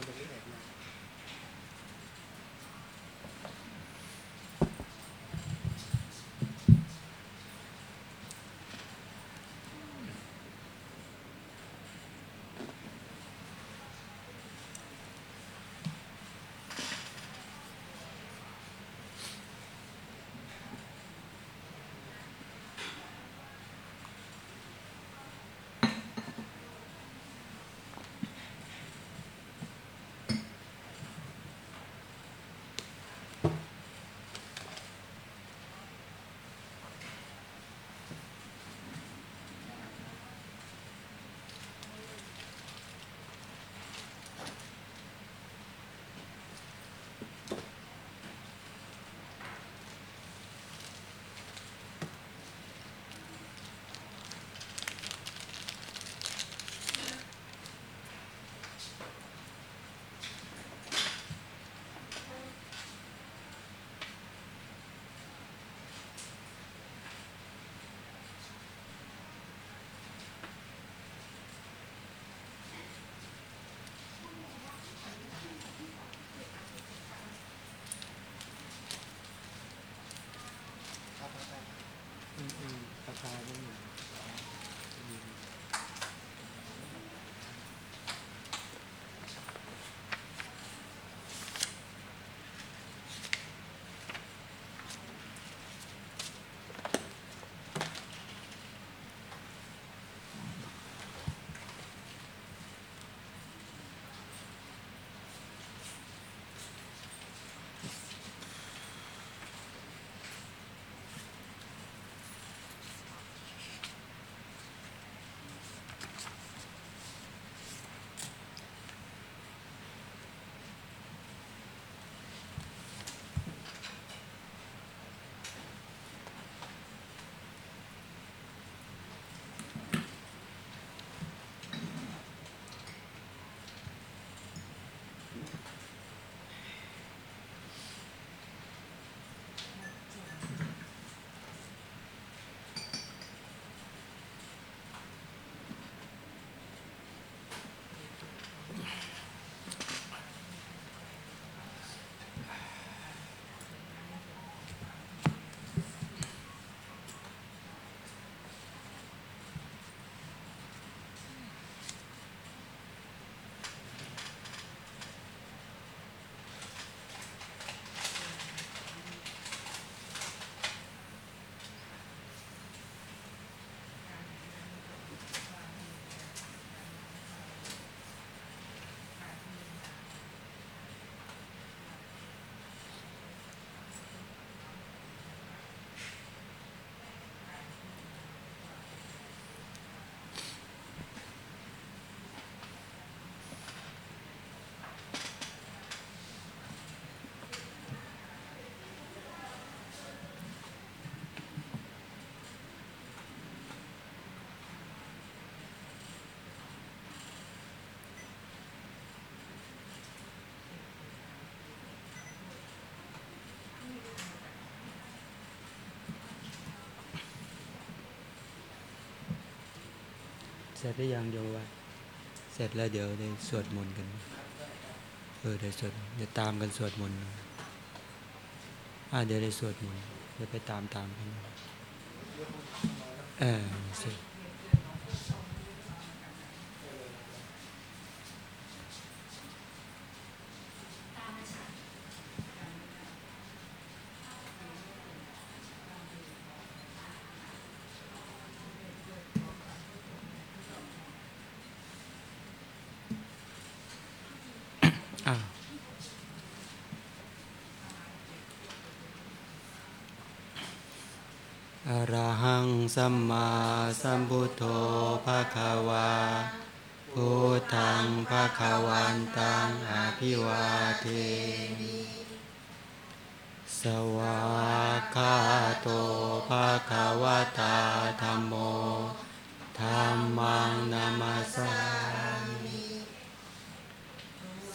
ครับคนตรงนี้แหละนะครั เสร็จหรือยังโยมวะเสร็จแล้วเดี๋ยวได้สวดมนต์กัน เออเดี๋ยวสวดเดี๋ยวตามกันสวดมนต์อ่าเดี๋ยวได้สวดมนต์เดี๋ยวไปตามตามกันเออเสร็จอ้าว อะระหัง สัมมาสัมพุทโธภะคะวาพุทธังภะคะวันตังอภิวาเทมิสวากขาโตภะคะวะตาธัมโมธัมมังนามัสามิ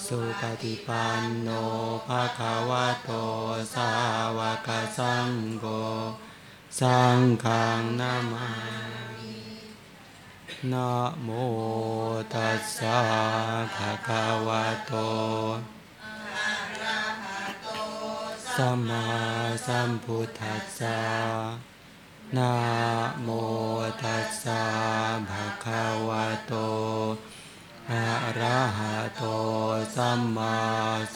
สุปฏิปันโนภะคะวะโตสาวกสังโฆ สังฆังนามานะโมตัสสะภะคะวะโตสัมมาสัมพุทธัสสะนะโมตัสสะภะคะวะโตอะระหะโตสัมมา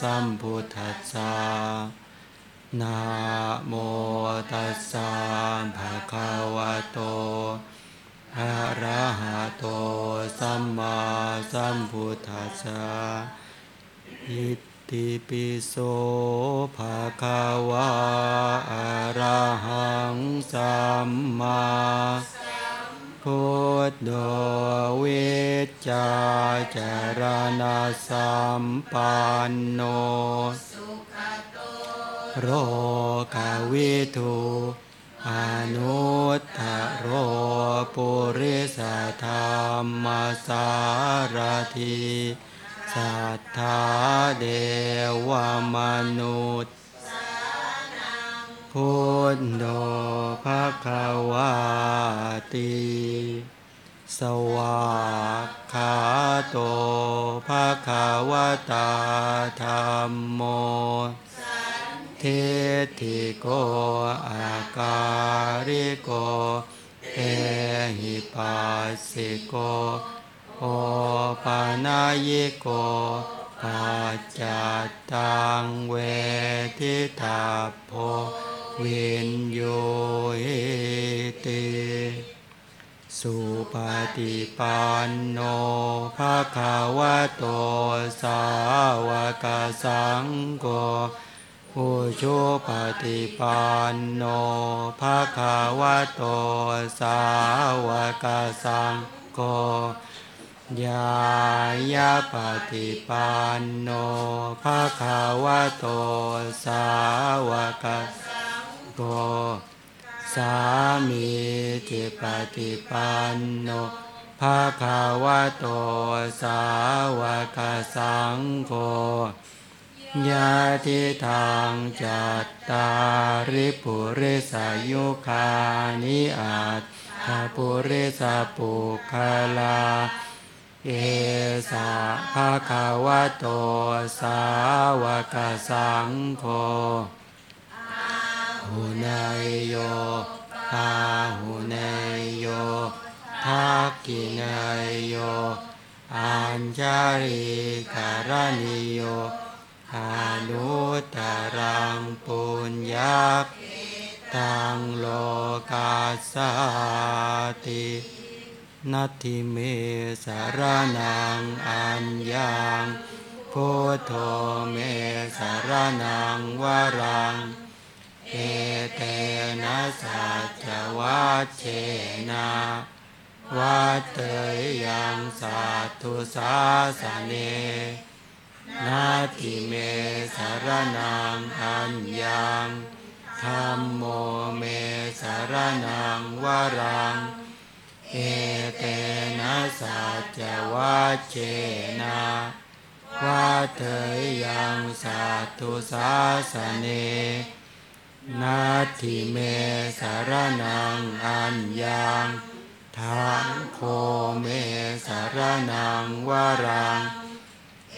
สัมพุทธัสสะ นะโมตัสสะภะคะวะโตอะระหะโตสัมมาสัมพุทธัสสะอิติปิโสภะคะวะอะระหังสัมมาพุทโธเวจจาจารณะสัมปันโน โรกาวิทูอนุตตโรปุริสธรรมสารทีสัทธาเดวมนุษย์พุทโธภะคะวาติสวากขาโตภะคะวตาธรรมโม เทติโกอาการิโกเอหิปัสสิโกโอปานายโกปัจจตังเวทิตาโพวินโยหิติสุปฏิปันโนภะคะวะโตสาวกสังโฆ อุชุปฏิปันโนภะคะวะโตสาวกสังโฆยายาปฏิปันโนภะคะวะโตสาวกสังโฆสามีจิปฏิปันโนภาคาวะโตสาวกสังโฆ ญาติทางจัตตาริปุริสายุคานิอาตถาปุริสาปุคลา เอสาภาคาวะโตสาวกสังโฆหุนายโยพาหุนายโยทักกินายโย อัญชาริการณิโย อนุตรังปุญญาตังโลกาสาตินัตถิเมสารนังอัญญังพุทโธเมสารนังวรังเอเตนะสัจวัชเชนะวัตเตยยังสัตตุสาสเน นาทิเมสารนังอัญญังธรรมโมเมสารนังวรัง เอเตนะสัจวัชเชนะวัตเตยยังสัตตุสาสเนนาทิเมสารนังอัญญังทังโคเมสารนังวรัง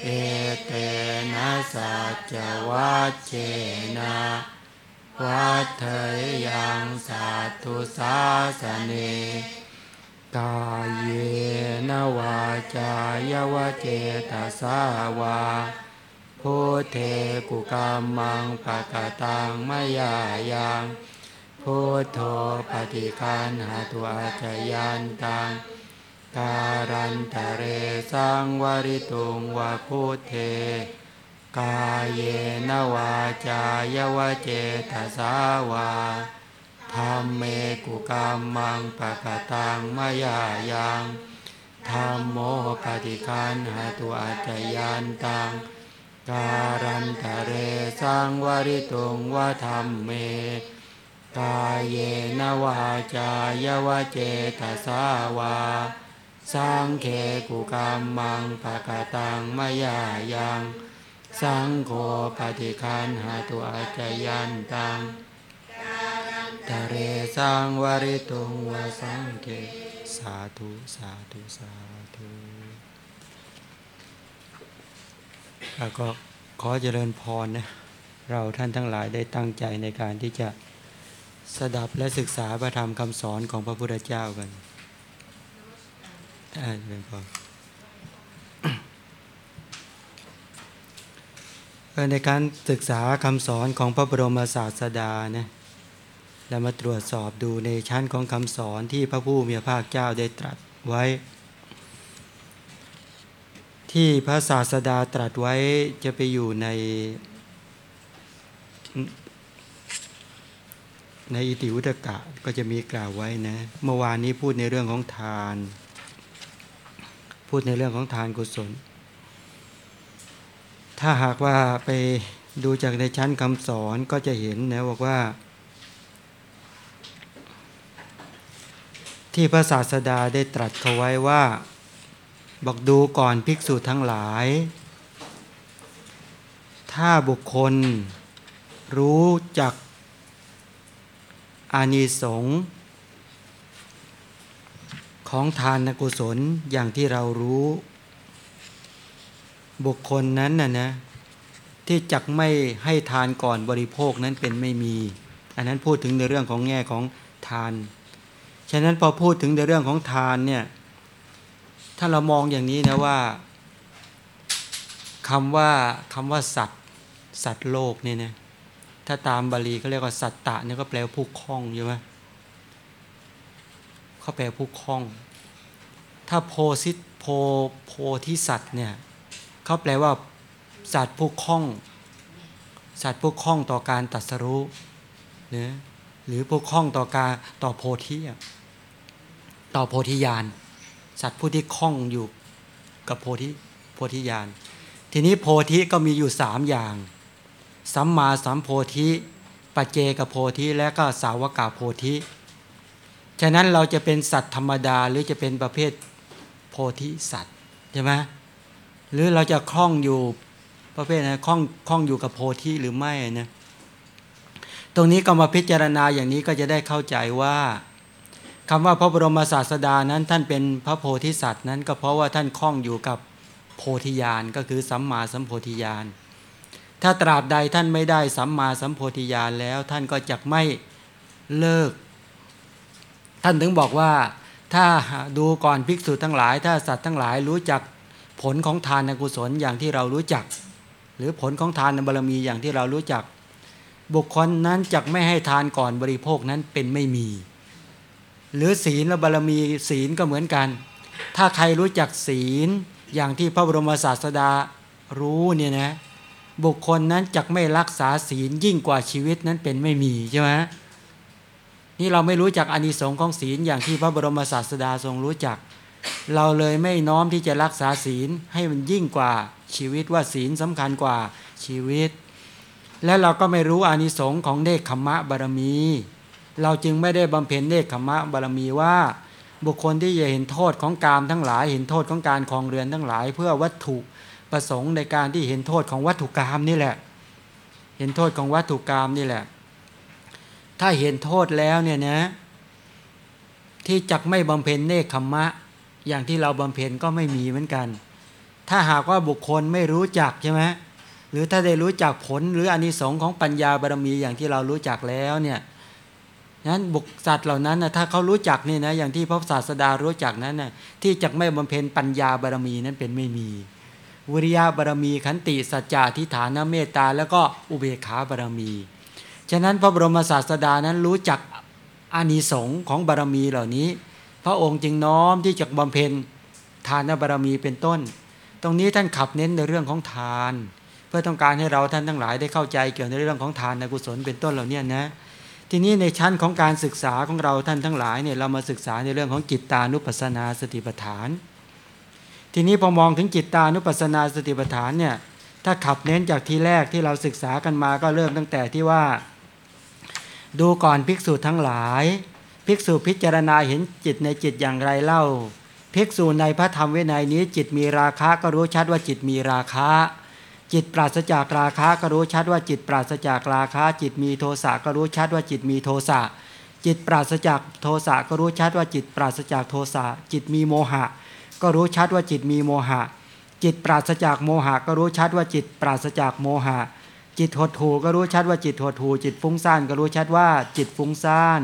เอเตนะสัจวัชเชนะวัฏเทยยังสัตตุสาสเนกายเยนวาจายวเจตสาวาพุเทกุกรรมังปะกะตังมยายังพุทโธปฏิคันหาตัวอาจยันตัง การันตเรสังวริตุงวะพุเท กายเยนวาจายวเจตสาวาธรรมเมกุกรรมังปะกะตังมายายังธรรมโมปฏิคันหาตัวอาจยันตัง การันตเรสังวริตุงวะธรรมเม กายเยนวาจายวเจตสาวา สังเคกุกรรมังปะกะตังมยายัง สังโฆปฏิคันหาตัวอาจยันตังตะเรสังวริตุงวะสังเคสสาธุสาธุสาธุแล้วก็ขอเจริญพรนะเราท่านทั้งหลายได้ตั้งใจในการที่จะสดับและศึกษาพระธรรมคำสอนของพระพุทธเจ้ากัน อ่าเจริญพรเอ่อในการศึกษาคำสอนของพระบรมศาสดานะเรามาตรวจสอบดูในชั้นของคำสอนที่พระผู้มีพระภาคเจ้าได้ตรัสไว้ ที่พระศาสดาตรัสไว้จะไปอยู่ในในอิติวุตกะก็จะมีกล่าวไว้นะ เมื่อวานนี้พูดในเรื่องของทาน พูดในเรื่องของทานกุศล ถ้าหากว่าไปดูจากในชั้นคำสอนก็จะเห็นนะบอกว่า ที่พระศาสดาได้ตรัสเขาไว้ว่า บอกดูก่อนภิกษุทั้งหลาย ถ้าบุคคลรู้จักอานิสงส์ ของทานกุศลอย่างที่เรารู้ บุคคลนั้นน่ะนะที่จักไม่ให้ทานก่อนบริโภคนั้นเป็นไม่มี อันนั้นพูดถึงในเรื่องของแง่ของทาน ฉะนั้นพอพูดถึงในเรื่องของทานเนี่ยถ้าเรามองอย่างนี้นะว่าคำว่าคำว่าสัตว์สัตว์โลกเนี่ยนะถ้าตามบาลีเขาเรียกว่าสัตตะเนี่ยก็แปลว่าผู้คล้องใช่ไหม เขาแปลผู้คล้อง ถ้าโพสิตโพโพธิสัตว์เนี่ยเขาแปลว่าสัตว์ผู้คล้อง สัตว์ผู้คล้องต่อการตัดสรู้นะหรือผู้คล้องต่อการต่อโพธิต่อโพธิญาณสัตว์ผู้ที่คล้องอยู่กับโพธิโพธิญาณทีนี้โพธิก็มีอยู่สามอย่างสัมมาสัมโพธิปัจเจกโพธิและก็สาวกาโพธิ ฉะนั้นเราจะเป็นสัตว์ธรรมดาหรือจะเป็นประเภทโพธิสัตว์ใช่ไหมหรือเราจะคล้องอยู่ประเภทไหนคล้องคล้องอยู่กับโพธิหรือไม่นะตรงนี้ก็มาพิจารณาอย่างนี้ก็จะได้เข้าใจว่าคำว่าพระบรมศาสดานั้นท่านเป็นพระโพธิสัตว์นั้น ก็เพราะว่าท่านคล้องอยู่กับโพธิญาณก็คือสัมมาสัมโพธิญาณถ้าตราบใดท่านไม่ได้สัมมาสัมโพธิญาณแล้วท่านก็จะไม่เลิก ท่านถึงบอกว่าถ้าดูก่อนภิกษุทั้งหลาย ถ้าสัตว์ทั้งหลายรู้จักผลของทานกุศลอย่างที่เรารู้จัก หรือผลของทานบารมีอย่างที่เรารู้จัก บุคคลนั้นจะไม่ให้ทานก่อนบริโภคนั้นเป็นไม่มี หรือศีลและบารมีศีลก็เหมือนกัน ถ้าใครรู้จักศีลอย่างที่พระบรมศาสดารู้เนี่ยนะบุคคลนั้นจะไม่รักษาศีลยิ่งกว่าชีวิตนั้นเป็นไม่มีใช่ไหม นี่เราไม่รู้จักอานิสงส์ของศีลอย่างที่พระบรมศาสดาทรงรู้จัก เราเลยไม่น้อมที่จะรักษาศีลให้มันยิ่งกว่าชีวิตว่าศีลสำคัญกว่าชีวิต และเราก็ไม่รู้อานิสงส์ของเนคขมะบารมี เราจึงไม่ได้บำเพ็ญเนคขมมะบารมีว่าบุคคลที่จะเห็นโทษของกามทั้งหลาย เห็นโทษของการคลองเรือนทั้งหลาย เพื่อวัตถุประสงค์ในการที่เห็นโทษของวัตถุกรรมนี่แหละ เห็นโทษของวัตถุกรรมนี่แหละ ถ้าเห็นโทษแล้วเนี่ยนะ ที่จักไม่บำเพ็ญเนคขมะ อย่างที่เราบำเพ็ญก็ไม่มีเหมือนกัน ถ้าหากว่าบุคคลไม่รู้จักใช่ไหมหรือถ้าได้รู้จักผลหรืออนิสงส์ของปัญญาบารมีอย่างที่เรารู้จักแล้วเนี่ยนั้นบุคสัตว์เหล่านั้นนะถ้าเขารู้จักนี่นะอย่างที่พระศาสดารู้จักนั้นนะที่จักไม่บำเพ็ญปัญญาบารมีนั้นเป็นไม่มีวิริยะบารมีขันติสัจจะทิฏฐานเมตตา แล้วก็อุเบกขาบารมี ฉะนั้นพระบรมศาสดานั้นรู้จักอานิสงส์ของบารมีเหล่านี้ พระองค์จึงน้อมที่จะบำเพ็ญทานบารมีเป็นต้น ตรงนี้ท่านขับเน้นในเรื่องของทาน เพื่อต้องการให้เราท่านทั้งหลายได้เข้าใจเกี่ยวในเรื่องของทานในกุศลเป็นต้นเหล่านี้นะทีนี้ในชั้นของการศึกษาของเราท่านทั้งหลายเนี่ยเรามาศึกษาในเรื่องของจิตตานุปัสสนาสติปัฏฐาน ทีนี้พอมองถึงจิตตานุปัสสนาสติปัฏฐานเนี่ยถ้าขับเน้นจากทีแรกที่เราศึกษากันมาก็เริ่มตั้งแต่ที่ว่า ดูก่อนภิกษุทั้งหลาย ภิกษุพิจารณาเห็นจิตในจิตอย่างไรเล่า ภิกษุในพระธรรมวินัยนี้ จิตมีราคะก็รู้ชัดว่าจิตมีราคะ จิตปราศจากราคะก็รู้ชัดว่าจิตปราศจากราคะ จิตมีโทสะก็รู้ชัดว่าจิตมีโทสะ จิตปราศจากโทสะก็รู้ชัดว่าจิตปราศจากโทสะ จิตมีโมหะ ก็รู้ชัดว่าจิตมีโมหะ จิตปราศจากโมหะก็รู้ชัดว่าจิตปราศจากโมหะ จิตหดหูก็รู้ชัดว่าจิตหดหูจิตฟุ้งซ่านก็รู้ชัดว่าจิตฟุ้งซ่าน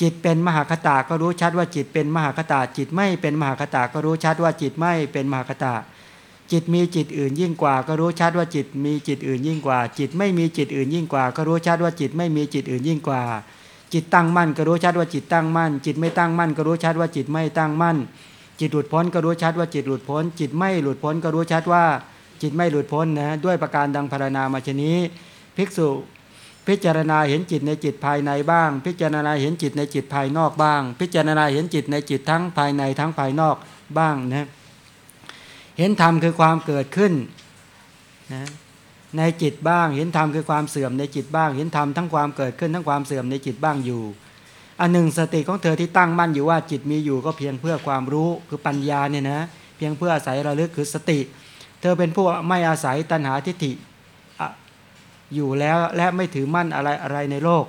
จิตเป็นมหาคตาก็รู้ชัดว่าจิตเป็นมหาคตาจิตไม่เป็นมหาคตาก็รู้ชัดว่าจิตไม่เป็นมหาคตาจิตมีจิตอื่นยิ่งกว่า ก็รู้ชัดว่าจิตมีจิตอื่นยิ่งกว่า จิตไม่มีจิตอื่นยิ่งกว่า ก็รู้ชัดว่าจิตไม่มีจิตอื่นยิ่งกว่า จิตตั้งมั่นก็รู้ชัดว่าจิตตั้งมั่น จิตไม่ตั้งมั่นก็รู้ชัดว่าจิตไม่ตั้งมั่น จิตหลุดพ้นก็รู้ชัดว่าจิตหลุดพ้น จิตไม่หลุดพ้นก็รู้ชัดว่า จิตไม่หลุดพ้นนะด้วยประการดังพรรณนามาชนี้ ภิกษุพิจารณาเห็นจิตในจิตภายในบ้าง พิจารณาเห็นจิตในจิตภายนอกบ้าง พิจารณาเห็นจิตในจิตทั้งภายในทั้งภายนอกบ้างนะเห็นธรรมคือความเกิดขึ้นนะในจิตบ้าง เห็นธรรมคือความเสื่อมในจิตบ้าง เห็นธรรมทั้งความเกิดขึ้นทั้งความเสื่อมในจิตบ้างอยู่อันหนึ่งสติของเธอที่ตั้งมั่นอยู่ว่าจิตมีอยู่ก็เพียงเพื่อความรู้คือปัญญาเนี่ยนะเพียงเพื่ออาศัยระลึกคือสติ เธอเป็นผู้ไม่อาศัยตัณหาทิฏฐิอยู่แล้วและไม่ถือมั่นอะไรอะไรในโลก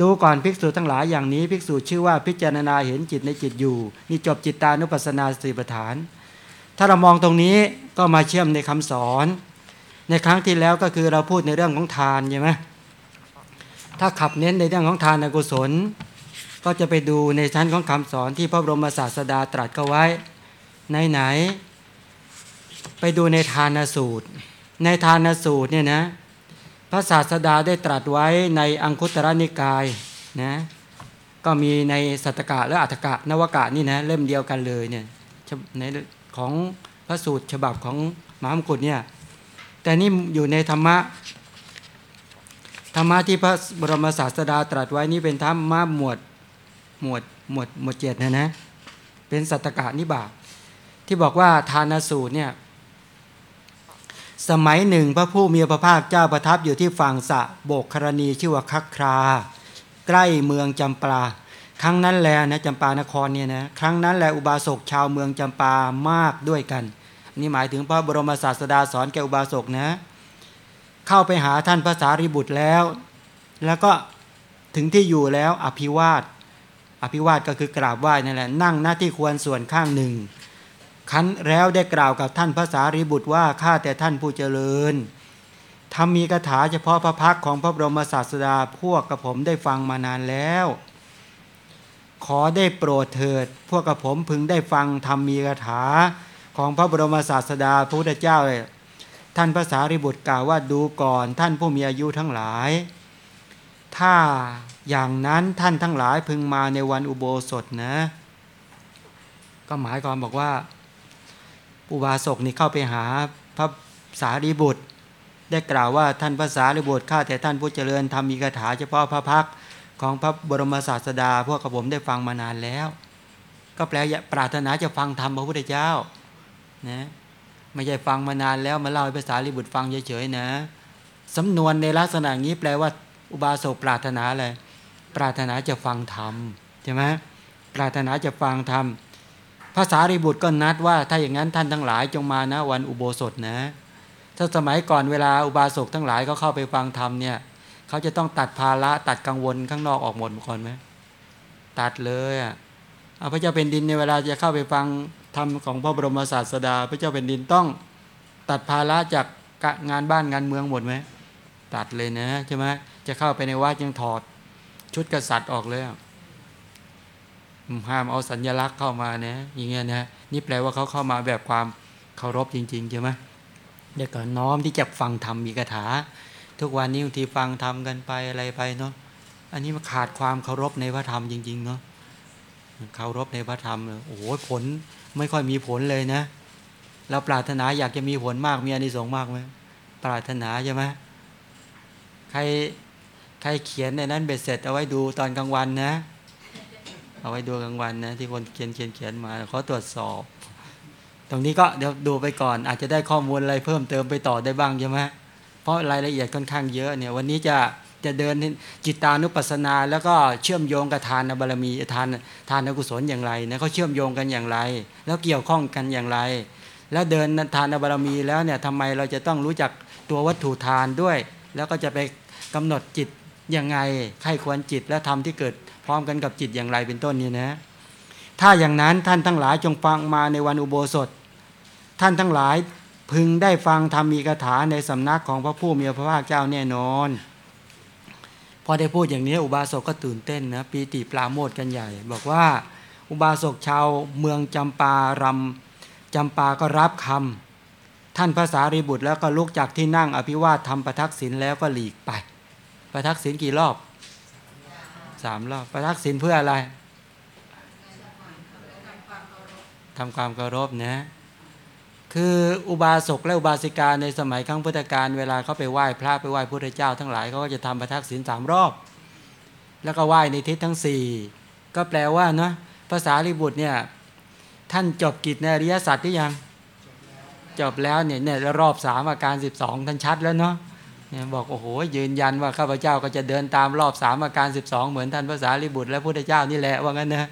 ดูก่อนภิกษุทั้งหลายอย่างนี้ภิกษุชื่อว่าพิจารณาเห็นจิตในจิตอยู่นี่จบจิตตานุปัสสนาสติปัฏฐาน ถ้าเรามองตรงนี้ก็มาเชื่อมในคำสอน ในครั้งที่แล้วก็คือเราพูดในเรื่องของทานใช่ไหมถ้าขับเน้นในเรื่องของทานอกุศล ก็จะไปดูในชั้นของคำสอนที่พระบรมศาสดาตรัสก็ไว้ในไหน ไปดูในทานสูตร ในทานสูตรเนี่ยนะพระศาสดาได้ตรัสไว้ในอังคุตรนิกายนะก็มีในสัตกะและอัตกะนวกะนี่นะเล่มเดียวกันเลยเนี่ยในของพระสูตรฉบับของมหามกุฏเนี่ยแต่นี่อยู่ในธรรมะธรรมะที่พระบรมศาสดาตรัสไว้นี่เป็นธรรมะหมวดหมวดหมวดหมวดเจ็ดนะนะเป็นสัตตกะนิบาตที่บอกว่าทานสูตรเนี่ย สมัยหนึ่งพระผู้มีพระภาคเจ้าประทับอยู่ที่ฝั่งสะโบกครณีชื่อว่าคักครา ใกล้เมืองจำปา ครั้งนั้นแลนะจำปานครเนี่ยนะครั้งนั้นแหละอุบาสกชาวเมืองจำปามากด้วยกัน นี่หมายถึงพระบรมศาสดาสอนแก่อุบาสกนะ เข้าไปหาท่านภาษาริบุตรแล้ว แล้วก็ถึงที่อยู่แล้วอภิวาทอภิวาทก็คือกราบไหว้นั่นแหละนั่งหน้าที่ควรส่วนข้างหนึ่ง คันแล้วได้กล่าวกับท่านภาษาริบุตรว่าข้าแต่ท่านผู้เจริญทำมีคาถาเฉพาะพระพักของพระบรมศาสดาพวกกระผมได้ฟังมานานแล้ว ขอได้โปรดเถิด พวกกระผมพึงได้ฟังทำมีคาถาของพระบรมศาสดาพระพุทธเจ้าท่านภาษาริบุตรกล่าวว่าดูก่อนท่านผู้มีอายุทั้งหลาย ถ้าอย่างนั้นท่านทั้งหลายพึงมาในวันอุโบสถนะ ก็หมายความบอกว่า อุบาสกนี่เข้าไปหาพระสารีบุตร ได้กล่าวว่าท่านภาษารีบุตรข้าแต่ท่านผู้เจริญทำมีคาถาเฉพาะพระพักของพระบรมศาสดา พวกกระผมได้ฟังมานานแล้ว ก็แปลปรารถนาจะฟังธรรมพระพุทธเจ้านะไม่ใช่ฟังมานานแล้วมาเล่าให้ภาษารีบุตรฟังเฉยๆนะสำนวนในลักษณะนี้แปลว่า อุบาสกปรารถนาอะไรปรารถนาจะฟังธรรมใช่ไหมปรารถนาจะฟังธรรม ภาษาริบุตรก็นัดว่าถ้าอย่างนั้นท่านทั้งหลายจงมานะวันอุโบสถนะ ถ้าสมัยก่อนเวลาอุบาสกทั้งหลายเขาเข้าไปฟังธรรมเนี่ยเขาจะต้องตัดภาระตัดกังวลข้างนอกออกหมดก่อนไหมตัดเลยอะเอาพระเจ้าเป็นดินในเวลาจะเข้าไปฟังธรรมของพระบรมศาสดา พระเจ้าเป็นดินต้องตัดภาระจากงานบ้านงานเมืองหมดไหมตัดเลยนะใช่ไหมจะเข้าไปในวัดยังถอดชุดกษัตริย์ออกเลย ห้ามเอาสัญลักษณ์เข้ามานะอย่างเงี้ยนะนี่แปลว่าเขาเข้ามาแบบความเคารพจริงๆใช่ไหมเดี๋ยวก็น้อมที่จะฟังธรรมมีคาถา ทุกวันนี้บางทีฟังธรรมกันไปอะไรไปเนาะอันนี้มันขาดความเคารพในพระธรรมจริงๆเนาะเคารพในพระธรรมโอ้โหผลไม่ค่อยมีผลเลยนะเราปรารถนาอยากจะมีผลมากมีอานิสงส์มากไหมปรารถนาใช่ไหมใครใครเขียนในนั้นเบ็ดเสร็จเอาไว้ดูตอนกลางวันนะ เอาไว้ดูกลางวันนะที่คนเขียนเขียนเขียนมาเขาตรวจสอบ ตรงนี้ก็เดี๋ยวดูไปก่อน อาจจะได้ข้อมูลอะไรเพิ่มเติมไปต่อได้บ้างใช่ไหมเพราะรายละเอียดค่อนข้างเยอะเนี่ยวันนี้จะจะเดินจิตานุปัสสนา แล้วก็เชื่อมโยงกับทานบารมีทานทานกุศลอย่างไรนะเขาเชื่อมโยงกันอย่างไร แล้วเกี่ยวข้องกันอย่างไร แล้วเดินทานบารมีแล้วเนี่ยทำไมเราจะต้องรู้จักตัววัตถุทานด้วย แล้วก็จะไปกำหนดจิตยังไงใครควรจิตและทำที่เกิด ร้อมกันกับจิตอย่างไรเป็นต้นเนี่ยนะ ถ้าอย่างนั้นท่านทั้งหลายจงฟังมาในวันอุโบสถ ท่านทั้งหลายพึงได้ฟังธรรมีกถาในสำนักของพระผู้มีพระภาคเจ้าแน่นอน พอได้พูดอย่างนี้อุบาสกก็ตื่นเต้นนะปีติปราโมทกันใหญ่ บอกว่าอุบาสกชาวเมืองจำปารำจำปาก็รับคำท่านภาษารีบุตรแล้วก็ลุกจากที่นั่งอภิวาททำประทักษิณแล้วก็หลีกไป ประทักษิณกี่รอบ สามรอบประทักษิณเพื่ออะไรทำความเคารพนะคืออุบาสกและอุบาสิกาในสมัยครั้งพุทธกาลเวลาเขาไปไหว้พระไปไหว้พระเจ้าทั้งหลายเขาก็จะทำประทักษิณสามรอบ แล้วก็ไหว้ในทิศทั้งสี่ก็แปลว่าเนาะภาษาลิบุตรเนี่ยท่านจบกิจในอริยสัจหรือยัง จบแล้วเนี่ยเนี่ยรอบสามอาการ12ท่านชัดแล้วเนาะ เนี่ยบอกโอ้โหยืนยันว่าข้าพเจ้าก็จะเดินตามรอบสามอาการ12เหมือนท่านภาษาลิบุตรและพุทธเจ้านี่แหละว่างั้นนะ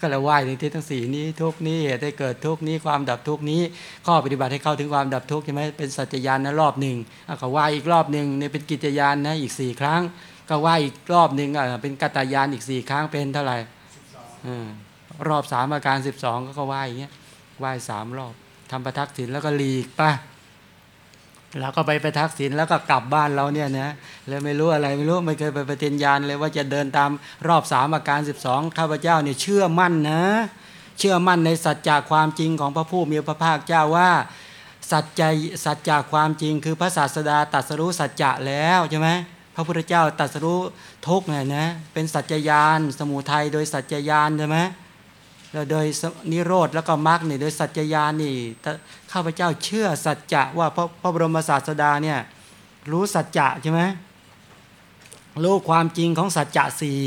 ก็เลยไหว้ในทิศทั้งสี่นี้ทุกนี้เหตุให้เกิดทุกนี้ความดับทุกนี้ ข้อปฏิบัติให้เข้าถึงความดับทุกข์ใช่ไหมเป็นสัจจญาณนะรอบหนึ่งอะก็ไหว้อีกรอบหนึ่งเนี่ยเป็นกิจญาณนะอีกสี่ครั้ง ก็ไหว้อีกรอบหนึ่งอะเป็นกัตตายานอีกสี่ครั้งเป็นเท่าไหร่อ่ารอบสามอาการสิบสองก็ไหว้อย่างเงี้ยไหว้สามรอบทำประทักษิณแล้วก็หลีกไป แล้วก็ไปประทักษิณแล้วก็กลับบ้านเราเนี่ยนะแล้วไม่รู้อะไรไม่รู้ไม่เคยไปปฏิญญาณเลยว่าจะเดินตามรอบสามอาการ 12ข้าพเจ้าเนี่ยเชื่อมั่นนะ เชื่อมั่นในสัจจะความจริงของพระผู้มีพระภาคเจ้าว่า สัจใจสัจจะความจริง คือพระศาสดาตรัสรู้สัจจะแล้วใช่ไหมพระพุทธเจ้าตรัสรู้ทุกเนี่ยนะเป็นสัจจญาณสมุทัยโดยสัจจญาณใช่ไหม แล้วโดยนิโรธแล้วก็มรรคเนี่ยโดยสัจจญาณนี่ข้าพเจ้าเชื่อสัจจะว่าพระพระบรมศาสดาเนี่ยรู้สัจจะใช่ไหมรู้ความจริงของสัจจะสี่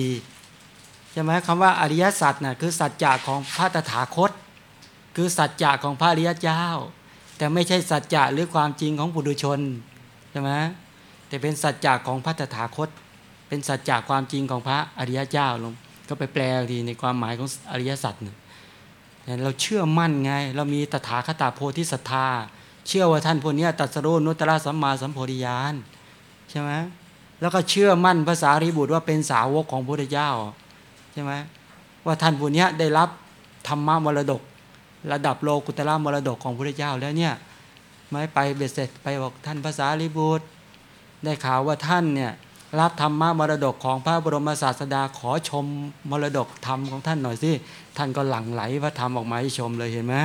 ใช่ไหมคำว่าอริยสัจน่ะคือสัจจะของพระตถาคต คือสัจจะของพระอริยเจ้า แต่ไม่ใช่สัจจะหรือความจริงของปุถุชนใช่ไหมแต่เป็นสัจจะของพระตถาคต เป็นสัจจะความจริงของพระอริยเจ้าลง ก็ไปแปลดีในความหมายของอริยสัจเนี่ยเราเชื่อมั่นไง เรามีตถาคตาโพธิศรัทธา เชื่อว่าท่านพวกนี้ตรัสรู้นุตตรสัมมาสัมโพธิญาณใช่ไหมแล้วก็เชื่อมั่นภาษาริบุตรว่าเป็นสาวกของพระพุทธเจ้าใช่ไหมว่าท่านพวกนี้ได้รับธรรมะมรดก ระดับโลกุตละมรดกของพระพุทธเจ้าแล้วเนี่ยไม่ไปเบ็ดเสร็จไปบอกท่านภาษาริบุตร ได้ข่าวว่าท่านเนี่ย รับธรรมะมรดกของพระบรมศาสดาขอชมมรดกธรรมของท่านหน่อยสิท่านก็หลั่งไหลพระธรรมออกมาให้ชมเลยเห็นไหม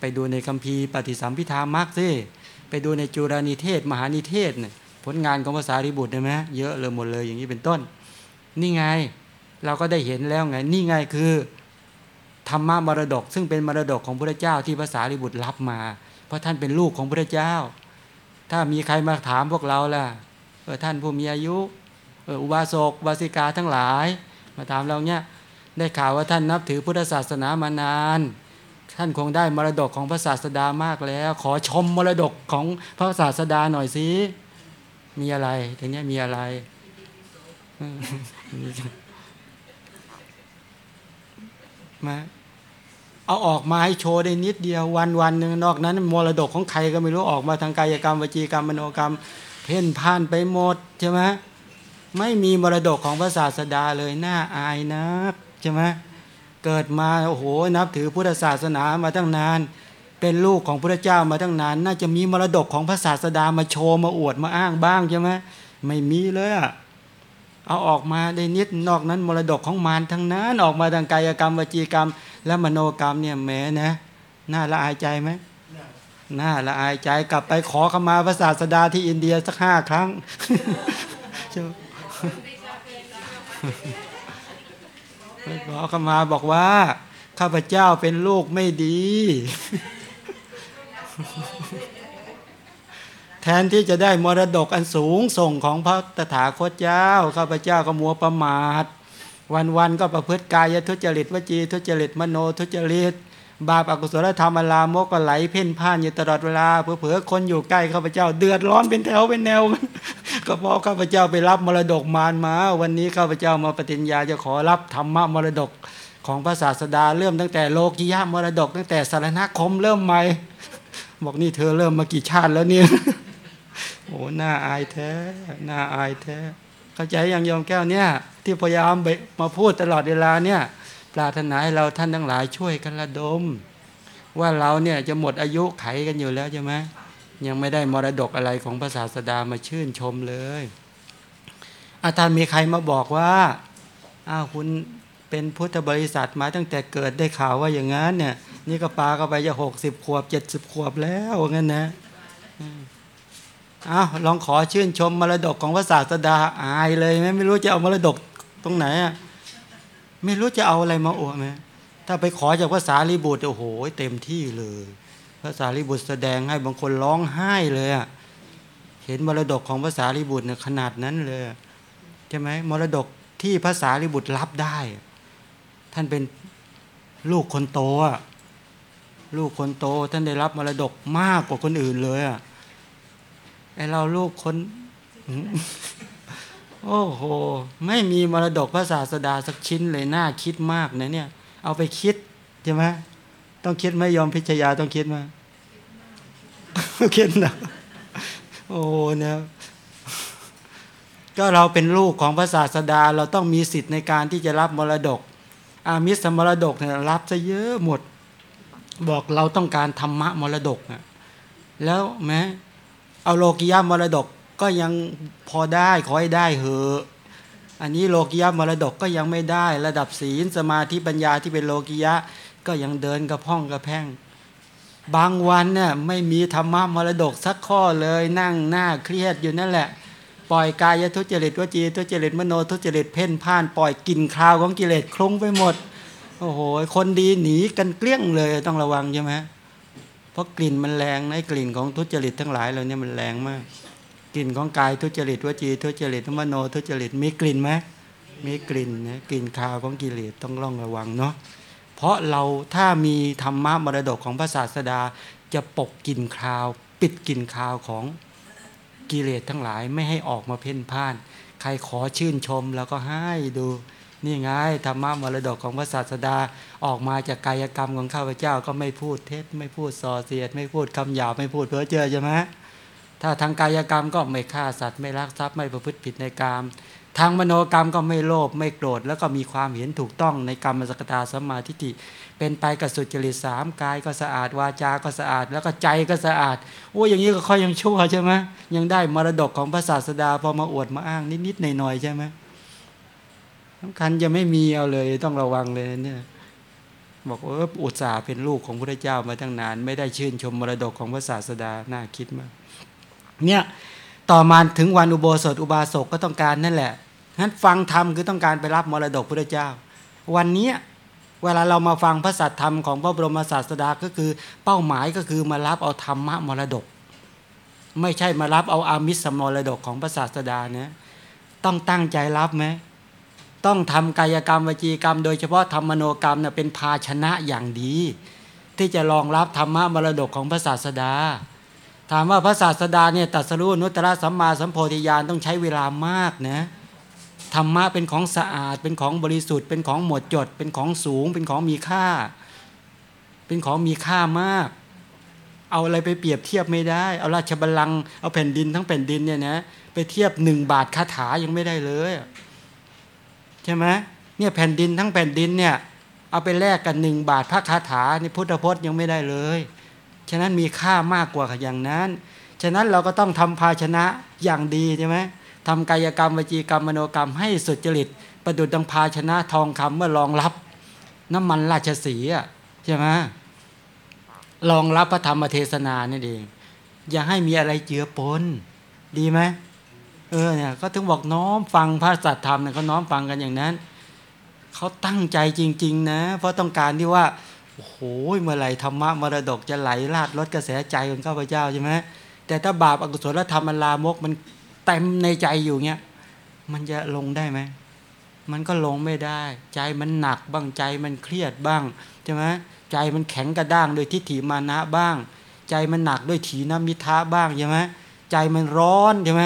ไปดูในคัมภีร์ปฏิสัมพิธามักสิไปดูในจุรานิเทศ มหานิเทศเนี่ยผลงานของภาษาริบุตรได้ไหมเยอะเลยหมดเลยอย่างนี้เป็นต้น นี่ไงเราก็ได้เห็นแล้วไง นี่ไงคือธรรมะมรดก ซึ่งเป็นมรดกของพระเจ้าที่ภาษาริบุตรรับมา เพราะท่านเป็นลูกของพระเจ้า ถ้ามีใครมาถามพวกเราล่ะ เออท่านผู้มีอายุเอออุบาสกบาสิกาทั้งหลาย มาถามเราเนี่ยได้ข่าวว่าท่านนับถือพุทธศาสนามานาน ท่านคงได้มรดกของพระศาสดามากแล้ว ขอชมมรดกของพระศาสดาหน่อยสิมีอะไรทีนี้มีอะไรมาเอาออกมาให้โชว์ได้นิดเดียววันวันหนึ่งนอกนั้นมรดกของใครก็ไม่รู้ออกมาทางกายกรรมวจีกรรมมโนกรรม เพ่นพ่านไปหมดใช่ไหมไม่มีมรดกของพระศาสดาเลยน่าอายนักใช่ไหมเกิดมาโอ้โหนับถือพุทธศาสนามาตั้งนาน เป็นลูกของพระเจ้ามาตั้งนาน น่าจะมีมรดกของพระศาสดามาโชว์มาอวดมาอ้างบ้างใช่ไหมไม่มีเลยอะเอาออกมาได้นิดนอกนั้นมรดกของมารทั้งนั้น ออกมาทางกายกรรมวจีกรรม และมโนกรรมเนี่ยแหมนะ น่าละอายใจไหม น่าละอายใจกลับไปขอขมาพระศาสดาที่อินเดียสักห้าครั้งไปขอขมาบอกว่า ข้าพเจ้าเป็นลูกไม่ดี แทนที่จะได้มรดกอันสูงส่งของพระตถาคตเจ้า ข้าพเจ้าก็มัวประมาท วันๆก็ประพฤติกายทุจริตวจีทุจริตมโนทุจริต บาปอกุศลธรรมอลามกก็ไหลเพ่นพ่านอยู่ตลอดเวลาเผื่อๆคนอยู่ใกล้ข้าพเจ้า เดือดร้อนเป็นแถวเป็นแนวก็เพราะข้าพเจ้าไปรับมรดกมารมา วันนี้ข้าพเจ้ามาปฏิญญาจะขอรับธรรมะมรดกของพระศาสดาเริ่มตั้งแต่โลกิยะมรดก ตั้งแต่สารณคมเริ่มใหม่บอกนี่เธอเริ่มมากี่ชาติแล้วเนี่ยโอ้หน้าอายแท้หน้าอายแท้ เข้าใจยังยอมแก้วเนี่ย ที่พยายามมาพูดตลอดเวลาเนี่ย ปรารถนาให้เราท่านทั้งหลายช่วยกันระดม ว่าเราเนี่ยจะหมดอายุไขกันอยู่แล้วใช่ไหมยังไม่ได้มรดกอะไรของพระศาสดามาชื่นชมเลยอาจารย์มีใครมาบอกว่าอ้าวคุณเป็นพุทธบริษัทมาตั้งแต่เกิดได้ข่าวว่าอย่างนั้นเนี่ย นี่ก็ปาเข้าไปจะหกสิบขวบเจ็ดสิบขวบแล้วงั้นนะอ้าวลองขอชื่นชมมรดกของพระศาสดาอายเลยไหมไม่รู้จะเอามรดกตรงไหนอะ ไม่รู้จะเอาอะไรมาอวดไหมถ้าไปขอจากพระสารีบุตรโอ้โหเต็มที่เลยพระสารีบุตรแสดงให้บางคนร้องไห้เลยอะเห็นมรดกของพระสารีบุตรเนี่ยขนาดนั้นเลยใช่ไหมมรดกที่พระสารีบุตรรับได้ ท่านเป็นลูกคนโตอะลูกคนโตท่านได้รับมรดกมากกว่าคนอื่นเลยอะไอเราลูกคน โอ้โห ไม่มีมรดกพระศาสดาสักชิ้นเลยน่าคิดมากนะเนี่ย เอาไปคิดใช่ไหมต้องคิดไหมยอมพิชยาต้องคิดไหมคิดนะโอ้เนี่ยก็เราเป็นลูกของพระศาสดา เราต้องมีสิทธิ์ในการที่จะรับมรดก อามิสมรดกเนี่ยรับซะเยอะหมด บอกเราต้องการธรรมะมรดกอะแล้วแม้เอาโลกิยามรดก ก็ยังพอได้ขอให้ได้เหอะอันนี้โลกิยามรดกก็ยังไม่ได้ ระดับศีลสมาธิปัญญาที่เป็นโลกิยะ ก็ยังเดินกระพ้องกระแพงบางวันเนี่ยไม่มีธรรมะมรดกสักข้อเลยนั่งหน้าเครียดอยู่นั่นแหละ ปล่อยกายทุจริตวจีทุจริตมโนทุจริตเพ่นพ่านปล่อยกลิ่นคราวของกิเลสคลุ้งไปหมดโอ้โหคนดีหนีกันเกลี้ยงเลยต้องระวังใช่ไหมเพราะกลิ่นมันแรงนะกลิ่นของทุจริตทั้งหลายเราเนี่ยมันแรงมาก กลิ่นของกายทุจริตวจีทุจริตมโนทุจริตมีกลิ่นไหมมีกลิ่นนะกลิ่นคาวของกิเลสต้องร่องระวังเนาะเพราะเราถ้ามีธรรมะมรดกของพระศาสดาจะปกกลิ่นคาว ปิดกลิ่นคาวของกิเลสทั้งหลายไม่ให้ออกมาเพ่นพ่าน ใครขอชื่นชมแล้วก็ให้ดูนี่ไงธรรมะมรดกของพระศาสดาออกมาจากกายกรรมของข้าพเจ้าก็ไม่พูดเท็จไม่พูดส่อเสียด ไม่พูดคำหยาบไม่พูดเพ้อเจ้อใช่ไหม ถ้าทางกายกรรมก็ไม่ฆ่าสัตว์ไม่ลักทรัพย์ไม่ประพฤติผิดในกรรมทางมโนกรรมก็ไม่โลภไม่โกรธแล้วก็มีความเห็นถูกต้องในกรรมสกตาสมาทิฏิเป็นไปกับสุจริตสามกายก็สะอาดวาจาก็สะอาด แล้วก็ใจก็สะอาดโอ้อย่างนี้ก็ค่อยยังชั่วใช่ไหมยังได้มรดกของพระศาสดาพอมาอวดมาอ้างนิดๆหน่อยๆใช่ไหมสำคัญจะไม่มีเอาเลยต้องระวังเลยเนี่ยบอกเอออุตส่าห์เป็นลูกของพระเจ้ามาตั้งนาน ไม่ได้ชื่นชมมรดกของพระศาสดาน่าคิดมาก เนี่ยต่อมาถึงวันอุโบสถอุบาสกก็ต้องการนั่นแหละงั้นฟังธรรมคือต้องการไปรับมรดกพระเจ้า วันนี้เวลาเรามาฟังพระสัทธรรมของพระบรมศาสดาก็คือ เป้าหมายก็คือมารับเอาธรรมะมรดก ไม่ใช่มารับเอาอามิสมรดกของพระศาสดานะต้องตั้งใจรับไหมต้องทำกายกรรมวจีกรรม โดยเฉพาะธรรมโนกรรมเน่ยเป็นภาชนะอย่างดี ที่จะรองรับธรรมะมรดกของพระศาสดา ถามว่าพระศาสดาเนี่ยตรัสรู้นุตตรสัมมาสัมโพธิญาณต้องใช้เวลามากนะธรรมะเป็นของสะอาด เป็นของบริสุทธิ์ เป็นของหมดจด เป็นของสูง เป็นของมีค่า เป็นของมีค่ามาก เอาอะไรไปเปรียบเทียบไม่ได้ เอาราชบัลลังก์เอาแผ่นดินทั้งแผ่นดินเนี่ยนะไปเทียบหนึ่งบาทคาถายังไม่ได้เลยใช่ไหมเนี่ยแผ่นดินทั้งแผ่นดินเนี่ยเอาไปแลกกันหนึ่งบาทพระคาถานี่พุทธพจน์ยังไม่ได้เลย ฉะนั้นมีค่ามากกว่าอย่างนั้น ฉะนั้นเราก็ต้องทำภาชนะอย่างดีใช่ไหมทำกายกรรมวจีกรรมมโนกรรมให้สุจริต ประดุจดังภาชนะทองคำเมื่อรองรับ น้ำมันราชสีอะใช่ไหมรองรับพระธรรมเทศนานี่เองอย่าให้มีอะไรเจือปนดีไหมเออเนี่ยก็ถึงบอกน้อมฟังพระสัทธรรมเนี่ยเขาน้อมฟังกันอย่างนั้นเขาตั้งใจจริง ๆ นะ เพราะต้องการที่ว่า โอ้โหเมื่อไหร่ธรรมะมรดกจะไหลลาดลดกระแสใจของข้าพเจ้าใช่ไหมแต่ถ้าบาปอกุศลธรรมมันลามกมันเต็มในใจอยู่เงี้ยมันจะลงได้ไหมมันก็ลงไม่ได้ ใจมันหนักบ้างใจมันเครียดบ้างใช่ไหมใจมันแข็งกระด้างโดยทิฏฐิมานะบ้าง ใจมันหนักด้วยถีนมิทะบ้างใช่ไหมใจมันร้อนใช่ไหม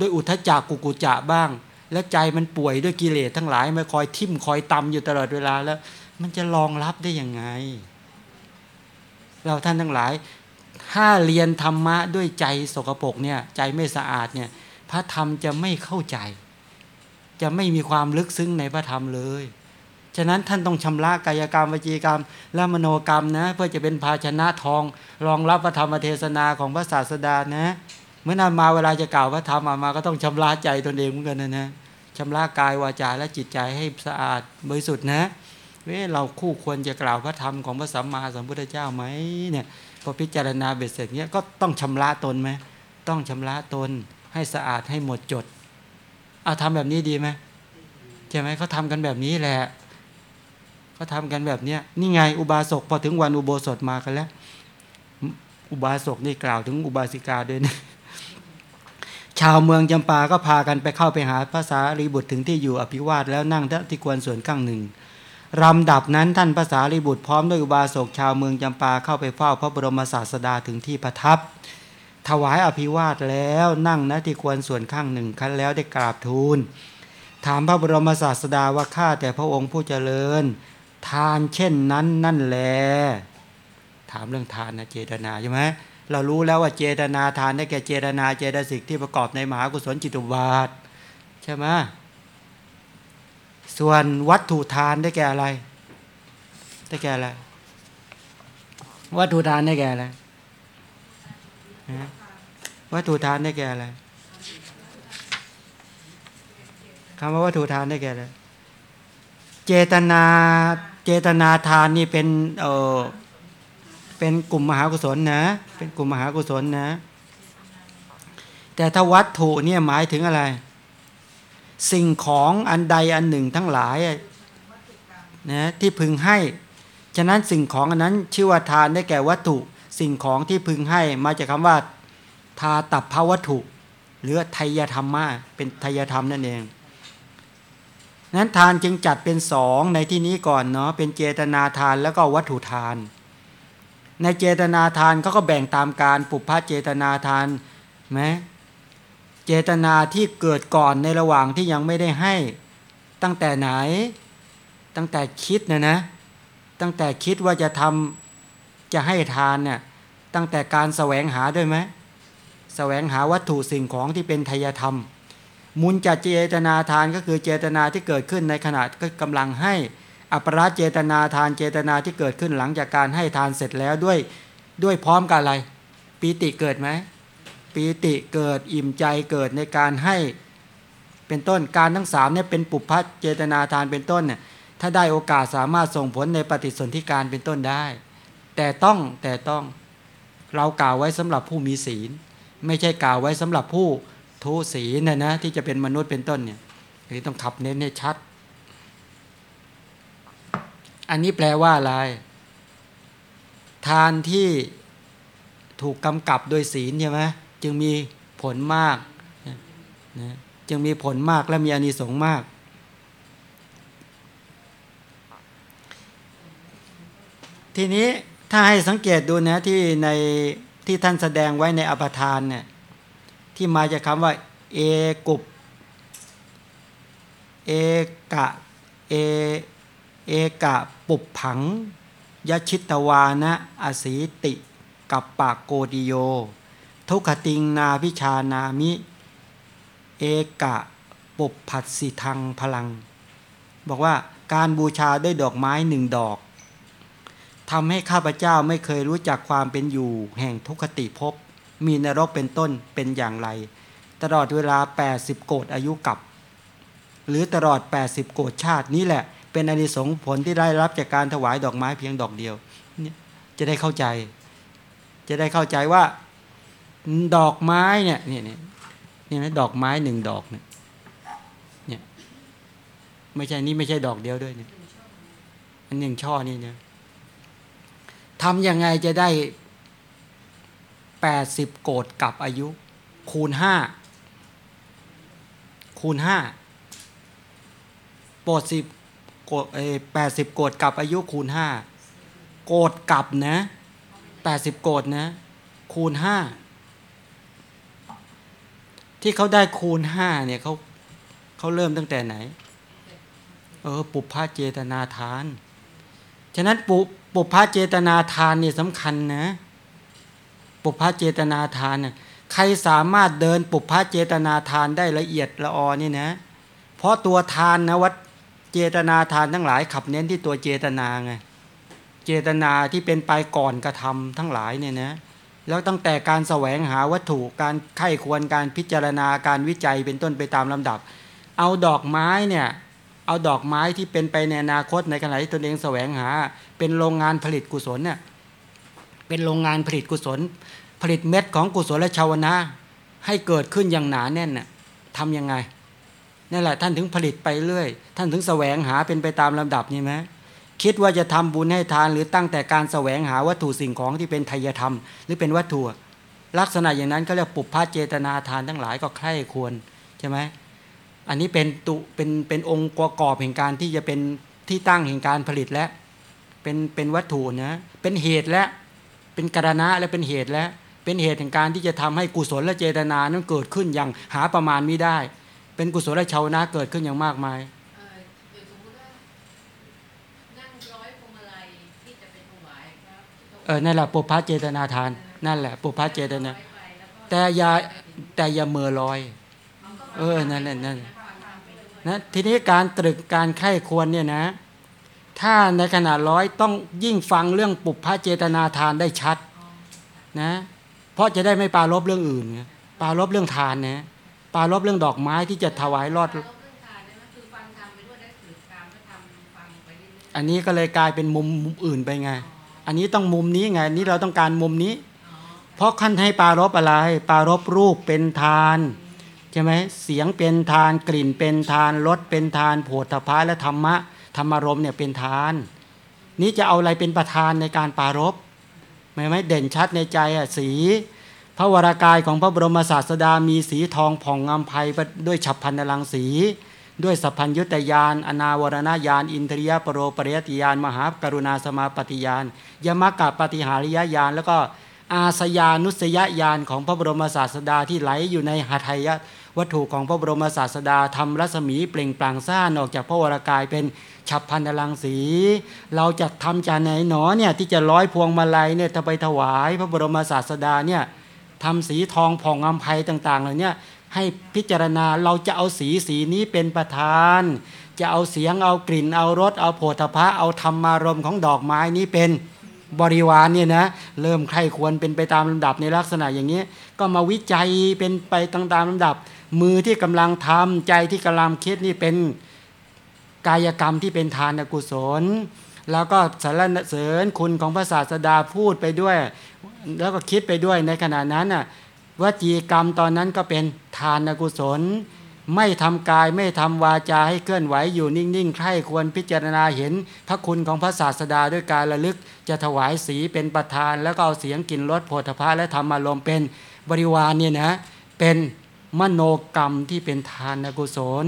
ด้วยอุทจักกุกุจะบ้าง และใจมันป่วยด้วยกิเลสทั้งหลายมาคอยทิ่มคอยตำอยู่ตลอดเวลาแล้ว มันจะรองรับได้ยังไง เราท่านทั้งหลาย ถ้าเรียนธรรมะด้วยใจสกปรกเนี่ย ใจไม่สะอาดเนี่ย พระธรรมจะไม่เข้าใจ จะไม่มีความลึกซึ้งในพระธรรมเลย ฉะนั้นท่านต้องชำระกายกรรมวจีกรรม และมโนกรรมนะ เพื่อจะเป็นภาชนะทอง รองรับพระธรรมเทศนาของพระศาสดานะเมื่อนานมาเวลาจะกล่าวพระธรรมอามาก็ต้องชำระใจตนเองเหมือนกันนะนะชำระกายวาจาและจิตใจให้สะอาดบริสุทธิ์นะ เว้เราคู่ควรจะกล่าวพระธรรมของพระสัมมาสัมพุทธเจ้าไหมเนี่ยพอพิจารณาเบ็ดเสร็จเนี้ยก็ต้องชำระตนไหมต้องชำระตนให้สะอาดให้หมดจดเอาทำแบบนี้ดีไหมใช่ไหมเขาทำกันแบบนี้แหละเขาทำกันแบบเนี้ยนี่ไงอุบาสกพอถึงวันอุโบสถมากันแล้ว อุบาสกนี่กล่าวถึงอุบาสิกาด้วยนะชาวเมืองจำปาก็พากันไปเข้าไปหาภาษารีบุตรถึงที่อยู่อภิวาทแล้วนั่งที่ควรส่วนข้างหนึ่ง ลำดับนั้นท่านภาษารีบุตรพร้อมด้วยอุบาสกชาวเมืองจำปาเข้าไปเฝ้าพระบรมศาสดาถึงที่ประทับ ถวายอภิวาทแล้วนั่งณที่ควรส่วนข้างหนึ่งคั้นแล้วได้กราบทูล ถามพระบรมศาสดาว่าข้าแต่พระองค์ผู้เจริญ ทานเช่นนั้นนั่นแล ถามเรื่องทานนะเจตนาใช่ไหมเรารู้แล้วว่าเจตนาทานได้แก่เจตนาเจตสิกที่ประกอบในมหากุศลจิตุบาทใช่ไหม ส่วนวัตถุทานได้แก่อะไร ได้แก่อะไร วัตถุทานได้แก่อะไรวัตถุทานได้แก่อะไรคำว่าวัตถุทานได้แก่อะไร เจตนาเจตนาทานนี่เป็นเออเป็นกลุ่มมหากุศลนะ เป็นกลุ่มมหากุศลนะ แต่ถ้าวัตถุเนี่ยหมายถึงอะไร สิ่งของอันใดอันหนึ่งทั้งหลายนะที่พึงให้ ฉะนั้นสิ่งของอันนั้นชื่อว่าทานได้แก่วัตถุ สิ่งของที่พึงให้มาจากคำว่า ทาตับภวัตถุ หรือไทยธรรมะเป็นไทยธรรมนั่นเองนั้นทานจึงจัดเป็นสองในที่นี้ก่อนเนาะเป็นเจตนาทานแล้วก็วัตถุทาน ในเจตนาทานเขาก็แบ่งตามการปุพพะเจตนาทานไหม เจตนาที่เกิดก่อนในระหว่างที่ยังไม่ได้ให้ตั้งแต่ไหน ตั้งแต่คิดนะนะ ตั้งแต่คิดว่าจะทำจะให้ทานเนี่ยตั้งแต่การแสวงหาด้วยไหมแสวงหาวัตถุสิ่งของที่เป็นทายธรรม มุนจัดเจตนาทานก็คือเจตนาที่เกิดขึ้นในขณะก็กำลังให้ อัปราเจตนาทานเจตนาที่เกิดขึ้นหลังจากการให้ทานเสร็จแล้วด้วย ด้วยพร้อมกันอะไรปีติเกิดไหม ปีติเกิดอิ่มใจเกิดในการให้เป็นต้นการทั้งสามเนี่ยเป็นปุพพเจตนาทานเป็นต้นเนี่ยถ้าได้โอกาสสามารถส่งผลในปฏิสนธิการเป็นต้นได้ แต่ต้องแต่ต้องเรากล่าวไว้สำหรับผู้มีศีล ไม่ใช่กล่าวไว้สำหรับผู้ทุศีลนะนะที่จะเป็นมนุษย์เป็นต้นเนี่ยอันนี้ต้องขับเน้นให้ชัด อันนี้แปลว่าอะไร ทานที่ถูกกำกับโดยศีลใช่ไหม จึงมีผลมากนะจึงมีผลมากและมีอานิสงส์มาก ทีนี้ถ้าให้สังเกตดูนะที่ในที่ท่านแสดงไว้ในอภทานเนี่ยที่มาจากคำว่า เอกุปเอกะเอเอกะปุบผังยชิตวานะอสีติ กับปากโกดิโย ทุกขติงนาพิชานามิ เอกะปุบผัดสิทังพลัง บอกว่าการบูชาด้วยดอกไม้หนึ่งดอกทำให้ข้าพเจ้าไม่เคยรู้จักความเป็นอยู่ แห่งทุกขติภพมีนรกเป็นต้นเป็นอย่างไร ตลอดเวลา 80 โกดอายุกับ หรือตลอด 80 โกดชาตินี้แหละ เป็นอนิสงส์ผลที่ได้รับจากการถวายดอกไม้เพียงดอกเดียวจะได้เข้าใจ จะได้เข้าใจว่า ดอกไม้เนี่ยเนี่ยเนี่ยนี่นะดอกไม้หนึ่งดอกเนี่ยเนี่ยไม่ใช่นี่ไม่ใช่ดอกเดียวด้วยเนี่ยอันหนึ่งช่อนี่เนี่ยทำยังไงจะได้แปดสิบโกดกับอายุ คูณห้าคูณห้าโปรดสิบโกดแปดสิบโกดกับอายุคูณห้าโกดกับนะแปดสิบโกดนะ คูณห้า ที่เขาได้คูณห้าเนี่ยเขาเขาเริ่มตั้งแต่ไหน เออ ปุพพะเจตนาทาน ฉะนั้นปุปุพพะเจตนาทานเนี่ยสำคัญนะ ปุพพะเจตนาทานน่ะใครสามารถเดินปุพพะเจตนาทานได้ละเอียดละออนี่นะ เพราะตัวทานนะวัดเจตนาทานทั้งหลายขับเน้นที่ตัวเจตนาไง เจตนาที่เป็นไปก่อนกระทำทั้งหลายเนี่ยนะ แล้วตั้งแต่การแสวงหาวัตถุการไข้ควรการพิจารณาการวิจัยเป็นต้นไปตามลำดับ เอาดอกไม้เนี่ยเอาดอกไม้ที่เป็นไปในอนาคตในขณะที่ตนเองแสวงหา เป็นโรงงานผลิตกุศลเนี่ยเป็นโรงงานผลิตกุศล ผลิตเม็ดของกุศลและชาวนะให้เกิดขึ้นอย่างหนาแน่นน่ะทำยังไงนั่นแหละท่านถึงผลิตไปเรื่อย ท่านถึงแสวงหาเป็นไปตามลำดับนี่ไหม คิดว่าจะทำบุญให้ทานหรือตั้งแต่การแสวงหาวัตถุสิ่งของที่เป็นไทยธรรม หรือเป็นวัตถุ ลักษณะอย่างนั้นก็เรียกปุพพะเจตนาทานทั้งหลายก็ใคร่ควรใช่ไหมอันนี้เป็นตุเป็นเป็นองค์ประกอบแห่งการที่จะเป็นที่ตั้งแห่งการผลิตและเป็นเป็นวัตถุนะเป็นเหตุและเป็นกรณะและเป็นเหตุและเป็นเหตุแห่งการที่จะทำให้กุศลและเจตนานั้นเกิดขึ้นอย่างหาประมาณไม่ได้ เป็นกุศลและชาวนะเกิดขึ้นอย่างมากมาย เอ่ออย่างสมมติว่านั่งร้อยพวงมาลัยที่จะเป็นถวายครับ เออนั่นแหละปุพพะเจตนาทาน นั่นแหละปุพพะเจตนา แต่อย่าแต่อย่าเมื่อลอย เออนั่นแหละนั่นนะทีนี้การตรึกการไข้ควรเนี่ยนะ ถ้าในขณะร้อยต้องยิ่งฟังเรื่องปุพพะเจตนาทานได้ชัดนะเพราะจะได้ไม่ปารบเรื่องอื่นไงปารบเรื่องทานนะปารบเรื่องดอกไม้ที่จะถวายรอดอันคือฟังทำไปด้วยได้สืบการก็ทำฟังไปเรื่อยอันนี้ก็เลยกลายเป็นมุมมุมอื่นไปไง อันนี้ต้องมุมนี้ไงนี้เราต้องการมุมนี้ เพราะขั้นให้ปารบอะไร ปารบรูปเป็นทานใช่ไหมเสียงเป็นทานกลิ่นเป็นทานรสเป็นทานโผฏฐพะและธรรมะธรรมารมณ์เนี่ยเป็นทาน นี้จะเอาอะไรเป็นประธานในการปารบไม่ไหมเด่นชัดในใจอะสี พระวรากายของพระบรมศาสดามีสีทองผ่องอำไพด้วยฉับพันนรังสี ด้วยสัพพัญยุตยานอนาวรณญาณ อินทรียปโรปริยติยานมหากรุณาสมาปฏิยานยมกะปฏิหาริยญาณแล้วก็อาสยานุสยญาณของพระบรมศาสดาที่ไหลอยู่ในหทัยวัตถุของพระบรมศาสดาทำรัศมีเปล่งปลั่งซ่านออกจากพระวรากายเป็นฉับพันนรังสี เราจะทำจากไหนหนอเนี่ยที่จะร้อยพวงมาลัยเนี่ยจะไปถวายพระบรมศาสดาเนี่ยทำสีทองผ่องอำไพต่าง ๆ เหล่านี้ ให้พิจารณาเราจะเอาสีสีนี้เป็นประธาน จะเอาเสียงเอากลิ่น เอารสเอาโผฏฐะเอาธรรมารมของดอกไม้นี้เป็นบริวารเนี่ยนะเริ่มใครควรเป็นไปตามลำดับในลักษณะอย่างนี้ ก็มาวิจัยเป็นไปตามตามลำดับ มือที่กำลังทำใจที่กำลังคิดนี่เป็นกายกรรมที่เป็นทานกุศล แล้วก็สรรเสริญคุณของพระศาสดาพูดไปด้วย แล้วก็คิดไปด้วยในขณะนั้นน่ะ วจีกรรมตอนนั้นก็เป็นทานกุศล ไม่ทำกายไม่ทำวาจาให้เคลื่อนไหวอยู่นิ่งๆใคร่ควรพิจารณาเห็น พระคุณของพระศาสดาด้วยการระลึกจะถวายสีเป็นประธาน แล้วก็เอาเสียงกลิ่นรสโผฏฐพะและธรรมารมณ์เป็นบริวารเนี่ยนะเป็นมโนกรรมที่เป็นทานกุศล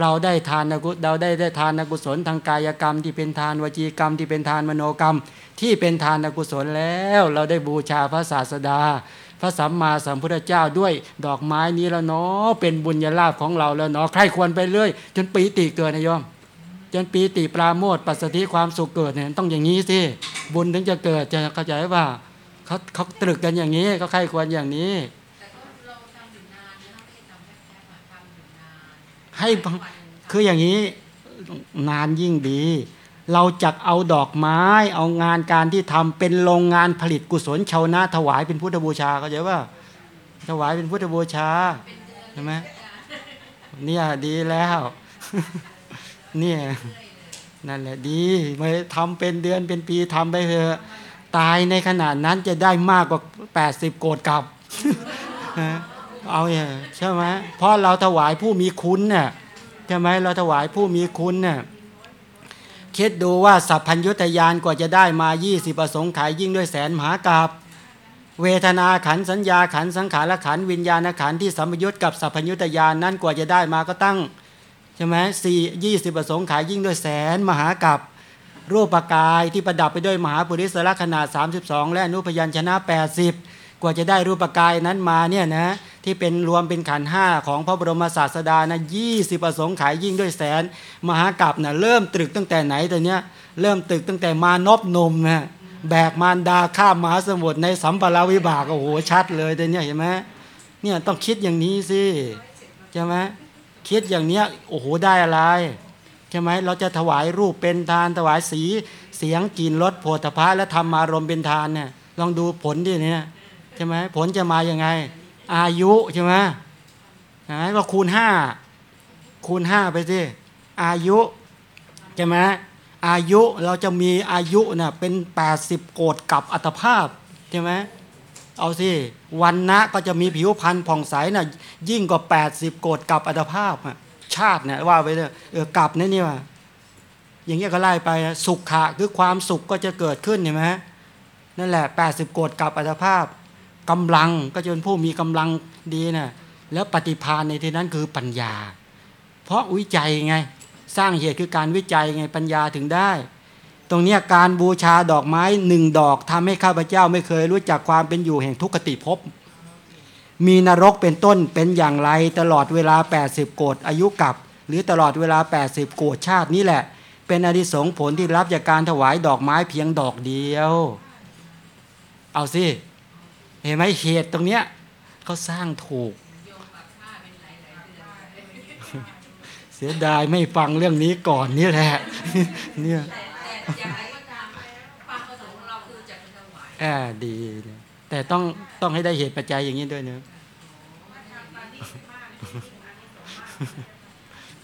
เราได้ทานกุเราได้ได้ทานกุศลทางกายกรรม ที่เป็นทานวจีกรรม ที่เป็นทานมโนกรรม ที่เป็นทานกุศลแล้ว เราได้บูชาพระศาสดา พระสัมมาสัมพุทธเจ้าด้วยดอกไม้นี้แล้วเนาะเป็นบุญญาลาภของเราแล้วเนาะใครควรไปเรื่อย จนปีติเกิดนะโยม จนปีติปราโมทปัสสติความสุขเกิดเนี่ยต้องอย่างนี้สิบุญถึงจะเกิดจะเข้าใจว่าเขาเขาตรึกกันอย่างนี้เขาใครควรอย่างนี้ๆแต่ก็เราทำอยู่นานนะคะไม่ได้ทำแป๊บๆอะทำอยู่นานให้วันหนึ่งคืออย่างนี้นานยิ่งดี เราจะเอาดอกไม้ เอางานการที่ทำเป็นโรงงานผลิตกุศลชาวนาถวายเป็นพุทธบูชาเข้าใจว่าถวายเป็นพุทธบูชาใช่ไหมเนี่ยดีแล้วเนี่ยนั่นแหละดีไม่ทำเป็นเดือนเป็นปีทำไปเถอะตายในขนาดนั้นจะได้มากกว่า 80 โกดกลับ เอาเนี่ยใช่ไหมเพราะเราถวายผู้มีคุณเนี่ยใช่ไหมเราถวายผู้มีคุณเนี่ย คิดดูว่าสัพพัญญุตยานกว่าจะได้มา20ประสงค์ขายยิ่งด้วยแสนมหากราบเวทนาขันสัญญาขันสังขารขันวิญญาณขันที่สัมยุตกับสัพพัญญุตยานนั้นกว่าจะได้มาก็ตั้งใช่ไหมสี่ยี่สิบประสงค์ขายยิ่งด้วยแสนมหากราบรูปกายที่ประดับไปด้วยมหาปุริสละขนาด 32 และอนุพยัญชนะ 80 กว่าจะได้รูปกายนั้นมาเนี่ยนะ ที่เป็นรวมเป็นขันห้าของพระบรมศาสดานะยี่สิบประสงค์ขายยิ่งด้วยแสน มหากราบนะเริ่มตรึกตั้งแต่ไหนแต่เนี้ยเริ่มตรึกตั้งแต่มานพหนมนะแบกมารดาข้ามมหาสมุทรในสัมปราวิบากโอ้โหชัดเลยแต่เนี้ยเห็นไหมเนี่ยต้องคิดอย่างนี้สิใช่ไหมคิดอย่างเนี้ยโอ้โหได้อะไรใช่ไหมเราจะถวายรูปเป็นทานถวายสีเสียงกลิ่นรสโผฏฐะและธรรมารมณ์เป็นทานเนี่ยลองดูผลดิเนี่ยใช่ไหมผลจะมาอย่างไง อายุใช่ไหมนะก็คูณห้าคูณห้าไปสิอายุใช่ไหมอายุเราจะมีอายุน่ะเป็น 80 โกดกับอัตภาพใช่ไหมเอาสิวันนะก็จะมีผิวพรรณผ่องใสน่ะยิ่งกว่า 80 โกดกับอัตภาพชาติเนี่ยว่าไปเลยเออกับนะนี่ว่าอย่างเงี้ยก็ไล่ไปนะสุขะคือความสุขก็จะเกิดขึ้นเห็นไหมนั่นแหละ 80 โกดกับอัตภาพ กำลังก็จะเป็นผู้มีกำลังดีนะแล้วปฏิภาณในที่นั้นคือปัญญา เพราะวิจัยไง สร้างเหตุคือการวิจัยไงปัญญาถึงได้ ตรงนี้การบูชาดอกไม้หนึ่งดอกทำให้ข้าพเจ้าไม่เคยรู้จักความเป็นอยู่แห่งทุกขติภพมีนรกเป็นต้นเป็นอย่างไรตลอดเวลา 80 โกดอายุกับ หรือตลอดเวลา 80 โกดชาตินี้แหละ เป็นอดิสงผลที่รับจากการถวายดอกไม้เพียงดอกเดียว เอาสิ ห็นไหมเหตุตรงเนี้ยเขาสร้างถูกโยมปักผ้าเป็นหลายหลายๆเดือนเสียดายไม่ฟังเรื่องนี้ก่อนนี่แหละเนี่ยแต่แต่อย่างไรก็ตามความประสงค์ของเราคือจะเป็นถวายแอบดีเนี่ยแต่ต้องต้องให้ได้เหตุปัจจัยอย่างนี้ด้วยเนอะ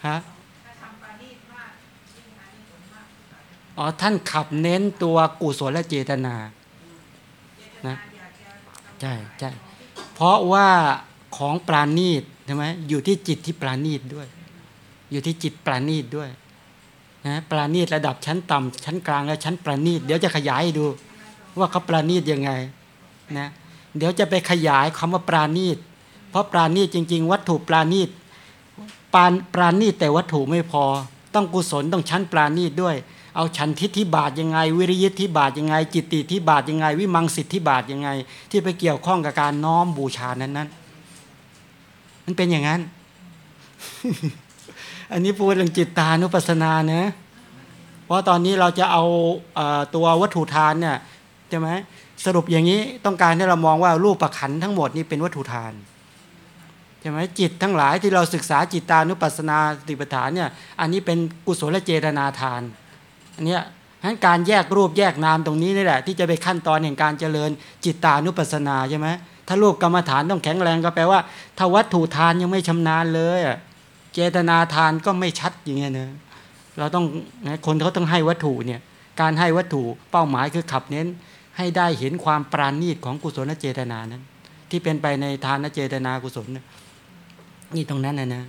ฮะอ๋อท่านขับเน้นตัวกุศลและเจตนานะ ใช่ใช่เพราะว่าของปราณีตใช่ไหมอยู่ที่จิตที่ปราณีตด้วย อยู่ที่จิตปราณีตด้วยนะปราณีตระดับชั้นต่ำชั้นกลางและชั้นปราณีตเดี๋ยวจะขยายดู ว่าเขาปราณีตยังไงนะเดี๋ยวจะไปขยายคำว่าปราณีต เพราะปราณีตจริง ๆ วัตถุปราณีตปานปราณีตแต่วัตถุไม่พอ ต้องกุศลต้องชั้นปราณีตด้วย เอาฉันทิฏฐิบาทยังไง วิริยิทธิบาทยังไง จิตติทิบาทยังไง วิมังสิทธิบาทยังไง ที่ไปเกี่ยวข้องกับการน้อมบูชานั้นนั้นมันเป็นอย่างนั้น อันนี้พูดเรื่องจิตตานุปัสสนานะ เพราะตอนนี้เราจะเอาตัววัตถุทานเนี่ยใช่ไหมสรุปอย่างนี้ต้องการให้เรามองว่ารูปประขันทั้งหมดนี่เป็นวัตถุทานใช่ไหมจิตทั้งหลายที่เราศึกษาจิตตานุปัสสนาสติปัฏฐานเนี่ยอันนี้เป็นกุศลเจตนาทาน อันเนี้ยฉะนั้นการแยกรูปแยกนามตรงนี้นี่แหละ ที่จะไปขั้นตอนแห่งการเจริญจิตตานุปัสสนาใช่ไหมถ้ารูปกรรมฐานต้องแข็งแรงก็แปลว่า ถ้าวัตถุทานยังไม่ชำนาญเลยเจตนาทานก็ไม่ชัดอย่างเงี้ยนะเราต้องคนเขาต้องให้วัตถุเนี่ยการให้วัตถุเป้าหมายคือขับเน้น ให้ได้เห็นความปราณีตของกุศลเจตนานั้น ที่เป็นไปในทานเจตนากุศลนี่ตรงนั้นนะนะ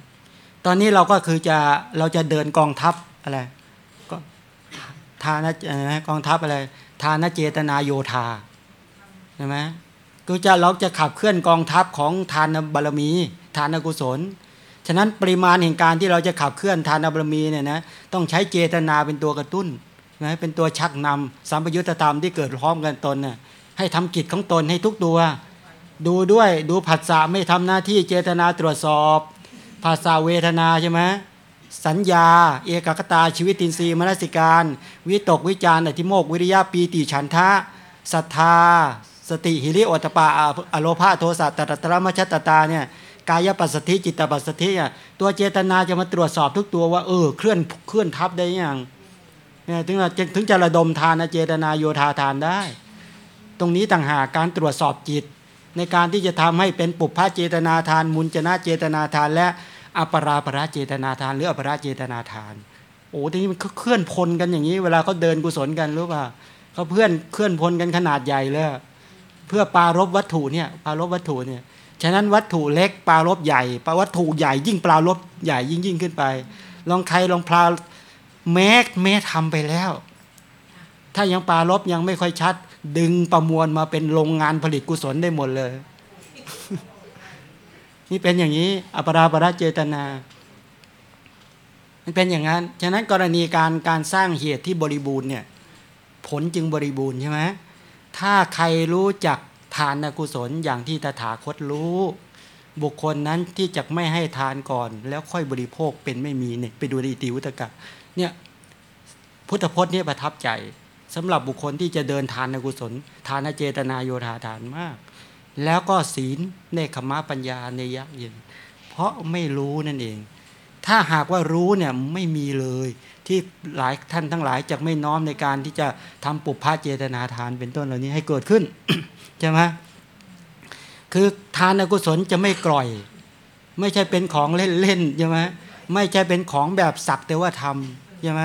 ตอนนี้เราก็คือจะเราจะเดินกองทัพอะไร ทานเอ่อกองทัพอะไรทานเจตนาโยธาใช่ไหมก็จะเราจะขับเคลื่อนกองทัพของทานบารมี ทานกุศล ฉะนั้นปริมาณแห่งการที่เราจะขับเคลื่อนทานบารมีเนี่ยนะต้องใช้เจตนาเป็นตัวกระตุ้นนะเป็นตัวชักนำสัมปยุตธรรมที่เกิดพร้อมกันตนน่ะให้ทำกิจของตนให้ทุกตัว ดูด้วยดูผัสสะไม่ทำหน้าที่เจตนาตรวจสอบภาษาเวทนาใช่ไหม สัญญา เอกคตาชีวิตินทรีย์มนสิการ วิตกวิจารอธิโมกวิริยะปีติฉันทะศรัทธา สติหิริโอตปาอโลภาโทสะตตตระมชตตาเนี่ยกายปัสสธิจิตปัสสธิอะตัวเจตนาจะมาตรวจสอบทุกตัวว่าเออเคลื่อนเคลื่อนทับได้ยังเนี่ยถึงเราถึงจะระดมทานเจตนาโยธาทานได้ ตรงนี้ต่างหากการตรวจสอบจิต ในการที่จะทำให้เป็นปุพพะเจตนาทาน มุนจนะเจตนาทานและ อปราปราเจตนาทาน หรืออปราเจตนาทาน โอ้ทีนี้มันเคลื่อนพลกันอย่างนี้ เวลาเขาเดินกุศลกันรู้ป่ะเขาเพื่อนเคลื่อนพลกันขนาดใหญ่เลยเพื่อปารบวัตถุเนี่ยปารบวัตถุเนี่ยฉะนั้นวัตถุเล็กปารบใหญ่ปาวัตถุใหญ่ยิ่งปารบใหญ่ยิ่งยิ่งขึ้นไป ลองใครลองปลาแม้แม้ทำไปแล้ว ถ้ายังปารบยังไม่ค่อยชัด ดึงประมวลมาเป็นโรงงานผลิตกุศลได้หมดเลย นี่เป็นอย่างนี้ อปราปราเจตนา มันเป็นอย่างนั้น ฉะนั้นกรณีการการสร้างเหตุที่บริบูรณ์เนี่ยผลจึงบริบูรณ์ใช่ไหมถ้าใครรู้จักทานกุศลอย่างที่ตถาคตรู้ บุคคลนั้นที่จะไม่ให้ทานก่อน แล้วค่อยบริโภคเป็นไม่มีเนี่ยไปดูในอิติวุตกะเนี่ยพุทธพจน์เนี่ยประทับใจสำหรับบุคคลที่จะเดินทานกุศล ทานเจตนาโยธาทานมาก แล้วก็ศีลเนคขมะปัญญาเนยะเย็นเพราะไม่รู้นั่นเอง ถ้าหากว่ารู้เนี่ยไม่มีเลย ที่หลายท่านทั้งหลายจะไม่น้อมในการที่จะทำปุพพะเจตนาทานเป็นต้นเหล่านี้ให้เกิดขึ้นใช่ไหมคือทานอกุศลจะไม่กล่อย ไม่ใช่เป็นของเล่นๆใช่ไหมไม่ใช่เป็นของแบบสักแต่ว่าทำใช่ไหม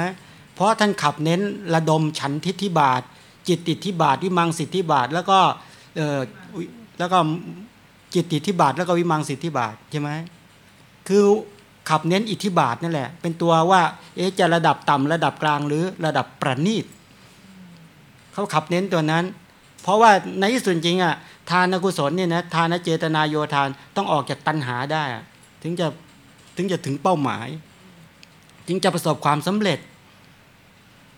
เพราะท่านขับเน้นระดมฉันทิฏฐิบาท จิตติดที่บาทวิมังสิทธิบาทแล้วก็ แล้วก็จิตติที่บาทแล้วก็วิมังสิทธิบาทใช่ไหมคือขับเน้นอิทธิบาทนั่นแหละ เป็นตัวว่าเอ๊ะจะระดับต่ำระดับกลางหรือระดับประณีตเขาขับเน้นตัวนั้น เพราะว่าในที่สุดจริงอะทานกุศลเนี่ยนะทานเจตนาโยทานต้องออกจากตัณหาได้ ถึงจะถึงจะถึงเป้าหมายจึงจะประสบความสำเร็จ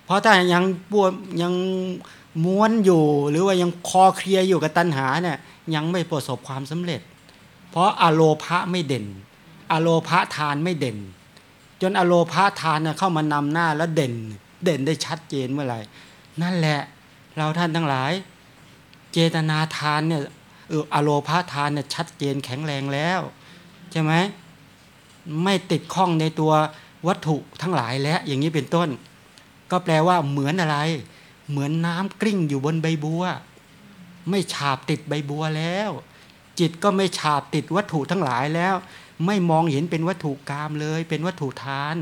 เพราะถ้ายังบวมยัง ม้วนอยู่หรือว่ายังคอเคลียอยู่กับตัณหาเนี่ยยังไม่ประสบความสำเร็จ เพราะอโลภะไม่เด่น อโลภะทานไม่เด่น จนอโลภะทานน่ะเข้ามานำหน้าแล้วเด่น เด่นได้ชัดเจนเมื่อไหร่ นั่นแหละเราท่านทั้งหลาย เจตนาทานเนี่ยเอออโลภะทานเนี่ยชัดเจนแข็งแรงแล้วใช่ไหมไม่ติดข้องในตัววัตถุทั้งหลายแล้วอย่างนี้เป็นต้น ก็แปลว่าเหมือนอะไร เหมือนน้ำกลิ้งอยู่บนใบบัว ไม่ฉาบติดใบบัวแล้ว จิตก็ไม่ฉาบติดวัตถุทั้งหลายแล้ว ไม่มองเห็นเป็นวัตถุกรรมเลย เป็นวัตถุทาน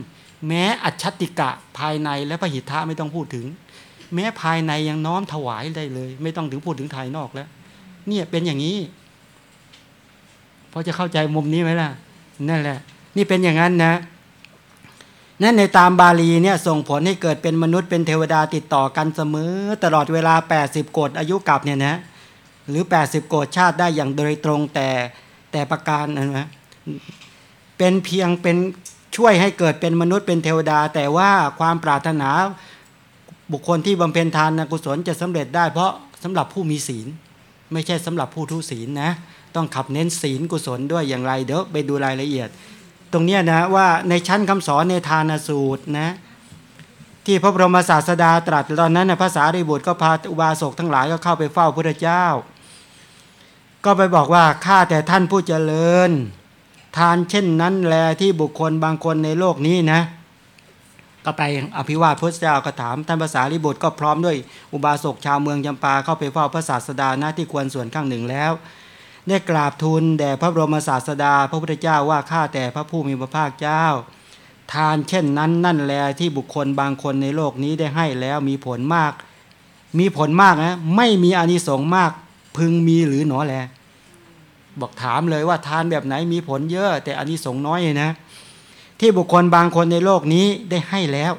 แม้อัจฉติกะภายในและพระหิทธะไม่ต้องพูดถึง แม้ภายในยังน้อมถวายได้เลย ไม่ต้องถึงพูดถึงภายนอกแล้ว เนี่ยเป็นอย่างนี้พอจะเข้าใจมุมนี้ไหมล่ะ นั่นแหละ นี่เป็นอย่างนั้นนะ นั่นในตามบาลีเนี่ยส่งผลให้เกิดเป็นมนุษย์เป็นเทวดาติดต่อกันเสมอ ตลอดเวลา 80 โกดอายุกับเนี่ยนะหรือ 80 โกดชาติได้อย่างโดยตรงแต่แต่ประการนะเป็นเพียงเป็นช่วยให้เกิดเป็นมนุษย์เป็นเทวดา แต่ว่าความปรารถนาบุคคลที่บำเพ็ญทานกุศลจะสำเร็จได้ เพราะสำหรับผู้มีศีล ไม่ใช่สำหรับผู้ทุศีลนะต้องขับเน้นศีลกุศลด้วยอย่างไรเดี๋ยวไปดูรายละเอียด ตรงนี้นะว่าในชั้นคำสอนในทานสูตรนะที่พระบรมศาสดาตรัสตอนนั้นนะภาษาริบุตรก็พาอุบาสกทั้งหลายก็เข้าไปเฝ้าพระเจ้า ก็ไปบอกว่าข้าแต่ท่านผู้เจริญ ทานเช่นนั้นแลที่บุคคลบางคนในโลกนี้นะก็ไปอภิวาทพระเจ้าก็ถามท่านภาษาริบุตรก็พร้อมด้วยอุบาสกชาวเมืองจำปาเข้าไปเฝ้าพระศาสดาหน้าที่ควรส่วนข้างหนึ่งแล้ว ได้กราบทูลแด่พระบรมศาสดา พระพุทธเจ้าว่าข้าแต่พระผู้มีพระภาคเจ้า ทานเช่นนั้นนั่นแลที่บุคคลบางคนในโลกนี้ได้ให้แล้วมีผลมาก มีผลมากนะไม่มีอานิสงส์มากพึงมีหรือหนอแล บอกถามเลยว่าทานแบบไหนมีผลเยอะ แต่อานิสงส์น้อยนะ ที่บุคคลบางคนในโลกนี้ได้ให้แล้ว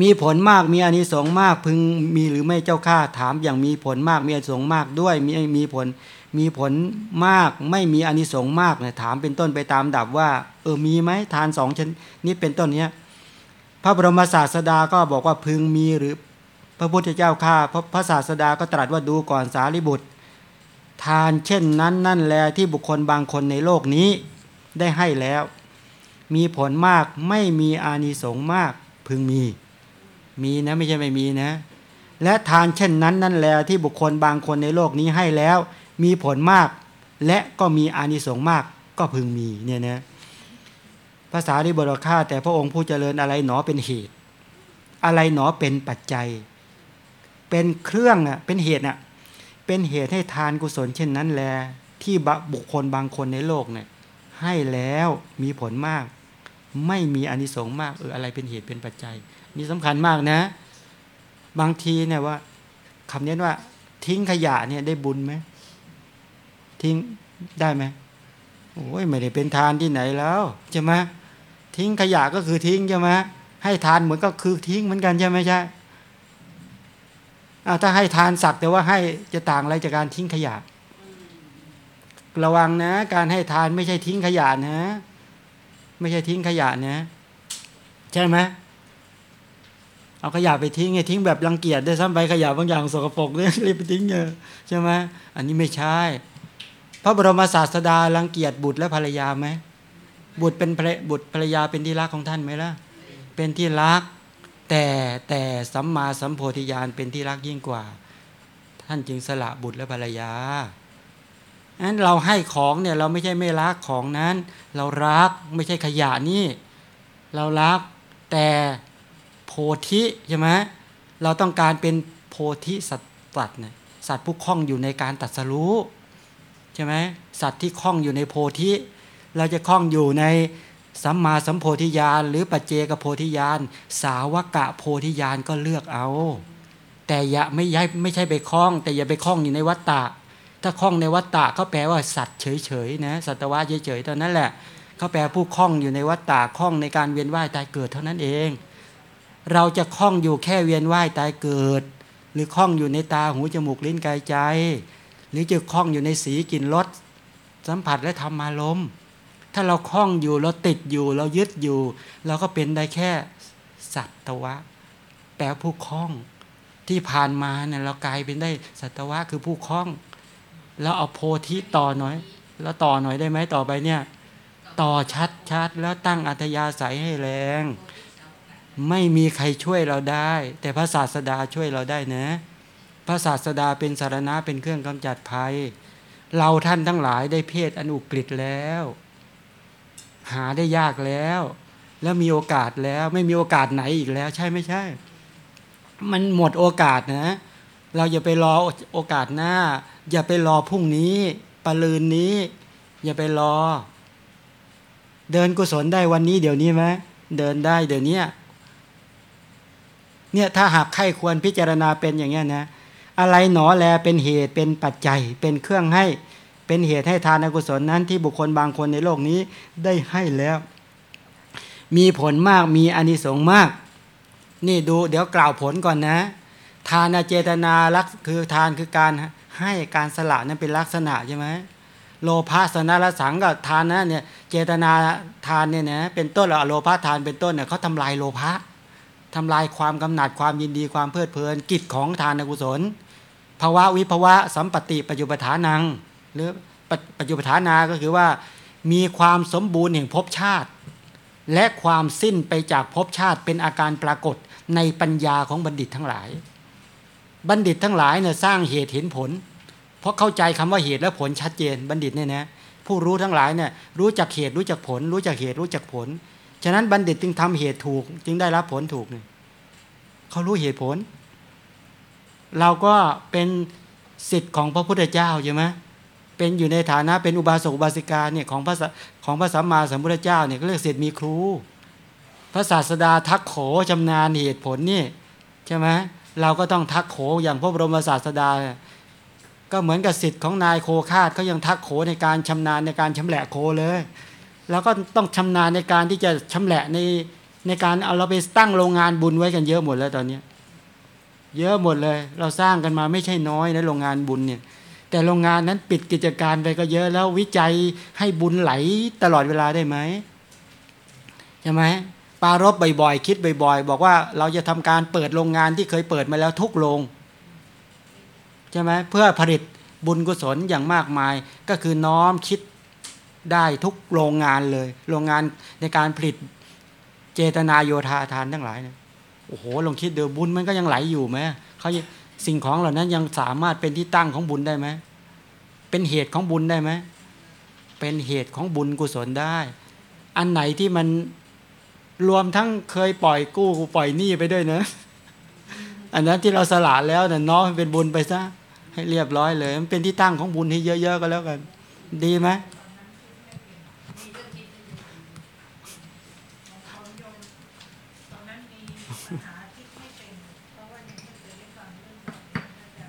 มีผลมากมีอานิสงส์มากพึงมีหรือไม่เจ้าข้าถามอย่างมีผลมากมีอานิสงส์มากด้วยมีมีผล มีผลมากไม่มีอนิสงส์มากเนี่ยถามเป็นต้นไปตามดับว่า เออมีไหมทานสองชนนี้เป็นต้นเนี้ยพระบรมศาสดาก็บอกว่าพึงมีหรือพระพุทธเจ้าข้าพระพระศาสดาก็ตรัสว่าดูก่อนสารีบุตร ทานเช่นนั้นนั่นแลที่บุคคลบางคนในโลกนี้ได้ให้แล้ว มีผลมากไม่มีอานิสงส์มากพึงมี มีนะไม่ใช่ไม่มีนะ และทานเช่นนั้นนั่นแลที่บุคคลบางคนในโลกนี้ให้แล้ว มีผลมาก และก็มีอานิสงส์มากก็พึงมีเนี่ยนะภาษาที่บรค่าแต่พระองค์ผู้เจริญอะไรหนอเป็นเหตุ อะไรหนอเป็นปัจจัย เป็นเครื่องอะเป็นเหตุอะเป็นเหตุให้ทานกุศลเช่นนั้นแล ที่บุคคลบางคนในโลกเนี่ยให้แล้วมีผลมาก ไม่มีอานิสงส์มากเอออะไรเป็นเหตุเป็นปัจจัย นี่สำคัญมากนะ บางทีเนี่ยว่าคำนี้ว่าทิ้งขยะเนี่ยได้บุญไหม ทิ้งได้ไหมโอ้ยไม่ได้เป็นทานที่ไหนแล้วใช่ไหมทิ้งขยะก็คือทิ้งใช่ไหมให้ทานเหมือนก็คือทิ้งเหมือนกันใช่ไหมใช่อาถ้าให้ทานสักแต่ว่าให้จะต่างอะไรจากการทิ้งขยะ ระวังนะ การให้ทานไม่ใช่ทิ้งขยะนะ ไม่ใช่ทิ้งขยะนะใช่ไหมเอาขยะไปทิ้งไงทิ้งแบบรังเกียจได้ซ้ำไปขยะบางอย่างสกปรกเนี่ยรีบไปทิ้งเยอะใช่ไหมอันนี้ไม่ใช่ พระบรมศาสดารังเกียจบุตรและภรรยาไหมบุตรเป็นบุตรภรรยาเป็นที่รักของท่านไหมล่ะ เป็นที่รัก แต่แต่สัมมาสัมโพธิญาณเป็นที่รักยิ่งกว่า ท่านจึงสละบุตรและภรรยานั้นเราให้ของเนี่ยเราไม่ใช่ไม่รักของนั้น เรารักไม่ใช่ขยะนี่เรารักแต่โพธิใช่ไหมเราต้องการเป็นโพธิสัตว์เนี่ยสัตว์ผู้คล่องอยู่ในการตัดสรู้ ใช่ไหมสัตว์ที่คล่องอยู่ในโพธิ เราจะคล่องอยู่ในสัมมาสัมโพธิญาณ หรือปัจเจกโพธิญาณ สาวกะโพธิญาณก็เลือกเอา แต่อย่าไม่ย้ายไม่ใช่ไปคล้อง แต่อย่าไปคล้องอยู่ในวัฏฏะถ้าคล้องในวัฏฏะก็แปลว่าสัตว์เฉยๆนะสัตวะเฉยๆเท่านั้นแหละเขาแปลผู้คล้องอยู่ในวัฏฏะคล้องในการเวียนว่ายตายเกิดเท่านั้นเอง เราจะคล้องอยู่แค่เวียนว่ายตายเกิด หรือคล้องอยู่ในตาหูจมูกลิ้นกายใจ หรือจะคล้องอยู่ในสีกลิ่นรสสัมผัสและธรรมารมณ์ถ้าเราคล้องอยู่เราติดอยู่เรายึดอยู่ เราก็เป็นได้แค่สัตวะ แปลผู้คล้อง ที่ผ่านมาเนี่ยเรากลายเป็นได้สัตวะคือผู้คล้อง แล้วเอาโพธิต่อหน่อย แล้วต่อหน่อยได้ไหมต่อไปเนี่ย ต่อชัดชัดแล้วตั้งอัธยาศัยให้แรง ไม่มีใครช่วยเราได้ แต่พระศาสดาช่วยเราได้นะ พระศาสดาเป็นสารณะเป็นเครื่องกำจัดภัย เราท่านทั้งหลายได้เพศอนุกฤษแล้ว หาได้ยากแล้ว แล้วมีโอกาสแล้วไม่มีโอกาสไหนอีกแล้ว ใช่ไม่ใช่ มันหมดโอกาสนะ เราอย่าไปรอโอกาสหน้า อย่าไปรอพรุ่งนี้ปลืนนี้ อย่าไปรอ เดินกุศลได้วันนี้เดี๋ยวนี้ไหมเดินได้เดี๋ยวนี้เนี่ยถ้าหากใครควรพิจารณาเป็นอย่างเงี้ยนะ อะไรหนอแลเป็นเหตุเป็นปัจจัย เป็นเครื่องให้เป็นเหตุให้ทานกุศลนั้นที่บุคคลบางคนในโลกนี้ได้ให้แล้ว มีผลมากมีอนิสงส์มาก นี่ดูเดี๋ยวกล่าวผลก่อนนะ ทานเจตนาลักคือทานคือการให้การสละนั้นเป็นลักษณะใช่ไหมโลภะสนะละสังกับทานนะเนี่ยเจตนาทานเนี่ยนะเป็นต้นเราโลภะทานเป็นต้นเนี่ยเขาทำลายโลภะทำลายความกำหนัดความยินดีความเพลิดเพลินกิจของทานกุศล วะวิภาวะสัมปติปัจจุปฐานัง หรือปัจจุปฐานาก็คือว่า มีความสมบูรณ์แห่งภพชาติ และความสิ้นไปจากภพชาติเป็นอาการปรากฏในปัญญาของบัณฑิตทั้งหลาย บัณฑิตทั้งหลายเนี่ยสร้างเหตุเห็นผล เพราะเข้าใจคำว่าเหตุและผลชัดเจนบัณฑิตเนี่ยนะผู้รู้ทั้งหลายเนี่ยรู้จักเหตุรู้จักผล รู้จักเหตุรู้จักผล ฉะนั้นบัณฑิตจึงทำเหตุถูก จึงได้รับผลถูกเนี่ยเขารู้เหตุผล เราก็เป็นสิทธิ์ของพระพุทธเจ้าใช่ไหมเป็นอยู่ในฐานะเป็นอุบาสกอุบาสิกาเนี่ยของพระของพระสัมมาสัมพุทธเจ้าเนี่ยก็เรียกสิทธิ์มีครู พระศาสดาทักโขชำนาญเหตุผลนี่ใช่ไหมเราก็ต้องทักโขอย่างพระบรมศาสดา ก็เหมือนกับสิทธิ์ของนายโคคาดเขายังทักโขในการชำนาญในการชำแหละโคเลยแล้วก็ต้องชำนาญในการที่จะชำแหละในในการเอาเราไปตั้งโรงงานบุญไว้กันเยอะหมดแล้วตอนนี้ เยอะหมดเลย เราสร้างกันมาไม่ใช่น้อยนะโรงงานบุญเนี่ย แต่โรงงานนั้นปิดกิจการไปก็เยอะแล้ววิจัยให้บุญไหลตลอดเวลาได้ไหมใช่ไหมปารบบ่อยๆ คิดบ่อย ๆ บอกว่าเราจะทำการเปิดโรงงานที่เคยเปิดมาแล้วทุกโรงใช่ไหมเพื่อผลิตบุญกุศลอย่างมากมายก็คือน้อมคิดได้ทุกโรงงานเลย โรงงานในการผลิตเจตนาโยธาทานทั้งหลายเนี่ย โอ้โหลองคิดเดี๋ยวบุญมันก็ยังไหลอยู่ไหมเขาสิ่งของเหล่านั้นยังสามารถเป็นที่ตั้งของบุญได้ไหมเป็นเหตุของบุญได้ไหมเป็นเหตุของบุญกุศลได้ อันไหนที่มันรวมทั้งเคยปล่อยกู้ปล่อยหนี้ไปด้วยนะ อันนั้นที่เราสละแล้วเนี่ยน้อมให้เป็นบุญไปซะให้เรียบร้อยเลย มันเป็นที่ตั้งของบุญให้เยอะ ๆ ก็แล้วกัน ดีไหมเรื่องคิด ตอนนั้นมีปัญหาที่ไม่เป็น เพราะว่ายังไม่เคยได้ฟังเรื่องแบบนี้นะจ๊ะ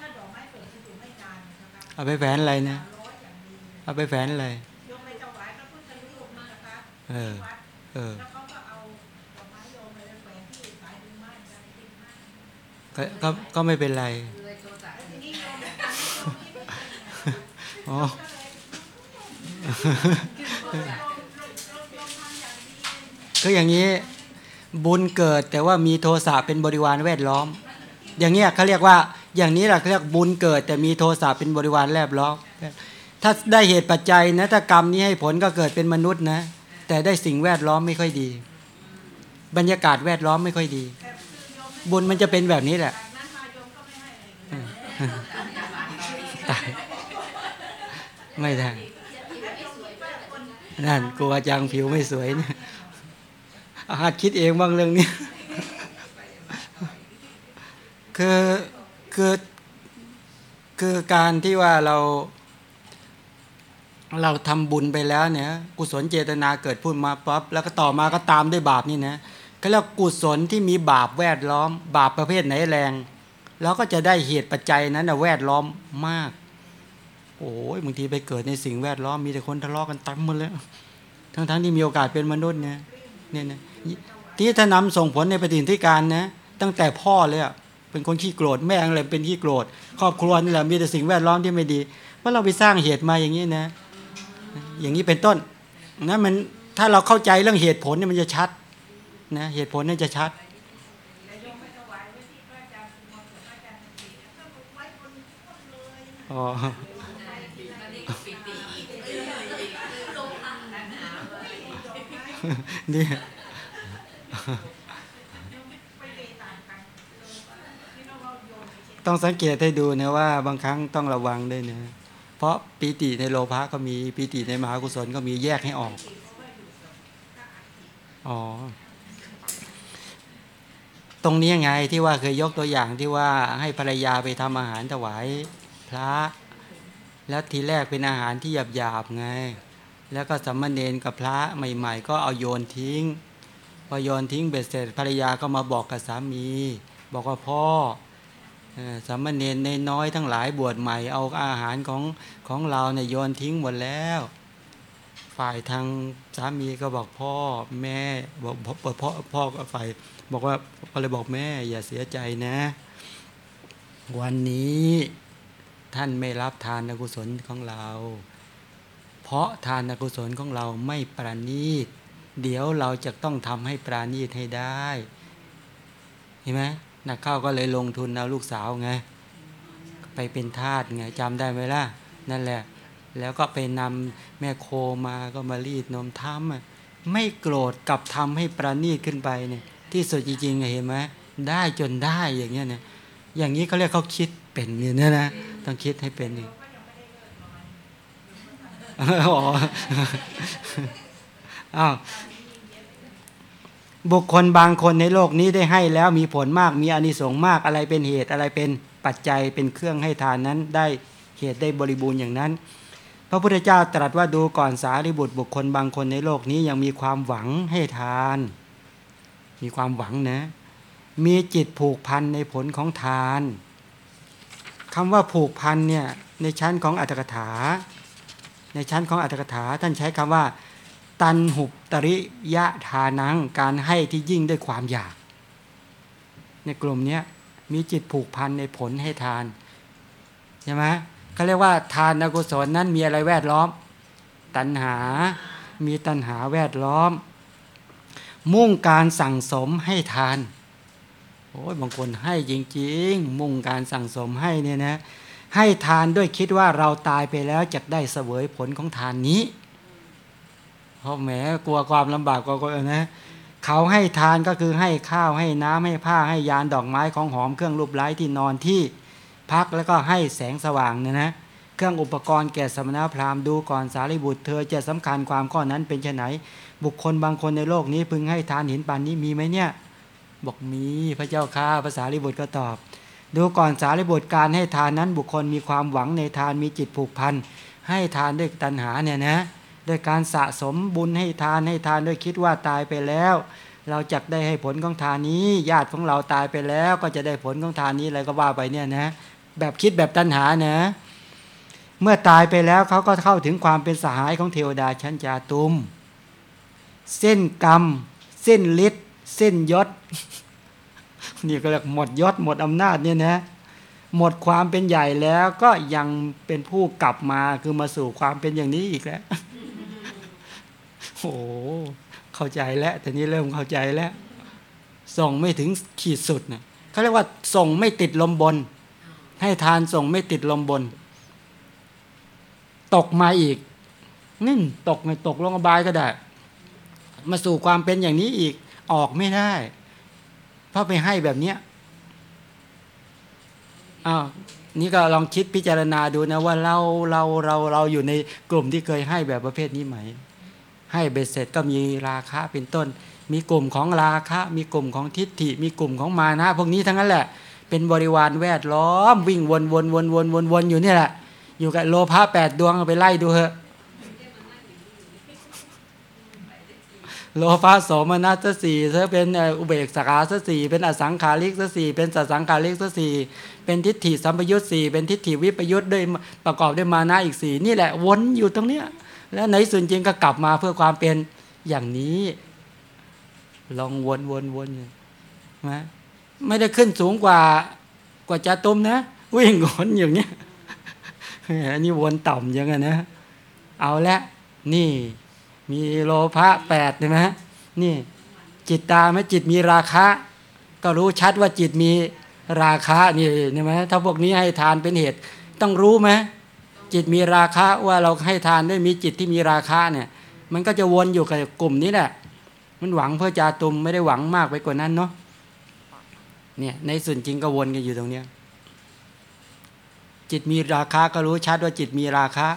เอาไปแฝนอะไรนะสามร้อยอย่างดีเลยเอาไปแฝนอะไรยกไปถวายพระพุทธรูปนะคะเออที่วัดเออแล้วเขาก็เอาดอกไม้โยมไปแขวนที่สายดึงไม้กันติดมากก็ก็ก็ไม่เป็นไรเลยโทรศัพท์แล้วทีนี้โยมโยมคิดไม่เป็นไงอ๋อก็เลยคืออย่างนี้บุญเกิดแต่ว่ามีโทสะเป็นบริวารแวดล้อม อย่างเงี้ยเขาเรียกว่า อย่างนี้แหละเขาเรียกบุญเกิด แต่มีโทสะเป็นบริวารแวดล้อมถ้าได้เหตุปัจจัยนะถ้ากรรมนี้ให้ผลก็เกิดเป็นมนุษย์นะ แต่ได้สิ่งแวดล้อมไม่ค่อยดี บรรยากาศแวดล้อมไม่ค่อยดี บุญมันจะเป็นแบบนี้แหละไม่ไรเลยตายไม่ได้นั่นกลัวจังผิวไม่สวยเนี่ยอาหัดคิดเองบ้างเรื่องนี้คือ คือคือการที่ว่าเรา เราทำบุญไปแล้วเนี่ยกุศลเจตนาเกิดพุ่นมาปั๊บแล้วก็ต่อมาก็ตามด้วยบาปนี่นะก็เรียกกุศลที่มีบาปแวดล้อม บาปประเภทไหนแรงเราก็จะได้เหตุปัจจัยนั้นนะแวดล้อมมาก โอ้ยบางทีไปเกิดในสิ่งแวดล้อมมีแต่คนทะเลาะกันตั้มหมดแล้วทั้งๆทที่มีโอกาสเป็นมนุษย์เนี่ยเนี่ยนะที่ถ้านำส่งผลในปฏิทินที่การนะตั้งแต่พ่อเลยอะ เป็นคนขี้โกรธแม่อะไรเป็นขี้โกรธครอบครัวนี่แหละมีแต่สิ่งแวดล้อมที่ไม่ดีเพราเราไปสร้างเหตุมาอย่างนี้นะ อย่างนี้เป็นต้นนะมันถ้าเราเข้าใจเรื่องเหตุผลเนี่ยมันจะชัดนะเหตุผลเนี่ยจะชัดแต่โยมไม่ถวายไว้ที่ย ต้องสังเกตให้ดูนะว่าบางครั้งต้องระวังด้วยนะเพราะปีติในโลภะก็มีปีติในมหากุศลก็มีแยกให้ออกอ๋อตรงนี้ยังไงที่ว่าเคยยกตัวอย่างที่ว่าให้ภรรยาไปทำอาหารถวายพระ แล้วทีแรกเป็นอาหารที่หยาบๆไง แล้วก็สัมมาเนนกับพระใหม่ ๆ ก็เอาโยนทิ้ง พอโยนทิ้งเบ็ดเสร็จภรรยาก็มาบอกกับสามี บอกว่าพ่อ สามเณรในน้อยทั้งหลายบวชใหม่เอาอาหารของของเราเนี่ยโยนทิ้งหมดแล้ว ฝ่ายทางสามีก็บอกพ่อแม่บอกพ่อพ่อพ่อก็ฝ่ายบอกว่าก็เลยบอกแม่อย่าเสียใจนะ วันนี้ท่านไม่รับทานกุศลของเรา เพราะทานกุศลของเราไม่ประณีต เดี๋ยวเราจะต้องทำให้ปราณีตให้ได้ เห็นไหม นักเข้าก็เลยลงทุนเอาลูกสาวไงไปเป็นทาสไงจำได้ไหมล่ะ นั่นแหละ แล้วก็ไปนำแม่โคมาก็มารีดนมทำไม่โกรธกับทำให้ประณีตขึ้นไปเนี่ยที่สุดจริงๆเห็นไหมได้จนได้อย่างเงี้ยเนี่ยอย่างนี้เขาเรียกเขาคิดเป็นเนี่ยนะนะต้องคิดให้เป็นนี่อ๋ออ้าว บุคคลบางคนในโลกนี้ได้ให้แล้วมีผลมากมีอานิสงส์มากอะไรเป็นเหตุอะไรเป็นปัจจัยเป็นเครื่องให้ทานนั้นได้เหตุได้บริบูรณ์อย่างนั้น พระพุทธเจ้าตรัสว่าดูก่อนสารีบุตรบุคคลบางคนในโลกนี้ยังมีความหวังให้ทาน มีความหวังนะ มีจิตผูกพันในผลของทานคำว่าผูกพันเนี่ยในชั้นของอัตถกถา ในชั้นของอัตถกถาท่านใช้คำว่า ตันหุบตริยะทานังการให้ที่ยิ่งด้วยความอยาก ในกลุ่มนี้มีจิตผูกพันในผลให้ทานใช่ไหมเขาเรียกว่าทานกุศลนั้นมีอะไรแวดล้อม ตัณหา มีตัณหาแวดล้อม มุ่งการสั่งสมให้ทานโอ้ยบางคนให้จริง ๆ มุ่งการสั่งสมให้เนี่ยนะให้ทานด้วยคิดว่าเราตายไปแล้วจะได้เสวยผลของทานนี้ เพราะแหมกลัวความลำบากก็นะเขาให้ทานก็คือให้ข้าวให้น้ำให้ผ้าให้ยานดอกไม้ของหอมเครื่องรูปไล้ที่นอนที่พักแล้วก็ให้แสงสว่างเนี่ยนะเครื่องอุปกรณ์แก่สมณพราหมณ์ดูก่อนสารีบุตรเธอจะสำคัญความข้อนั้นเป็นไนบุคคลบางคนในโลกนี้พึงให้ทานเห็นปานนี้มีไหมเนี่ย บอกมีพระเจ้าข้าภาษาลิบุตรก็ตอบ ดูก่อนสารีบุตรการให้ทานนั้นบุคคลมีความหวังในทานมีจิตผูกพันให้ทานด้วยตัณหาเนี่ยนะ ด้วยการสะสมบุญให้ทานให้ทานด้วยคิดว่าตายไปแล้ว เราจะได้ให้ผลของทานนี้ญาติของเราตายไปแล้ว ก็จะได้ผลของทานนี้อะไรก็ว่าไปเนี่ยนะ แบบคิดแบบตัณหานะ เมื่อตายไปแล้วเขาก็เข้าถึงความเป็นสหายของเทวดาชั้นจาตุม เส้นกรรม เส้นฤทธิ์เส้นยศนี่ก็เรียกหมดยศหมดอำนาจเนี่ยนะหมดความเป็นใหญ่แล้วก็ยังเป็นผู้กลับมาคือมาสู่ความเป็นอย่างนี้อีกแล้ว โอ้โห เข้าใจแล้วแต่นี้เริ่มเข้าใจแล้วส่งไม่ถึงขีดสุดเนี่ยเขาเรียกว่าส่งไม่ติดลมบน ให้ทานส่งไม่ติดลมบน ตกมาอีกนี่ตกไม่ตกลงอบายก็ได้ มาสู่ความเป็นอย่างนี้อีกออกไม่ได้ เพราะไปให้แบบเนี้ยอ้าวนี่ก็ลองคิดพิจารณาดูนะว่าเราเราเราเราอยู่ในกลุ่มที่เคยให้แบบประเภทนี้ไหม ให้เบ็ดเสร็จก็มีราคะเป็นต้น มีกลุ่มของราคะ มีกลุ่มของทิฏฐิ มีกลุ่มของมานะ พวกนี้ทั้งนั้นแหละ เป็นบริวารแวดล้อม วิ่งวนวนวนวนวนวนอยู่นี่แหละ อยู่กับโลภะแปดดวงไปไล่ดูเถอะโลภะโสมนัสสี่ถ้าเป็นอุเบกขาสสี่เป็นอสังขาริกสสี่เป็นสัสังขาริกสสี่เป็นทิฏฐิสัมปยุตสี่เป็นทิฏฐิวิปยุตด้วยประกอบด้วยมานะอีกสี่นี่แหละวนอยู่ตรงเนี้ย แล้วในส่วนจริงก็กลับมาเพื่อความเป็นอย่างนี้ ลองวนวนวนอยู่นะไม่ได้ขึ้นสูงกว่ากว่าจะตุ้มนะวิ่งวนอย่างเนี้ยอันนี้วนต่ำยังไงนะ เอาละนี่ มีโลภะแปดใช่ไหมนี่ จิตตาไหมจิตมีราคะ ก็รู้ชัดว่าจิตมีราคะนี่ใช่ไหมถ้าพวกนี้ให้ทานเป็นเหตุ ต้องรู้ไหม จิตมีราคะว่าเราให้ทานด้วยมีจิตที่มีราคะเนี่ย มันก็จะวนอยู่กับกลุ่มนี้แหละ มันหวังเพื่อจาตุมไม่ได้หวังมากไปกว่านั้นเนาะเนี่ยในส่วนจริงก็วนกันอยู่ตรงเนี้ยจิตมีราคะก็รู้ชัดว่าจิตมีราคะ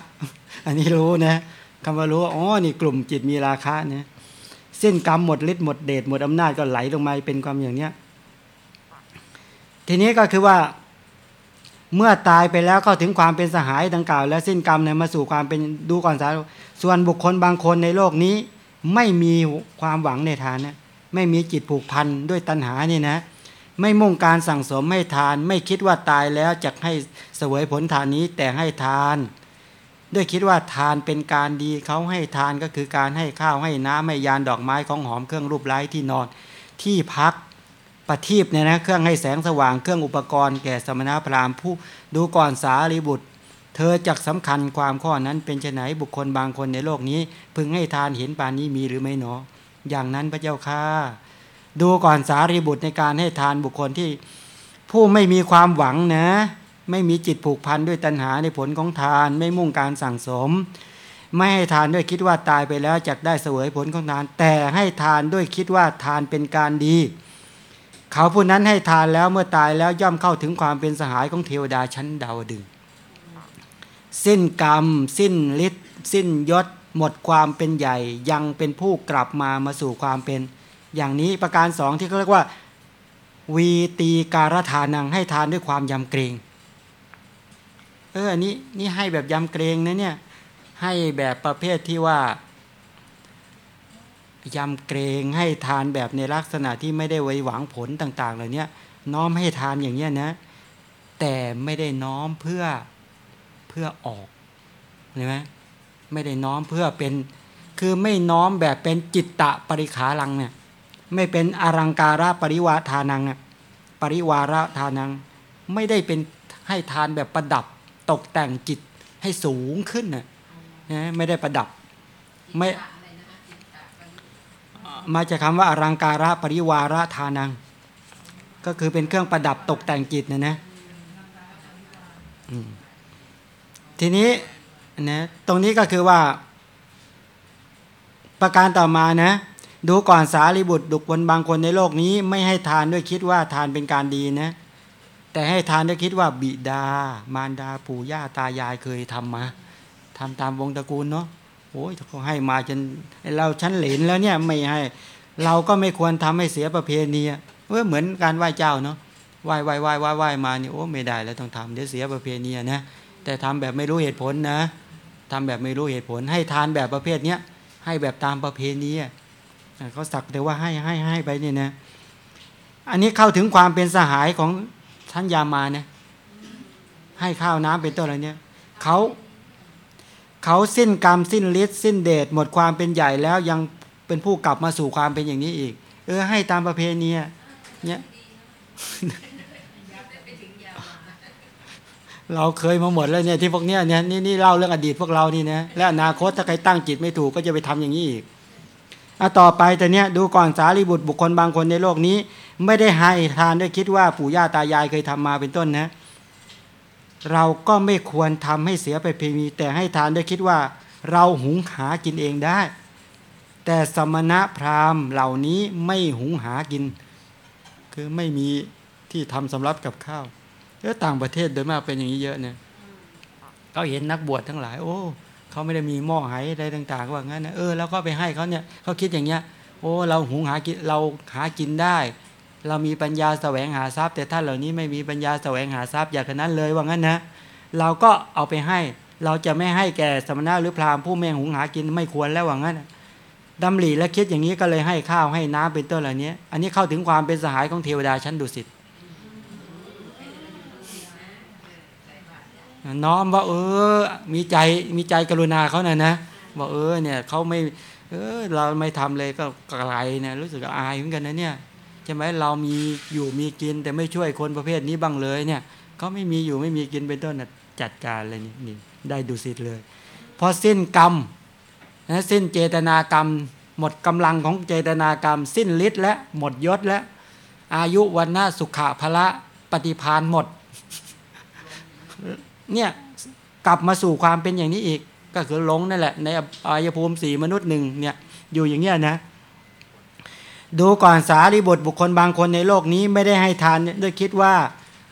อันนี้รู้นะคำว่ารู้อ๋อนี่กลุ่มจิตมีราคะเนี่ยเส้นกรรมหมดฤทธิ์หมดเดชหมดอำนาจก็ไหลลงมาเป็นความอย่างเนี้ยทีนี้ก็คือว่า เมื่อตายไปแล้วเข้าถึงความเป็นสหายดังกล่าว แล้วสิ้นกรรมเนี่ยมาสู่ความเป็นดูก่อนสาส่วนบุคคลบางคนในโลกนี้ไม่มีความหวังในทานนะไม่มีจิตผูกพันด้วยตัณหานี่นะ ไม่มุ่งการสั่งสมให้ทาน ไม่คิดว่าตายแล้วจะให้เสวยผลทานนี้แต่ให้ทาน ด้วยคิดว่าทานเป็นการดีเขาให้ทานก็คือการให้ข้าวให้น้ำให้ยานดอกไม้ของหอมเครื่องรูปไร้ที่นอน ที่พัก ประทีปเนี่ยนะเครื่องให้แสงสว่างเครื่องอุปกรณ์แก่สมณพราหมณ์ผู้ดูก่อนสารีบุตร เธอจักสำคัญความข้อนั้นเป็นไฉนบุคคลบางคนในโลกนี้ พึงให้ทานเห็นปานนี้มีหรือไม่หนออย่างนั้นพระเจ้าค่ะดูก่อนสารีบุตรในการให้ทานบุคคลที่ผู้ไม่มีความหวังนะ ไม่มีจิตผูกพันด้วยตัณหาในผลของทานไม่มุ่งการสั่งสม ไม่ให้ทานด้วยคิดว่าตายไปแล้วจะได้เสวยผลของทาน แต่ให้ทานด้วยคิดว่าทานเป็นการดี เขาผู้นั้นให้ทานแล้วเมื่อตายแล้วย่อมเข้าถึงความเป็นสหายของเทวดาชั้นดาวดึงสิ้นกรรม สิ้นฤทธิ์สิ้นยศ หมดความเป็นใหญ่ ยังเป็นผู้กลับมามาสู่ความเป็น อย่างนี้ประการสองที่เขาเรียกว่า วีตีการทานังให้ทานด้วยความยำเกรงเอออันนี้นี่ให้แบบยำเกรงนะเนี่ยให้แบบประเภทที่ว่า ยำเกรงให้ทานแบบในลักษณะที่ไม่ได้ไว้หวังผลต่าง ๆ เหล่านี้น้อมให้ทานอย่างนี้นะ แต่ไม่ได้น้อมเพื่อเพื่อออกเห็นไหมไม่ได้น้อมเพื่อเป็นคือไม่น้อมแบบเป็นจิตตะปริขารังเนี่ยไม่เป็นอรังการะปริวาทานังปริวาระทานัง ไม่ได้เป็นให้ทานแบบประดับตกแต่งจิตให้สูงขึ้นนะนะไม่ได้ประดับไม่ จากคำว่าอรังการะปริวาระทานัง ก็คือเป็นเครื่องประดับตกแต่งจิตนะนะทีนี้นะตรงนี้ก็คือว่า ประการต่อมานะ ดูก่อนสารีบุตรดุคนบางคนในโลกนี้ ไม่ให้ทานด้วยคิดว่าทานเป็นการดีนะ แต่ให้ทานด้วยคิดว่าบิดา มารดาปู่ย่าตายายเคยทำมาทำตามวงตระกูลเนาะ โอ้ยเขาให้มาจนเราชั้นเหลนแล้วเนี่ยไม่ให้ เราก็ไม่ควรทำให้เสียประเพณีเออเหมือนการไหว้เจ้าเนาะไหว้ไหว้ไหว้ไหว้ไหว้มาเนี่โอ้ไม่ได้แล้วต้องทำเดี๋ยวเสียประเพณีนะแต่ทำแบบไม่รู้เหตุผลนะทำแบบไม่รู้เหตุผล ให้ทานแบบประเภทเนี้ยให้แบบตามประเพณีเขาสักแต่ว่าให้ให้ให้ไปเนี่ยนะ อันนี้เข้าถึงความเป็นสหายของท่านยามานะให้ข้าวน้ำเป็นต้นอะไรเนี่ยเขา เขาสิ้นกรรมสิ้นฤทธิ์สิ้นเดชหมดความเป็นใหญ่แล้วยังเป็นผู้กลับมาสู่ความเป็นอย่างนี้อีก เออ ให้ตามประเพณีเนี่ยเราเคยมาหมดแล้วเนี่ยที่พวกเนี้ยเนี่ยนี่นี่เล่าเรื่องอดีตพวกเรานี่นะและอนาคตถ้าใครตั้งจิตไม่ถูกก็จะไปทำอย่างนี้อีกอะต่อไปแต่เนี้ยดูก่อนสารีบุตรบุคคลบางคนในโลกนี้ ไม่ได้ให้ทานด้วยคิดว่าปู่ย่าตายายเคยทำมาเป็นต้นนะ เราก็ไม่ควรทำให้เสียไปเพียงแต่ให้ทานด้วยคิดว่า เราหุงหากินเองได้ แต่สมณะพราหมณ์เหล่านี้ไม่หุงหากิน คือไม่มีที่ทำสำรับกับข้าวเออต่างประเทศโดยมากเป็นอย่างนี้เยอะเนี่ยเขาเห็นนักบวชทั้งหลาย โอ้เขาไม่ได้มีหม้อไหอะไรต่าง ๆ ว่างั้นนะเออแล้วก็ไปให้เขาเนี่ยเขาคิดอย่างเงี้ย โอ้เราหุงหากินเราหากินได้ เรามีปัญญาแสวงหาทรัพย์ แต่ท่านเหล่านี้ไม่มีปัญญาแสวงหาทรัพย์อย่างนั้นเลยว่างั้นนะ เราก็เอาไปให้เราจะไม่ให้แก่สมณะหรือพราหมณ์ผู้แม่หุงหากินไม่ควรแล้วว่างั้นนะดำริและคิดอย่างนี้ก็เลยให้ข้าวให้น้ำเป็นต้นเหล่านี้อันนี้เข้าถึงความเป็นสหายของเทวดาชั้นดุสิตน้อมว่า เออ มีใจมีใจกรุณาเขาน่ะนะบอกเออเนี่ยเขาไม่ เออเราไม่ทำเลยก็ไกลเนี่ยรู้สึกอายเหมือนกันนะเนี่ย ใช่ไหมเรามีอยู่มีกิน แต่ไม่ช่วยคนประเภทนี้บ้างเลยเนี่ยเขาไม่มีอยู่ไม่มีกินเป็นต้นจัดการเลยนี่นี่ได้ดุสิตเลยพอสิ้นกรรมนะสิ้นเจตนากรรม หมดกำลังของเจตนากรรม สิ้นฤทธิ์และหมดยศและ อายุวันหน้าสุขะพละปฏิพานหมดเนี่ยกลับมาสู่ความเป็นอย่างนี้อีก ก็คือหลงนั่นแหละ ในอายภูมิสีมนุษย์หนึ่งเนี่ยอยู่อย่างเงี้ยนะ ดูก่อนสารีบุตรบุคคลบางคนในโลกนี้ไม่ได้ให้ทานด้วยคิดว่า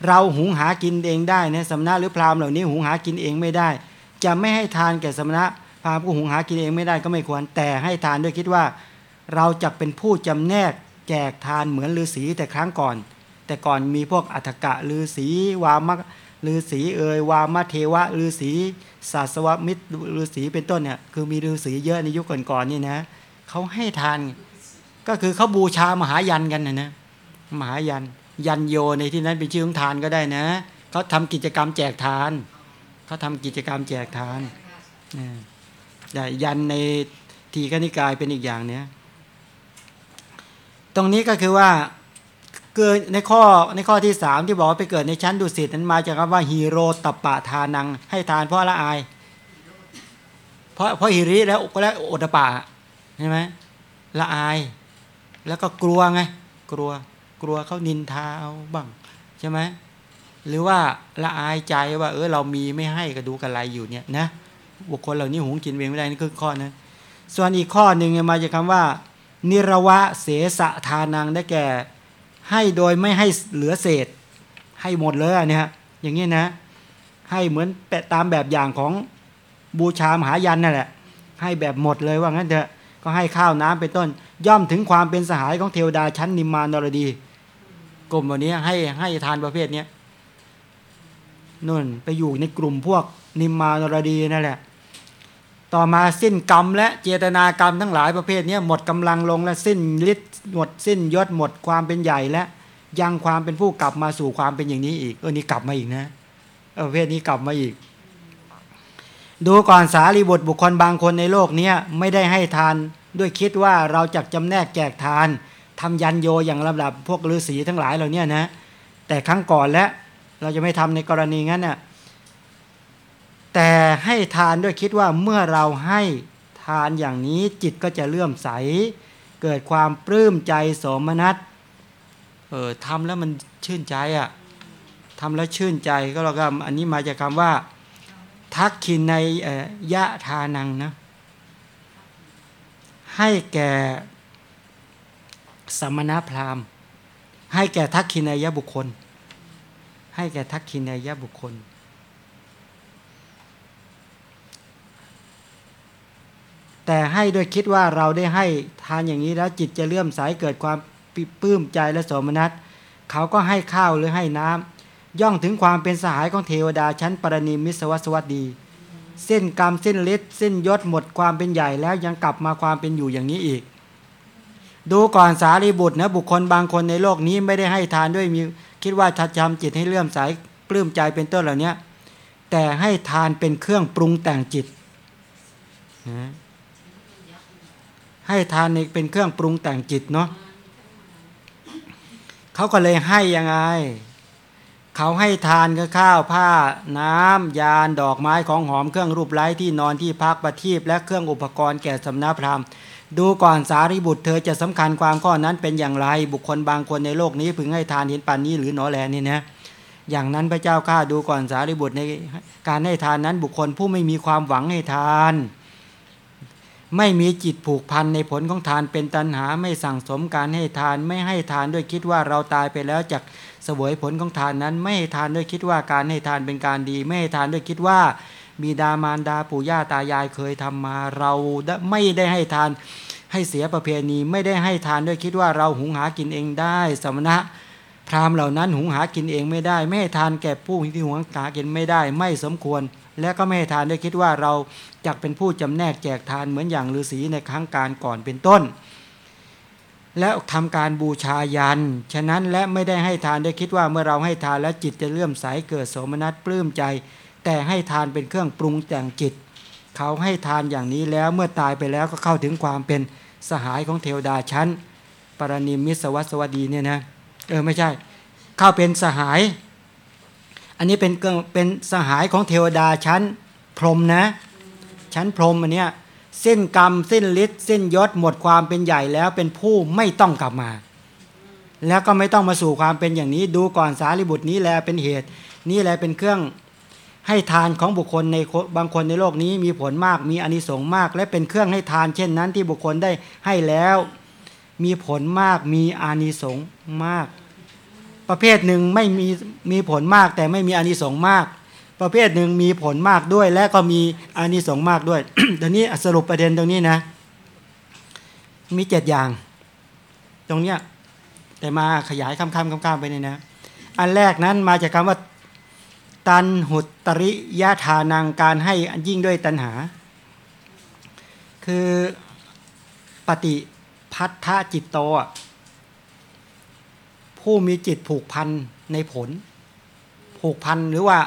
เราหุงหากินเองได้นะสมณะหรือพราหมณ์เหล่านี้หุงหากินเองไม่ได้ จะไม่ให้ทานแก่สมณะพราหมณ์ผู้หุงหากินเองไม่ได้ก็ไม่ควร แต่ให้ทานด้วยคิดว่า เราจะเป็นผู้จำแนกแจกทานเหมือนฤาษีแต่ครั้งก่อน แต่ก่อนมีพวกอัฏฐกะฤาษีวามะฤาษีเอ่ยวามเทวะฤาษีศาสวมิตรฤาษีเป็นต้นเนี่ยคือมีฤาษีเยอะในยุคก่อนๆนี่นะเขาให้ทาน ก็คือเขาบูชามหายันกันนะนะมหายันยันโยในที่นั้นเป็นชื่อของทานก็ได้นะเขาทำกิจกรรมแจกทานเขาทำกิจกรรมแจกทานนะยันในทีกนิกายเป็นอีกอย่างเนี้ยตรงนี้ก็คือว่าเกิดในข้อในข้อที่สามที่บอกว่าไปเกิดในชั้นดุสิตนั้นมาจากคำว่าฮีโรตปะทานัง ให้ทานเพราะละอาย เพราะเพราะฮิริแล้วก็แล้วโอตปะใช่ไหมละอาย แล้วก็กลัวไงกลัวกลัวเขานินทาเอาบ้างใช่ไหมหรือว่าละอายใจว่า เออเรามีไม่ให้ก็ดูกันไรอยู่เนี่ยนะบุคคลเหล่านี้หุงกินเองไม่ได้นี่คือข้อนะส่วนอีกข้อหนึ่งมาจากคำว่า นิรวะเสสะทานังได้แก่ ให้โดยไม่ให้เหลือเศษ ให้หมดเลยนเนี่ยอย่างนี้นะ ให้เหมือนแปะตามแบบอย่างของบูชามหายันนั่นแหละ ให้แบบหมดเลยว่างั้นเถอะ ก็ให้ข้าวน้ำเป็นต้น ย่อมถึงความเป็นสหายของเทวดาชั้นนิมมานรดี กลุ่มวันนี้ให้ให้ทานประเภทเนี้ยนุ่นไปอยู่ในกลุ่มพวกนิมมานรดีนั่นแหละ ต่อมาสิ้นกรรมและเจตนากรรมทั้งหลายประเภทนี้หมดกำลังลงและสิ้นฤทธิ์หมดสิ้นยศหมดความเป็นใหญ่และยังความเป็นผู้กลับมาสู่ความเป็นอย่างนี้อีกเออนี่กลับมาอีกนะประเภทนี้กลับมาอีก ดูก่อนสารีบุตรบุคคลบางคนในโลกนี้ไม่ได้ให้ทานด้วยคิดว่าเราจะจำแนกแจกทานทำยันโยอย่างลำดับพวกฤาษีทั้งหลายเหล่านี้นะแต่ครั้งก่อนและเราจะไม่ทำในกรณีงั้นน่ะแต่ให้ทานด้วยคิดว่าเมื่อเราให้ทานอย่างนี้จิตก็จะเลื่อมใส เกิดความปลื้มใจสมนัสเออทำแล้วมันชื่นใจอะ่ะทำแล้วชื่นใจก็เราก็อันนี้มาจากคำว่า ทักขินในยะทานังนะให้แก่สมณพราหมณ์ ให้แก่ทักขินายบุคคล ให้แก่ทักขินายบุคคล แต่ให้ด้วยคิดว่าเราได้ให้ทานอย่างนี้แล้วจิตจะเลื่อมใสเกิดความปลื้มใจและสมนัสเขาก็ให้ข้าวหรือให้น้ำ ย่องถึงความเป็นสหายของเทวดาชั้นปรณิมิสวัสวัสดี เส้นกรรมเส้นฤทธิ์เส้นยศหมดความเป็นใหญ่แล้วยังกลับมาความเป็นอยู่อย่างนี้อีก ดูก่อนสารีบุตรนะบุคคลบางคนในโลกนี้ไม่ได้ให้ทานด้วยมีคิดว่าทัดจำจิตให้เลื่อมใสปลื้มใจเป็นต้นเหล่านี้แต่ให้ทานเป็นเครื่องปรุงแต่งจิตนะให้ทานเป็นเครื่องปรุงแต่งจิตเนาะเขาก็เลยให้ยังไง เขาให้ทานก็ข้าวผ้า น้ำยานดอกไม้ของหอมเครื่องรูปไล้ที่นอนที่พักประทีปและเครื่องอุปกรณ์แก่สำนักพราหมณ์ ดูก่อนสารีบุตรเธอจะสำคัญความข้อนั้นเป็นอย่างไร บุคคลบางคนในโลกนี้พึงให้ทานเห็นปานนี้หรือหนอแลนี่นะอย่างนั้นพระเจ้าข้าดูก่อนสารีบุตรในการให้ทานนั้นบุคคลผู้ไม่มีความหวังให้ทาน ไม่มีจิตผูกพันในผลของทานเป็นตันหาไม่สั่งสมการให้ทานไม่ให้ทานด้วยคิดว่าเราตายไปแล้วจากเสวยผลของทานนั้น ไม่ให้ทานด้วยคิดว่าการให้ทานเป็นการดี ไม่ให้ทานด้วยคิดว่าบิดามารดาปู่ย่าตายายเคยทำมาเราไม่ได้ให้ทานให้เสียประเพณีไม่ได้ให้ทานด้วยคิดว่าเราหุงหากินเองได้ สมณะพราหมณ์เหล่านั้นหุงหากินเองไม่ได้ ไม่ให้ทานแก่ผู้ที่หุงหากินไม่ได้ ไม่สมควร และก็ไม่ให้ทานได้คิดว่าเราจักเป็นผู้จำแนกแจกทานเหมือนอย่างฤาษีในครั้งการก่อนเป็นต้น และทำการบูชายัน ฉะนั้นและไม่ได้ให้ทานได้คิดว่าเมื่อเราให้ทานแล้วจิตจะเลื่อมใสเกิดโสมนัสปลื้มใจ แต่ให้ทานเป็นเครื่องปรุงแต่งจิต เขาให้ทานอย่างนี้แล้วเมื่อตายไปแล้วก็เข้าถึงความเป็นสหายของเทวดาชั้น ปรนิมิสวัสสวัสดีเนี่ยนะเออไม่ใช่ เข้าเป็นสหาย อันนี้เป็นเกิงเป็นสหายของเทวดาชั้นพรหมนะ ชั้นพรหมอันเนี้ยสิ้นกรรมสิ้นฤทธิ์สิ้นยศหมดความเป็นใหญ่แล้วเป็นผู้ไม่ต้องกลับมา แล้วก็ไม่ต้องมาสู่ความเป็นอย่างนี้ดูก่อนสารีบุตรนี้แลเป็นเหตุ นี่แลเป็นเครื่องให้ทานของบุคคลในบางคนในโลกนี้มีผลมากมีอานิสงส์มาก และเป็นเครื่องให้ทานเช่นนั้นที่บุคคลได้ให้แล้ว มีผลมากมีอานิสงส์มาก ประเภทหนึ่งไม่มีมีผลมาก แต่ไม่มีอานิสงส์มาก ประเภทหนึ่งมีผลมากด้วย และก็มีอานิสงส์มากด้วยเดี๋ยวนี้สรุปประเด็นตรงนี้นะ มีเจ็ดอย่าง ตรงเนี้ยแต่มาขยายคำคำคำคำไปเนี่ยนะ อันแรกนั้นมาจากคำว่า ตันหุตตริยะทานังการให้อันยิ่งด้วยตัณหา คือปฏิพัทธจิตโตอะ ผู้มีจิตผูกพันในผล ผูกพันหรือว่า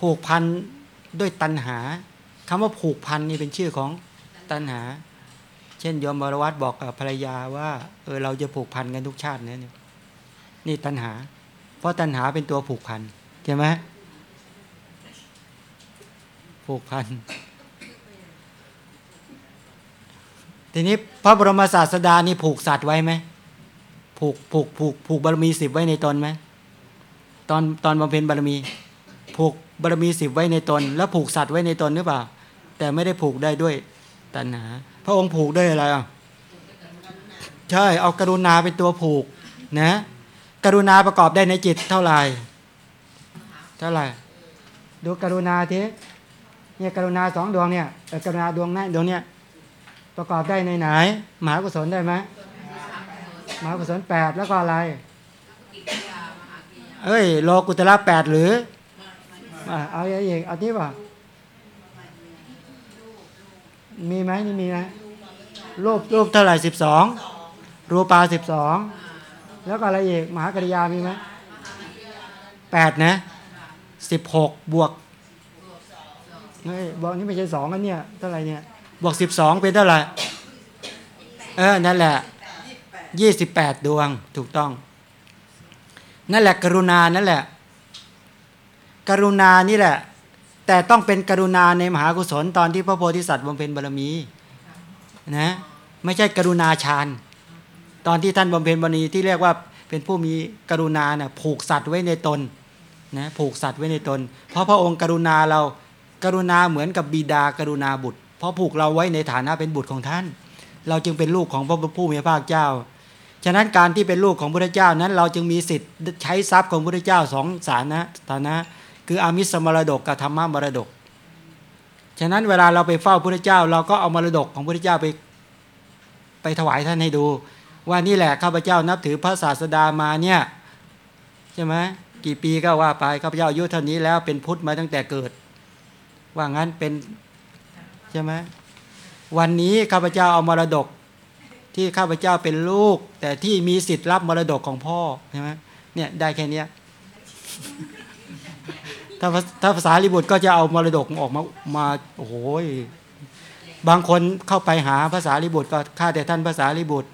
ผูกพันด้วยตัณหาคำว่าผูกพันนี่เป็นชื่อของตัณหา เช่นยมบรวัตบอกกับภรรยาว่าเออเราจะผูกพันกันทุกชาตินะเนี่ยนี่ตัณหา เพราะตัณหาเป็นตัวผูกพันใช่ไหมผูกพันทีนี้พระบรมศาสดานี่ผูกสัตว์ไว้ไหม ผูกผูกผูกผูกบารมีสิบไว้ในตนไหมตอนตอนบำเพ็ญบารมี ผูกบารมีสิบไว้ในตน แล้วผูกสัตว์ไว้ในตนหรือเปล่า แต่ไม่ได้ผูกได้ด้วยตัณหา พระองค์ผูกด้วยอะไรอะใช่เอากรุณาเป็นตัวผูกนะ กรุณาประกอบได้ในจิตเท่าไหร่เท่าไหร่ดูกรุณาทีเนี่ยกรุณาสองดวงเนี่ยกรุณาดวงนั้นดวงเนี้ยประกอบได้ในไหนมหากุศลได้ไหม มหากุศลแปดแล้วก็อะไร เอ้ยโลกุตระแปดหรืออะเอาอย่างอีกเอาที่ป่ะมีไหมนี่มีไหมรูปรูปเท่าไหร่สิบสองรูปาสิบสองแล้วก็อะไรอีกมหากริยามีไหมแปดนะสิบหกบวกเฮ้ยบอกนี่ไม่ใช่สองอันเนี่ยเท่าไหร่เนี่ยบวกสิบสองเป็นเท่าไหร่เออนั่นแหละ ยี่สิบแปดดวงถูกต้อง นั่นแหละกรุณานั่นแหละ กรุณานี่แหละ แต่ต้องเป็นกรุณาในมหากุศลตอนที่พระโพธิสัตว์บำเพ็ญบารมีนะไม่ใช่กรุณาฌานตอนที่ท่านบำเพ็ญบารมีที่เรียกว่าเป็นผู้มีกรุณาเนี่ยผูกสัตว์ไว้ในตนนะผูกสัตว์ไว้ในตน เพราะพระองค์กรุณาเรากรุณาเหมือนกับบิดากรุณาบุตร เพราะผูกเราไว้ในฐานะเป็นบุตรของท่าน เราจึงเป็นลูกของพระผู้มีพระภาคเจ้า ฉะนั้นการที่เป็นลูกของพระเจ้านั้นเราจึงมีสิทธิ์ใช้ทรัพย์ของพระเจ้าสองสานะฐานะ คืออามิสมรดกกับธรรมมรดก ฉะนั้นเวลาเราไปเฝ้าพระเจ้า เราก็เอามรดกของพระเจ้าไปไปถวายท่านให้ดู ว่านี่แหละข้าพเจ้านับถือพระศาสดามาเนี่ยใช่ไหมกี่ปีก็ว่าไปข้าพเจ้าอายุเท่านี้แล้วเป็นพุทธมาตั้งแต่เกิด ว่างั้นเป็นใช่ไหมวันนี้ข้าพเจ้าเอามรดก ที่ข้าพเจ้าเป็นลูก แต่ที่มีสิทธิ์รับมรดกของพ่อใช่ไหมเนี่ยได้แค่นี้ถ้าภาถ้าภาษาลิบุตรก็จะเอามรดกออกมามาโอ้โหบางคนเข้าไปหาภาษาลิบุตรก็ข้าแต่ท่านภาษาลิบุตร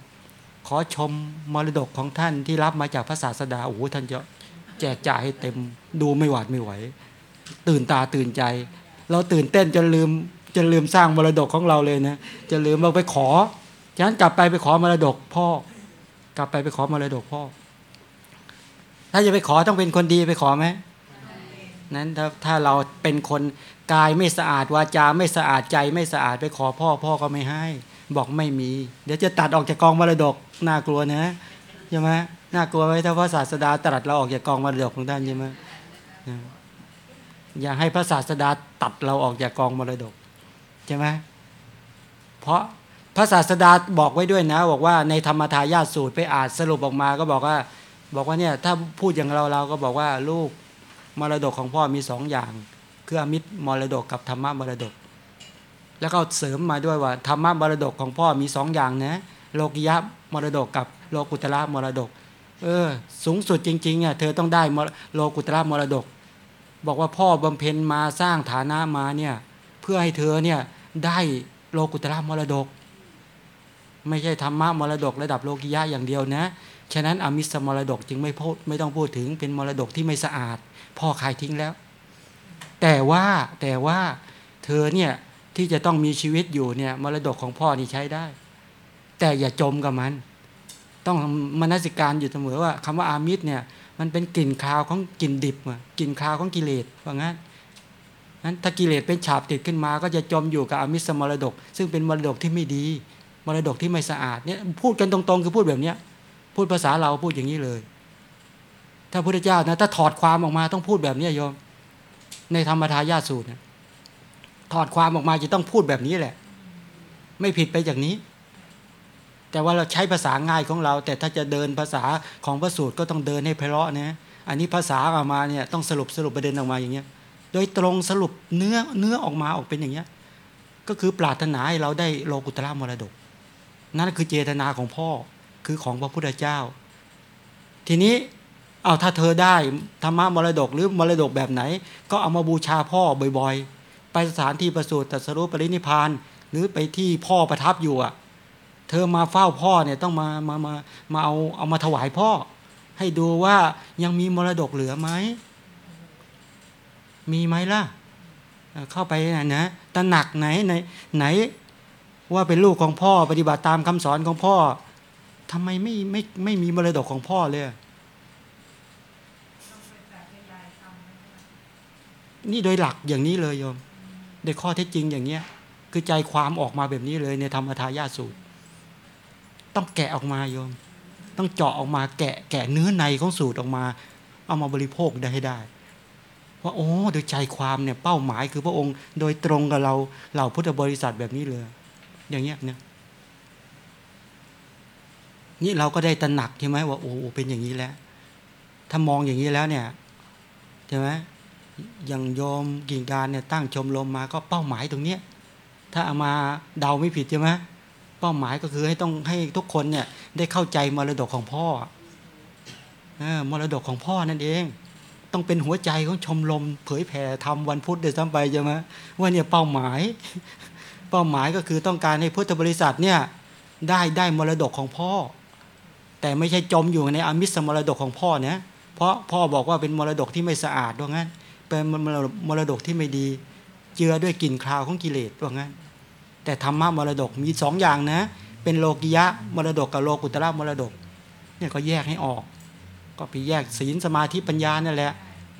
ขอชมมรดกของท่านที่รับมาจากพระศาสดาโอ้โหท่านจะแจกจ่ายให้เต็มดูไม่หวาดไม่ไหว ตื่นตาตื่นใจ เราตื่นเต้นจนลืมจนลืมสร้างมรดกของเราเลยนะจะลืมเราไปขอ ฉะนั้นกลับไปไปขอมรดกพ่อ กลับไปไปขอมรดกพ่อ ถ้าจะไปขอต้องเป็นคนดีไปขอไหมนั้นถ้าถ้าเราเป็นคนกายไม่สะอาดวาจาไม่สะอาดใจไม่สะอาดไปขอพ่อ พ่อก็ไม่ให้ บอกไม่มี เดี๋ยวจะตัดออกจากกองมรดกน่ากลัวนะใช่ไหมน่ากลัวไว้ถ้าพระศาสดาตรัสเราออกจากกองมรดกของท่านใช่ไหมอย่าให้พระศาสดาตัดเราออกจากกองมรดกใช่ไหมเพราะ พระศาสดาบอกไว้ด้วยนะ บอกว่าในธรรมทายาสูตรไปอ่านสรุปออกมาก็บอกว่า บอกว่าเนี่ยถ้าพูดอย่างเราเราก็บอกว่าลูกมรดกของพ่อมีสองอย่าง คืออมิตรมรดกกับธรรมะมรดก แล้วก็เสริมมาด้วยว่าธรรมะมรดกของพ่อมีสองอย่างนะโลกิยะมรดกกับโลกุตระมรดก เออ สูงสุดจริงๆอะเธอต้องได้โลกุตระมรดก บอกว่าพ่อบำเพ็ญมาสร้างฐานะมาเนี่ยเพื่อให้เธอเนี่ยได้โลกุตระมรดก ไม่ใช่ธรรมะมรดกระดับโลกิยะอย่างเดียวนะ ฉะนั้นอมิสมรดกจึงไม่พูดไม่ต้องพูดถึงเป็นมรดกที่ไม่สะอาด พ่อขายทิ้งแล้ว แต่ว่าแต่ว่าเธอเนี่ยที่จะต้องมีชีวิตอยู่เนี่ยมรดกของพ่อนี่ใช้ได้ แต่อย่าจมกับมัน ต้องมนสิการอยู่เสมอว่าคำว่าอามิตรเนี่ยมันเป็นกลิ่นคาวของกลิ่นดิบอะกลิ่นคาวของกิเลสว่างั้นนั้นถ้ากิเลสเป็นฉาบติดขึ้นมา ก็จะจมอยู่กับอมิสมรดก ซึ่งเป็นมรดกที่ไม่ดี มรดกที่ไม่สะอาดเนี่ยพูดกันตรงๆ คือพูดแบบเนี้ยพูดภาษาเราพูดอย่างนี้เลย ถ้าพุทธเจ้านะถ้าถอดความออกมาต้องพูดแบบนี้โยม ในธรรมทายาสูตรนะถอดความออกมาจะต้องพูดแบบนี้แหละ ไม่ผิดไปจากนี้ แต่ว่าเราใช้ภาษาง่ายของเรา แต่ถ้าจะเดินภาษาของพระสูตรก็ต้องเดินให้ไพเราะนะอันนี้ภาษาออกมาเนี่ยต้องสรุปสรุปประเด็นออกมาอย่างเงี้ย โดยตรงสรุปเนื้อเนื้อออกมาออกเป็นอย่างเงี้ยก็คือปรารถนาให้เราได้โลกุตระมรดก นั่นคือเจตนาของพ่อคือของพระพุทธเจ้า ทีนี้เอาถ้าเธอได้ธรรมะมรดกหรือมรดกแบบไหน ก็เอามาบูชาพ่อบ่อยๆ ไปสถานที่ประสูติตรัสรู้ปรินิพาน หรือไปที่พ่อประทับอยู่อะ เธอมาเฝ้าพ่อเนี่ยต้องมามามามาเอาเอามาถวายพ่อ ให้ดูว่ายังมีมรดกเหลือไหมมีไหมล่ะเอ่อเข้าไปนะนะตระหนักไหนไหนไหน ว่าเป็นลูกของพ่อปฏิบัติตามคำสอนของพ่อทำไมไม่ไม่ไม่มีมรดกของพ่อเลยนี่โดยหลักอย่างนี้เลยโยมโดยข้อเท็จจริงอย่างเนี้ย คือใจความออกมาแบบนี้เลยในธรรมทายาสูตร ต้องแกะออกมาโยม ต้องเจาะออกมาแกะแกะเนื้อในของสูตรออกมา เอามาบริโภคได้ให้ได้ว่าโอ้โดยใจความเนี่ยเป้าหมายคือพระองค์โดยตรงกับเราเหล่าพุทธบริษัทแบบนี้เลย อย่างเงี้ยเนี่ยนี่เราก็ได้ตระหนักใช่ไหมว่าโอ้เป็นอย่างนี้แล้ว ถ้ามองอย่างนี้แล้วเนี่ยใช่ไหมอย่างโยมกิ่งการเนี่ยตั้งชมรมมาก็เป้าหมายตรงเนี้ยถ้าเอามาเดาไม่ผิดใช่ไหมเป้าหมายก็คือให้ต้องให้ทุกคนเนี่ยได้เข้าใจมรดกของพ่อเออมรดกของพ่อนั่นเอง ต้องเป็นหัวใจของชมรมเผยแผ่ทำวันพุธเดือนซ้ำไปใช่ไหมว่าเนี่ยเป้าหมาย เป้าหมายก็คือต้องการให้พุทธบริษัทเนี่ยได้ได้มรดกของพ่อ แต่ไม่ใช่จมอยู่ในอมิสมรดกของพ่อนะเพราะพ่อบอกว่าเป็นมรดกที่ไม่สะอาดว่างั้น เป็นมรดกที่ไม่ดี เจือด้วยกลิ่นคราวของกิเลสว่างั้น แต่ธรรมะมรดกมีสองอย่างนะ เป็นโลกิยะมรดกกับโลกุตระมรดกเนี่ยก็แยกให้ออก ก็ไปแยกศีลสมาธิปัญญานั่นแหละ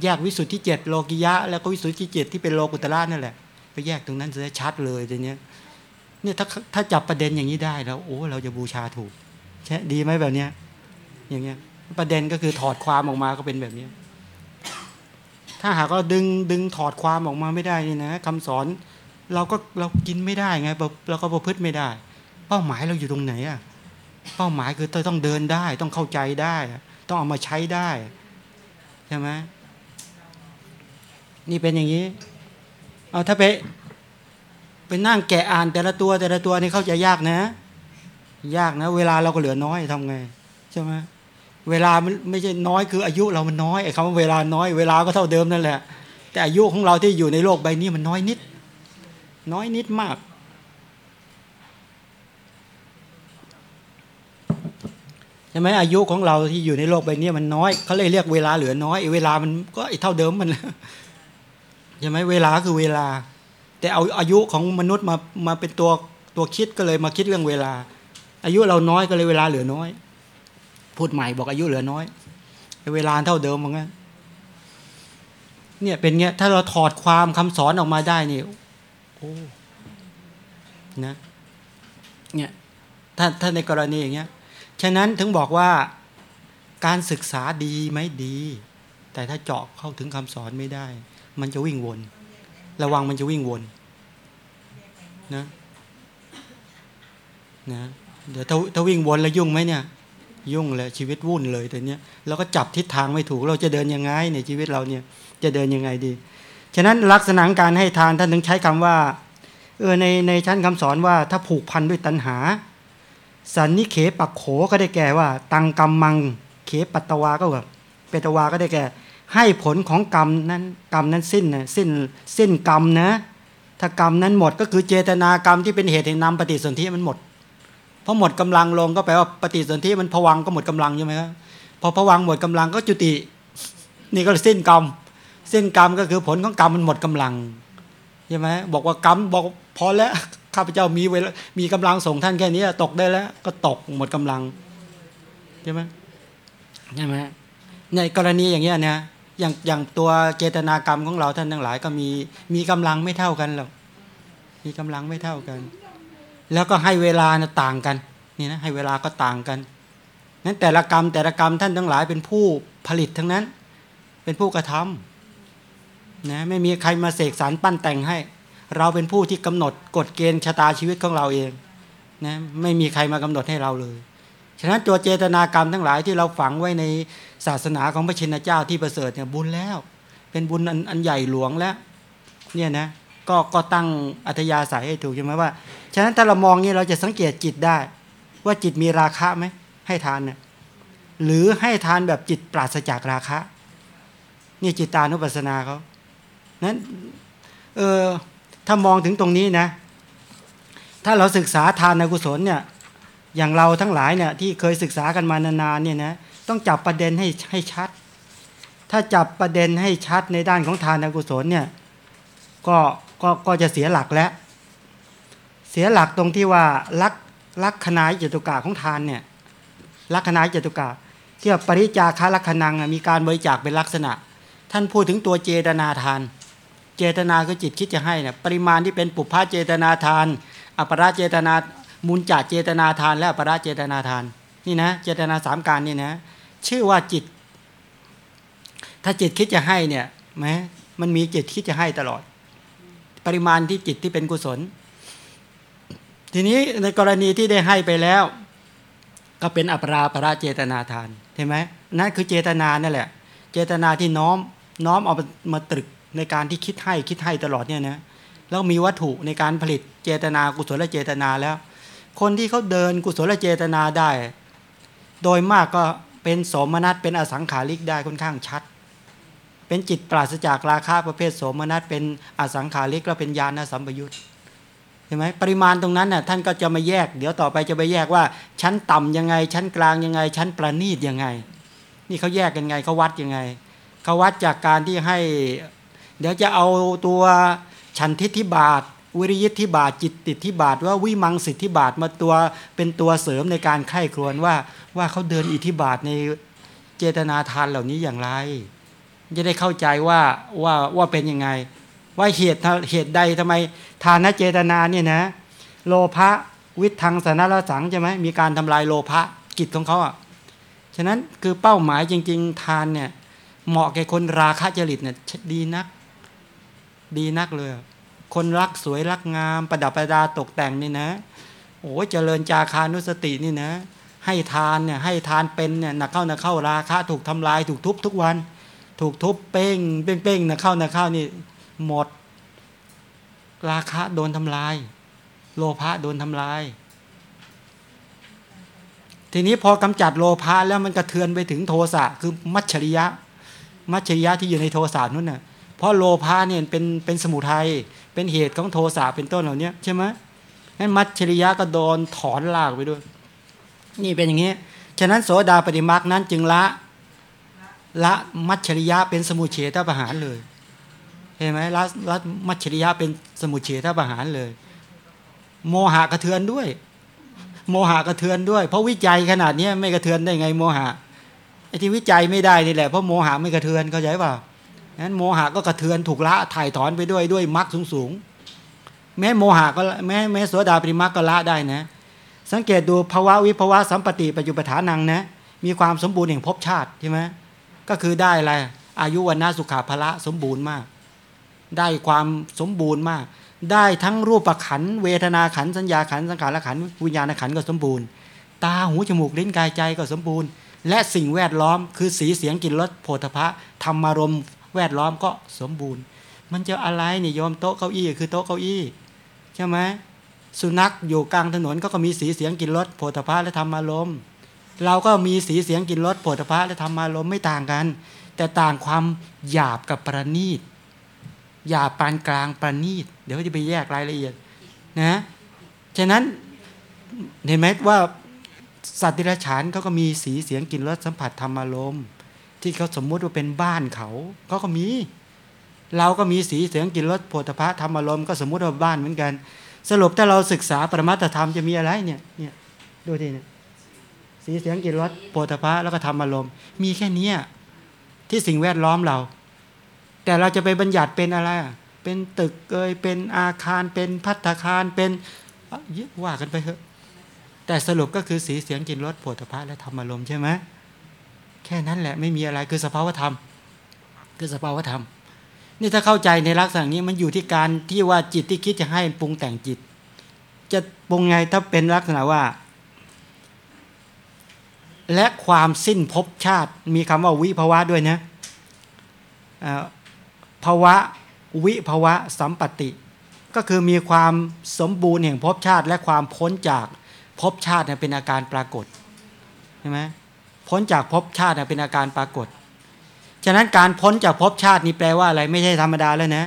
แยกวิสุทธิเจ็ดโลกิยะ แล้วก็วิสุทธิเจ็ดที่เป็นโลกุตระนั่นแหละ ไปแยกตรงนั้นจะชัดเลยทีเนี้ยเนี่ยถ้าถ้าจับประเด็นอย่างนี้ได้แล้วโอ้เราจะบูชาถูกใช่ดีไหมแบบเนี้ยอย่างเงี้ยประเด็นก็คือถอดความออกมาก็เป็นแบบเนี้ยถ้าหากเราดึงดึงถอดความออกมาไม่ได้นี่นะคำสอนเราก็เรากินไม่ได้ไงเราเราก็ประพฤติไม่ได้ เป้าหมายเราอยู่ตรงไหนอะเป้าหมายคือต้องเดินได้ ต้องเข้าใจได้ ต้องเอามาใช้ได้ใช่ไหมนี่เป็นอย่างนี้ เอาถ้าไปไปนั่งแกะอ่านแต่ละตัวแต่ละตัวนี่เข้าใจยากนะ ยากนะ เวลาเราก็เหลือน้อยทำไงใช่ไหมเวลามันไม่ใช่น้อยคืออายุเรามันน้อยไอ้คำว่าเวลาน้อยเวลาก็เท่าเดิมนั่นแหละ แต่อายุของเราที่อยู่ในโลกใบนี้มันน้อยนิด น้อยนิดมาก ใช่ไหมอายุของเราที่อยู่ในโลกใบนี้มันน้อยเขาเลยเรียกเวลาเหลือน้อยเวลามันก็เท่าเดิมมัน ใช่ไหมเวลาคือเวลา แต่เอาอายุของมนุษย์มามาเป็นตัวตัวคิดก็เลยมาคิดเรื่องเวลา อายุเราน้อยก็เลยเวลาเหลือน้อย พูดใหม่บอกอายุเหลือน้อย เวลาเท่าเดิมเหมือนกันเนี่ยเป็นเงี้ยถ้าเราถอดความคำสอนออกมาได้นี่โอ้นะเนี่ยถ้าถ้าในกรณีอย่างเงี้ยฉะนั้นถึงบอกว่าการศึกษาดีไหมดี แต่ถ้าเจาะเข้าถึงคำสอนไม่ได้ มันจะวิ่งวน ระวังมันจะวิ่งวนนะนะเดี๋ยวถ้าถ้าวิ่งวนแล้วยุ่งไหมเนี่ย ยุ่งเลยชีวิตวุ่นเลยแต่เนี้ยเราก็จับทิศทางไม่ถูก เราจะเดินยังไงในชีวิตเราเนี่ย จะเดินยังไงดี ฉะนั้นลักษณะการให้ทานท่านถึงใช้คำว่าเออในในชั้นคำสอนว่าถ้าผูกพันด้วยตัณหา สันนิเขปักโขก็ได้แก่ว่า ตังกรรมมัง เขปัตตวาก็แบบเปตวาก็ได้แก่ ให้ผลของกรรมนั้นกรรมนั้นสิ้นนะสิ้นสิ้นกรรมนะ ถ้ากรรมนั้นหมดก็คือเจตนากรรมที่เป็นเหตุให้นำปฏิสนธิมันหมดพอหมดกำลังลงก็แปลว่าปฏิสนธิมันผวังก็หมดกำลังใช่ไหมครับพอผวังหมดกำลังก็จุติ นี่ก็สิ้นกรรมสิ้นกรรมก็คือผลของกรรมมันหมดกำลังใช่ไหมบอกว่ากรรมบอกพอแล้วข้าพเจ้ามีเวลามีกำลังส่งท่านแค่นี้ตกได้แล้ว ก็ตกหมดกำลังใช่ไหมใช่ไหมในกรณีอย่างเงี้ยนะ อย่างอย่างตัวเจตนากรรมของเราท่านทั้งหลายก็มีมีกำลังไม่เท่ากันหรอกมีกำลังไม่เท่ากัน แล้วก็ให้เวลานะต่างกันนี่นะให้เวลาก็ต่างกันนั้นแต่ละกรรมแต่ละกรรมท่านทั้งหลายเป็นผู้ผลิตทั้งนั้น เป็นผู้กระทำนะไม่มีใครมาเสกสรรปั้นแต่งให้ เราเป็นผู้ที่กำหนดกฎเกณฑ์ชะตาชีวิตของเราเองนะไม่มีใครมากำหนดให้เราเลย ฉะนั้นตัวเจตนากรรมทั้งหลายที่เราฝังไว้ใน ศาสนาของพระชินเจ้าที่ประเสริฐเนี่ยบุญแล้ว เป็นบุญอันอันใหญ่หลวงแล้วเนี่ยนะก็ก็ตั้งอัธยาศัยให้ถูกใช่ไหมว่า ฉะนั้นถ้าเรามองนี่เราจะสังเกตจิตได้ ว่าจิตมีราคะไหมให้ทานเนี่ยหรือให้ทานแบบจิตปราศจากราคะ นี่จิตตานุปัสสนาเขานั้นเออถ้ามองถึงตรงนี้นะ ถ้าเราศึกษาทานในกุศลเนี่ยอย่างเราทั้งหลายเนี่ยที่เคยศึกษากันมานานๆเนี่ยนะ ต้องจับประเด็นให้ให้ชัด ถ้าจับประเด็นให้ชัดในด้านของทานกุศลเนี่ยก็ก็ก็จะเสียหลักแล้ว เสียหลักตรงที่ว่าลักลักขณายจตุกาของทานเนี่ยลักขณายจตุกาที่ว่าปริจาคาลักขณังมีการบริจาคเป็นลักษณะ ท่านพูดถึงตัวเจตนาทาน เจตนาคือจิตคิดจะให้เนี่ยปริมาณที่เป็นปุพพะเจตนาทาน อัปราเจตนามุนจาเจตนาทาน และอัปราเจตนาทาน นี่นะ เจตนาสามการนี่นะ ชื่อว่าจิต ถ้าจิตคิดจะให้เนี่ยแม้มันมีจิตคิดจะให้ตลอด ปริมาณที่จิตที่เป็นกุศล ทีนี้ในกรณีที่ได้ให้ไปแล้ว ก็เป็นอัปราปราเจตนาทานเห็นไหมนั่นคือเจตนานั่นแหละ เจตนาที่น้อมน้อมเอามาตรึกในการที่คิดให้คิดให้ตลอดเนี่ยนะแล้วมีวัตถุในการผลิตเจตนากุศลเจตนาแล้ว คนที่เขาเดินกุศลเจตนาได้ โดยมากก็ เป็นโสมนัสเป็นอสังขาริกได้ค่อนข้างชัด เป็นจิตปราศจากราคะประเภทโสมนัสเป็นอสังขาริกแล้วเป็นญาณสัมปยุตเห็นไหมปริมาณตรงนั้นน่ะท่านก็จะมาแยก เดี๋ยวต่อไปจะไปแยกว่า ชั้นต่ำยังไง ชั้นกลางยังไง ชั้นประณีตยังไง นี่เขาแยกกันไงเขาวัดยังไงเขาวัดจากการที่ให้ เดี๋ยวจะเอาตัวฉันทิฏฐิบาท วิริยทิบาทจิตติดที่บาทว่าวิมังสิทธิบาทมาตัวเป็นตัวเสริมในการไข้ครวนว่าว่าเขาเดินอิทธิบาทในเจตนาทานเหล่านี้อย่างไรจะได้เข้าใจว่าว่าว่าเป็นยังไง ว่าเหตุเหตุใดทำไมทานเจตนาเนี่ยนะ โลภะวิทังสนารสังใช่ไหมมีการทำลายโลภะกิจของเขาอะฉะนั้นคือเป้าหมายจริง ๆ ทานเนี่ยเหมาะแก่คนราคะจริตเนี่ยดีนัก ดีนักเลย คนรักสวยรักงาม ประดับประดาตกแต่งนี่นะโอ้เจริญจาคานุสตินี่นะ ให้ทานเนี่ยให้ทานเป็นเนี่ยนักเข้านักเข้าราคะถูกทำลายถูกทุบทุกวัน ถูกทุบเป้งเป้งเป้งนักเข้านักเข้านี่หมด ราคะโดนทำลาย โลภะโดนทำลาย ทีนี้พอกำจัดโลภะแล้วมันกระเทือนไปถึงโทสะคือมัจฉริยะ มัจฉริยะที่อยู่ในโทสะนู่นน่ะเพราะโลภะเนี่ยเป็นเป็นสมุทัย เป็นเหตุของโทสะเป็นต้นเหล่านี้ใช่ไหมนั้นมัจฉริยะก็โดนถอนลากไปด้วย นี่เป็นอย่างนี้ ฉะนั้นโสดาปฏิมาคนั้นจึงละละมัจฉริยะเป็นสมุเฉทประหารเลย เห็นไหมละละมัจฉริยะเป็นสมุเฉทประหารเลย โมหะกระเทือนด้วย โมหะกระเทือนด้วย เพราะวิจัยขนาดนี้ไม่กระเทือนได้ไงโมหะไอ้ที่วิจัยไม่ได้นี่แหละเพราะโมหะไม่กระเทือนเข้าใจเปล่า นั้นโมหะก็กระเทือนถูกละถ่ายถอนไปด้วยด้วยมรรคสูงสูงแม้โมหะก็แม้แม้โสดาปริมรรคก็ละได้นะ สังเกตดูภาวะวิภาวะสัมปติปัจจุปฐานังนะ มีความสมบูรณ์แห่งภพชาติใช่ไหมก็คือได้อะไรอายุวันนาสุขาภละสมบูรณ์มาก ได้ความสมบูรณ์มาก ได้ทั้งรูปขันเวทนาขันสัญญาขันสังขารขันวิญญาณขันก็สมบูรณ์ ตาหูจมูกลิ้นกายใจก็สมบูรณ์ และสิ่งแวดล้อมคือสีเสียงกลิ่นรสโผฏฐะธรรมารมณ์ แวดล้อมก็สมบูรณ์ มันจะอะไรนี่โยมโต๊ะเก้าอี้คือโต๊ะเก้าอี้ใช่ไหมสุนัขอยู่กลางถนนก็ก็มีสีเสียงกินรสโผฏฐะและธรรมารมณ์เราก็มีสีเสียงกินรสโผฏฐะและธรรมารมณ์ไม่ต่างกัน แต่ต่างความหยาบกับประณีตหยาบปานกลางประณีต เดี๋ยวจะไปแยกรายละเอียดนะฉะนั้นเห็นไหมว่าสัตว์ดิรัจฉานเขาก็มีสีเสียงกลิ่นรสสัมผัสธรรมารมณ์ ที่เขาสมมุติว่าเป็นบ้านเขาเขาก็มี เราก็มีสีเสียงกลิ่นรสโผฏฐะธรรมารมณ์ก็สมมุติว่าบ้านเหมือนกัน สรุปถ้าเราศึกษาปรมัตธรรมจะมีอะไรเนี่ยเนี่ยดูดิเนี่ยสีเสียงกลิ่นรสโผฏฐะแล้วก็ธรรมารมณ์ มีแค่เนี้ที่สิ่งแวดล้อมเรา แต่เราจะไปบัญญัติเป็นอะไรอะเป็นตึกเอยเป็นอาคารเป็นพัฒคารเป็นอะยึดว่ากันไปเถอะแต่สรุปก็คือสีเสียงกลิ่นรสโผฏฐะและธรรมารมณ์ใช่ไหม แค่นั้นแหละไม่มีอะไรคือสภาวธรรม คือสภาวธรรม นี่ถ้าเข้าใจในลักษณะนี้มันอยู่ที่การที่ว่าจิตที่คิดจะให้ปรุงแต่งจิต จะปรุงไงถ้าเป็นลักษณะว่า และความสิ้นภพชาติ มีคำว่าวิภาวะด้วยนะภาวะวิภาวะสัมปติ ก็คือมีความสมบูรณ์แห่งภพชาติ และความพ้นจากภพชาติเป็นอาการปรากฏใช่ไหม พ้นจากภพชาติเป็นอาการปรากฏ ฉะนั้นการพ้นจากภพชาตินี่แปลว่าอะไรไม่ใช่ธรรมดาแล้วนะ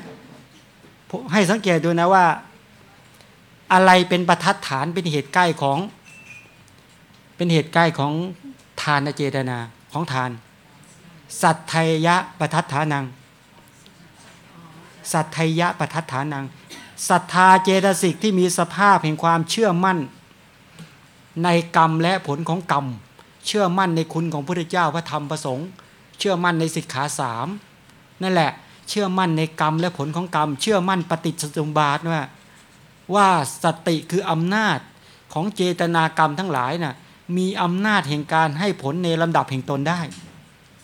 ให้สังเกตดูนะว่า อะไรเป็นประทัดฐานเป็นเหตุใกล้ของ เป็นเหตุใกล้ของทานเจตนาของทาน สัตไทยะประทัดฐานัง สัตไทยะประทัดฐานังศรัทธาเจตสิกที่มีสภาพแห่งความเชื่อมั่น ในกรรมและผลของกรรม เชื่อมั่นในคุณของพระพุทธเจ้าพระธรรมประสงค์ เชื่อมั่นในสิกขาสามนั่นแหละ เชื่อมั่นในกรรมและผลของกรรม เชื่อมั่นปฏิจจสมบาทว่าว่าสติคืออำนาจของเจตนากรรมทั้งหลายน่ะมีอำนาจแห่งการให้ผลในลำดับแห่งตนได้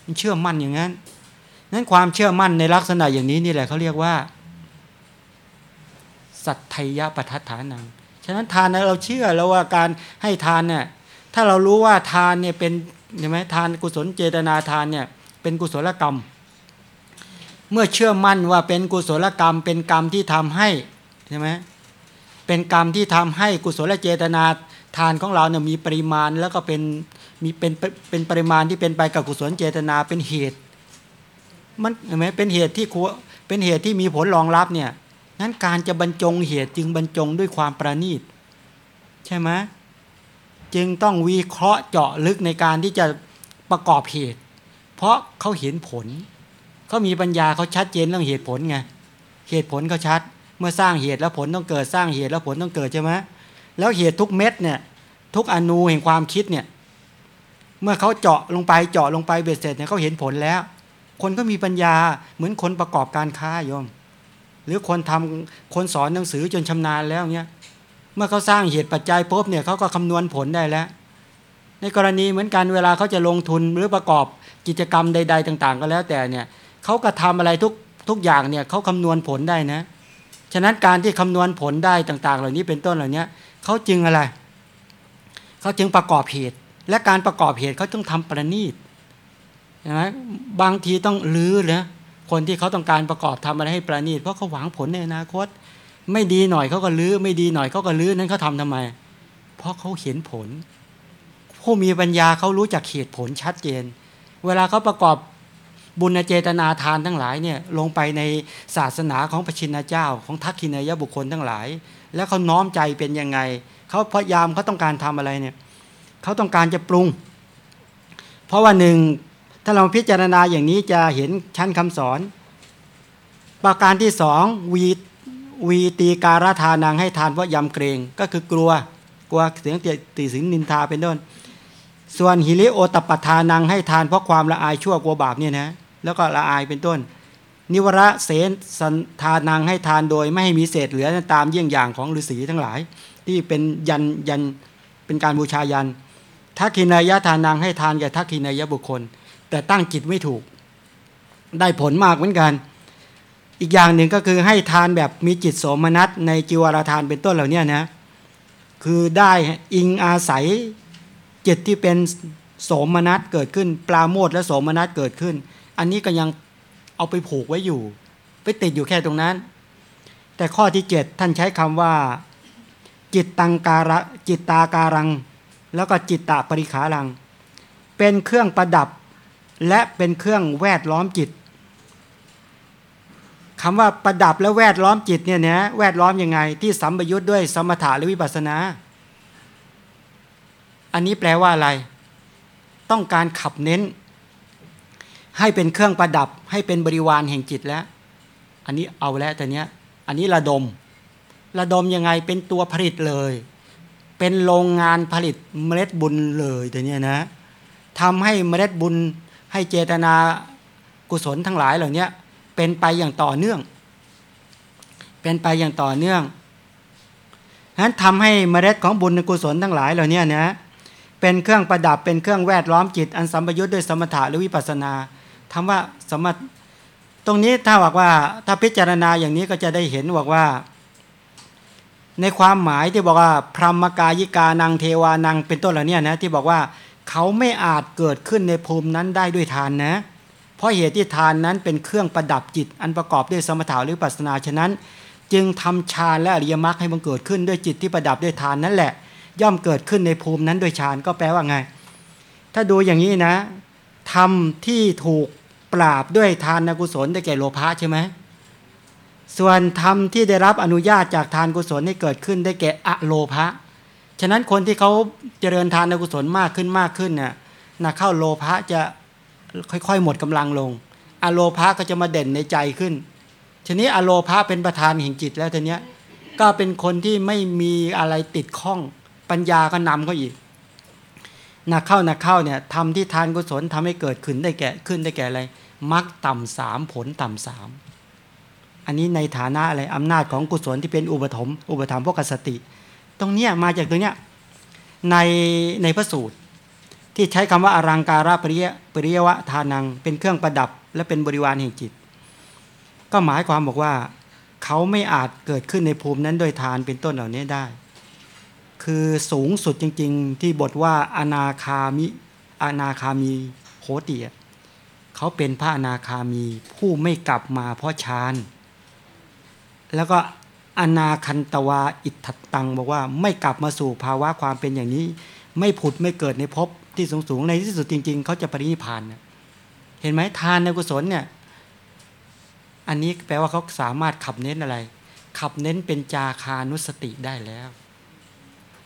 มันเชื่อมั่นอย่างนั้นนั้นความเชื่อมั่นในลักษณะอย่างนี้นี่แหละเขาเรียกว่าสัตยปทัฏฐานัง ฉะนั้นทานนะเราเชื่อแล้วว่าการให้ทานเนี่ย ถ้าเรารู้ว่าทานเนี่ยเป็นใช่ไหมทานกุศลเจตนาทานเนี่ยเป็นกุศลกรรม เมื่อเชื่อมั่นว่าเป็นกุศลกรรม เป็นกรรมที่ทำให้ใช่ไหมเป็นกรรมที่ทำให้กุศลเจตนาทานของเราเนี่ยมีปริมาณแล้วก็เป็นมีเป็นเป็นปริมาณที่เป็นไปกับกุศลเจตนาเป็นเหตุ มันเห็นไหมเป็นเหตุที่ควเป็นเหตุที่มีผลรองรับเนี่ยนั้นการจะบรรจงเหตุจึงบรรจงด้วยความประณีต ใช่ไหม จึงต้องวิเคราะห์เจาะลึกในการที่จะประกอบเหตุ เพราะเขาเห็นผล เขามีปัญญาเขาชัดเจนเรื่องเหตุผลไงเหตุผลเขาชัด เมื่อสร้างเหตุแล้วผลต้องเกิดสร้างเหตุแล้วผลต้องเกิดใช่ไหมแล้วเหตุทุกเม็ดเนี่ยทุกอนูแห่งความคิดเนี่ยเมื่อเขาเจาะลงไปเจาะลงไปเบ็ดเสร็จเนี่ยเขาเห็นผลแล้ว คนก็มีปัญญาเหมือนคนประกอบการค้าโยม หรือคนทำคนสอนหนังสือจนชำนาญแล้วเนี่ย เมื่อเขาสร้างเหตุปัจจัยปุ๊บเนี่ยเขาก็คำนวณผลได้แล้ว ในกรณีเหมือนกันเวลาเขาจะลงทุนหรือประกอบกิจกรรมใด ๆ ต่าง ๆ ก็แล้วแต่เนี่ยเขากระทาอะไรทุกทุกอย่างเนี่ยเขาคำนวณผลได้นะฉะนั้นการที่คำนวณผลได้ต่าง ๆ เหล่านี้เป็นต้นเหล่านี้เขาจึงอะไรเขาจึงประกอบเหตุ และการประกอบเหตุเขาต้องทำประณีตใช่ไหมบางทีต้องลื้อนะคนที่เขาต้องการประกอบทำอะไรให้ประณีตเพราะเขาหวังผลในอนาคต ไม่ดีหน่อยเขาก็ลื้อไม่ดีหน่อยเขาก็ลื้อนั้นเขาทำทำไม เพราะเขาเห็นผล ผู้มีปัญญาเขารู้จักเหตุผลชัดเจน เวลาเขาประกอบบุญเจตนาทานทั้งหลายเนี่ยลงไปในศาสนาของพระชินเจ้า ของทักขินายบุคคลทั้งหลาย แล้วเขาน้อมใจเป็นยังไงเขาพยายามเขาต้องการทำอะไรเนี่ยเขาต้องการจะปรุง เพราะว่าหนึ่งถ้าเราพิจารณาอย่างนี้จะเห็นชั้นคำสอน ประการที่สองวี วีตีการทานังให้ทานเพราะยำเกรงก็คือกลัวกลัวเสียงเติติสินนินทาเป็นต้นส่วนหิริโอตปปทานังให้ทานเพราะความละอายชั่วกลัวบาปเนี่ยนะแล้วก็ละอายเป็นต้น นิวระเสนสันทานังให้ทานโดยไม่ให้มีเศษเหลือตามเยี่ยงอย่างของฤาษีทั้งหลาย ที่เป็นยันยันเป็นการบูชายันทักขินายะทานังให้ทานแก่ทักขินายะบุคคล แต่ตั้งจิตไม่ถูก ได้ผลมากเหมือนกัน อีกอย่างหนึ่งก็คือให้ทานแบบมีจิตโสมนัสในจิวารทานเป็นต้นเหล่านี้นะคือได้อิงอาศัยจิตที่เป็นโสมนัสเกิดขึ้น ปลาโมดและโสมนัสเกิดขึ้น อันนี้ก็ยังเอาไปผูกไว้อยู่ ไปติดอยู่แค่ตรงนั้น แต่ข้อที่เจ็ดท่านใช้คำว่า จิตตังการะจิตตาการัง แล้วก็จิตตาปริขารัง เป็นเครื่องประดับ และเป็นเครื่องแวดล้อมจิต คำว่าประดับและแวดล้อมจิตเนี่ยนะแวดล้อมยังไง ที่สัมปยุทธ์ด้วยสมถะหรือวิปัสนา อันนี้แปลว่าอะไร ต้องการขับเน้น ให้เป็นเครื่องประดับ ให้เป็นบริวารแห่งจิตแล้ว อันนี้เอาแล้วแต่เนี้ย อันนี้ระดม ระดมยังไงเป็นตัวผลิตเลย เป็นโรงงานผลิตเมล็ดบุญเลยแต่เนี้ยนะทำให้เมล็ดบุญให้เจตนากุศลทั้งหลายเหล่านี้ เป็นไปอย่างต่อเนื่อง เป็นไปอย่างต่อเนื่องนั้นทำให้เมล็ดของบุญกุศลทั้งหลายเหล่านี้นะเป็นเครื่องประดับเป็นเครื่องแวดล้อมจิต อันสัมปยุทธ์ด้วยสมถะหรือวิปัสนาทำว่าสมถตรงนี้ถ้าบอกว่าถ้าพิจารณาอย่างนี้ก็จะได้เห็นบอกว่า ในความหมายที่บอกว่า พรหมกายิกานังเทวานังเป็นต้นเหล่านี้นะที่บอกว่าเขาไม่อาจเกิดขึ้นในภูมินั้นได้ด้วยทานนะเเพราะเหตุที่ทานนั้นเป็นเครื่องประดับจิต อันประกอบด้วยสมถะหรือปัสนาฉะนั้น จึงทำฌานและอริยมรรคให้มันเกิดขึ้นด้วยจิตที่ประดับด้วยทานนั่นแหละ ย่อมเกิดขึ้นในภูมินั้นด้วยฌานก็แปลว่าไง ถ้าดูอย่างนี้นะทำที่ถูกปราบด้วยทานกุศลได้แก่โลภะใช่ไหมส่วนธรรมที่ได้รับอนุญาตจากทานกุศลให้เกิดขึ้นได้แก่อโลภะ ฉะนั้นคนที่เขาเจริญทานกุศลมากขึ้นมากขึ้นน่ะนะเข้าโลภะจะ ค่อยๆ หมดกำลังลง อโลภะก็จะมาเด่นในใจขึ้น ทีนี้อโลภะเป็นประธานแห่งจิตแล้วทีเนี้ยก็เป็นคนที่ไม่มีอะไรติดข้องปัญญาก็นำเขาอีกนักเข้านักเข้าเนี่ยทำที่ทานกุศลทำให้เกิดขึ้นได้แก่ขึ้นได้แก่อะไรมักต่ำสามผลต่ำสามอันนี้ในฐานะอะไรอำนาจของกุศลที่เป็นอุปถมอุปธรรมพวกสติ ตรงเนี้ยมาจากตรงเนี้ยในในพระสูตร ที่ใช้คำว่าอรังการะปริยปริยวะทานัง เป็นเครื่องประดับ และเป็นบริวารแห่งจิต ก็หมายความบอกว่า เขาไม่อาจเกิดขึ้นในภูมินั้นโดยทานเป็นต้นเหล่านี้ได้ คือสูงสุดจริง ๆ ที่บทว่าอนาคามิอนาคามีโหติเขาเป็นพระอนาคามีผู้ไม่กลับมาเพราะฌานแล้วก็อนาคันตวาอิทธตังบอกว่าไม่กลับมาสู่ภาวะความเป็นอย่างนี้ ไม่ผุดไม่เกิดในภพ ที่สูงๆในที่สุดจริง ๆเขาจะปรินิพานเห็นไหมทานในกุศลเนี่ย อันนี้แปลว่าเขาสามารถขับเน้นอะไร ขับเน้นเป็นจาคานุสติได้แล้ว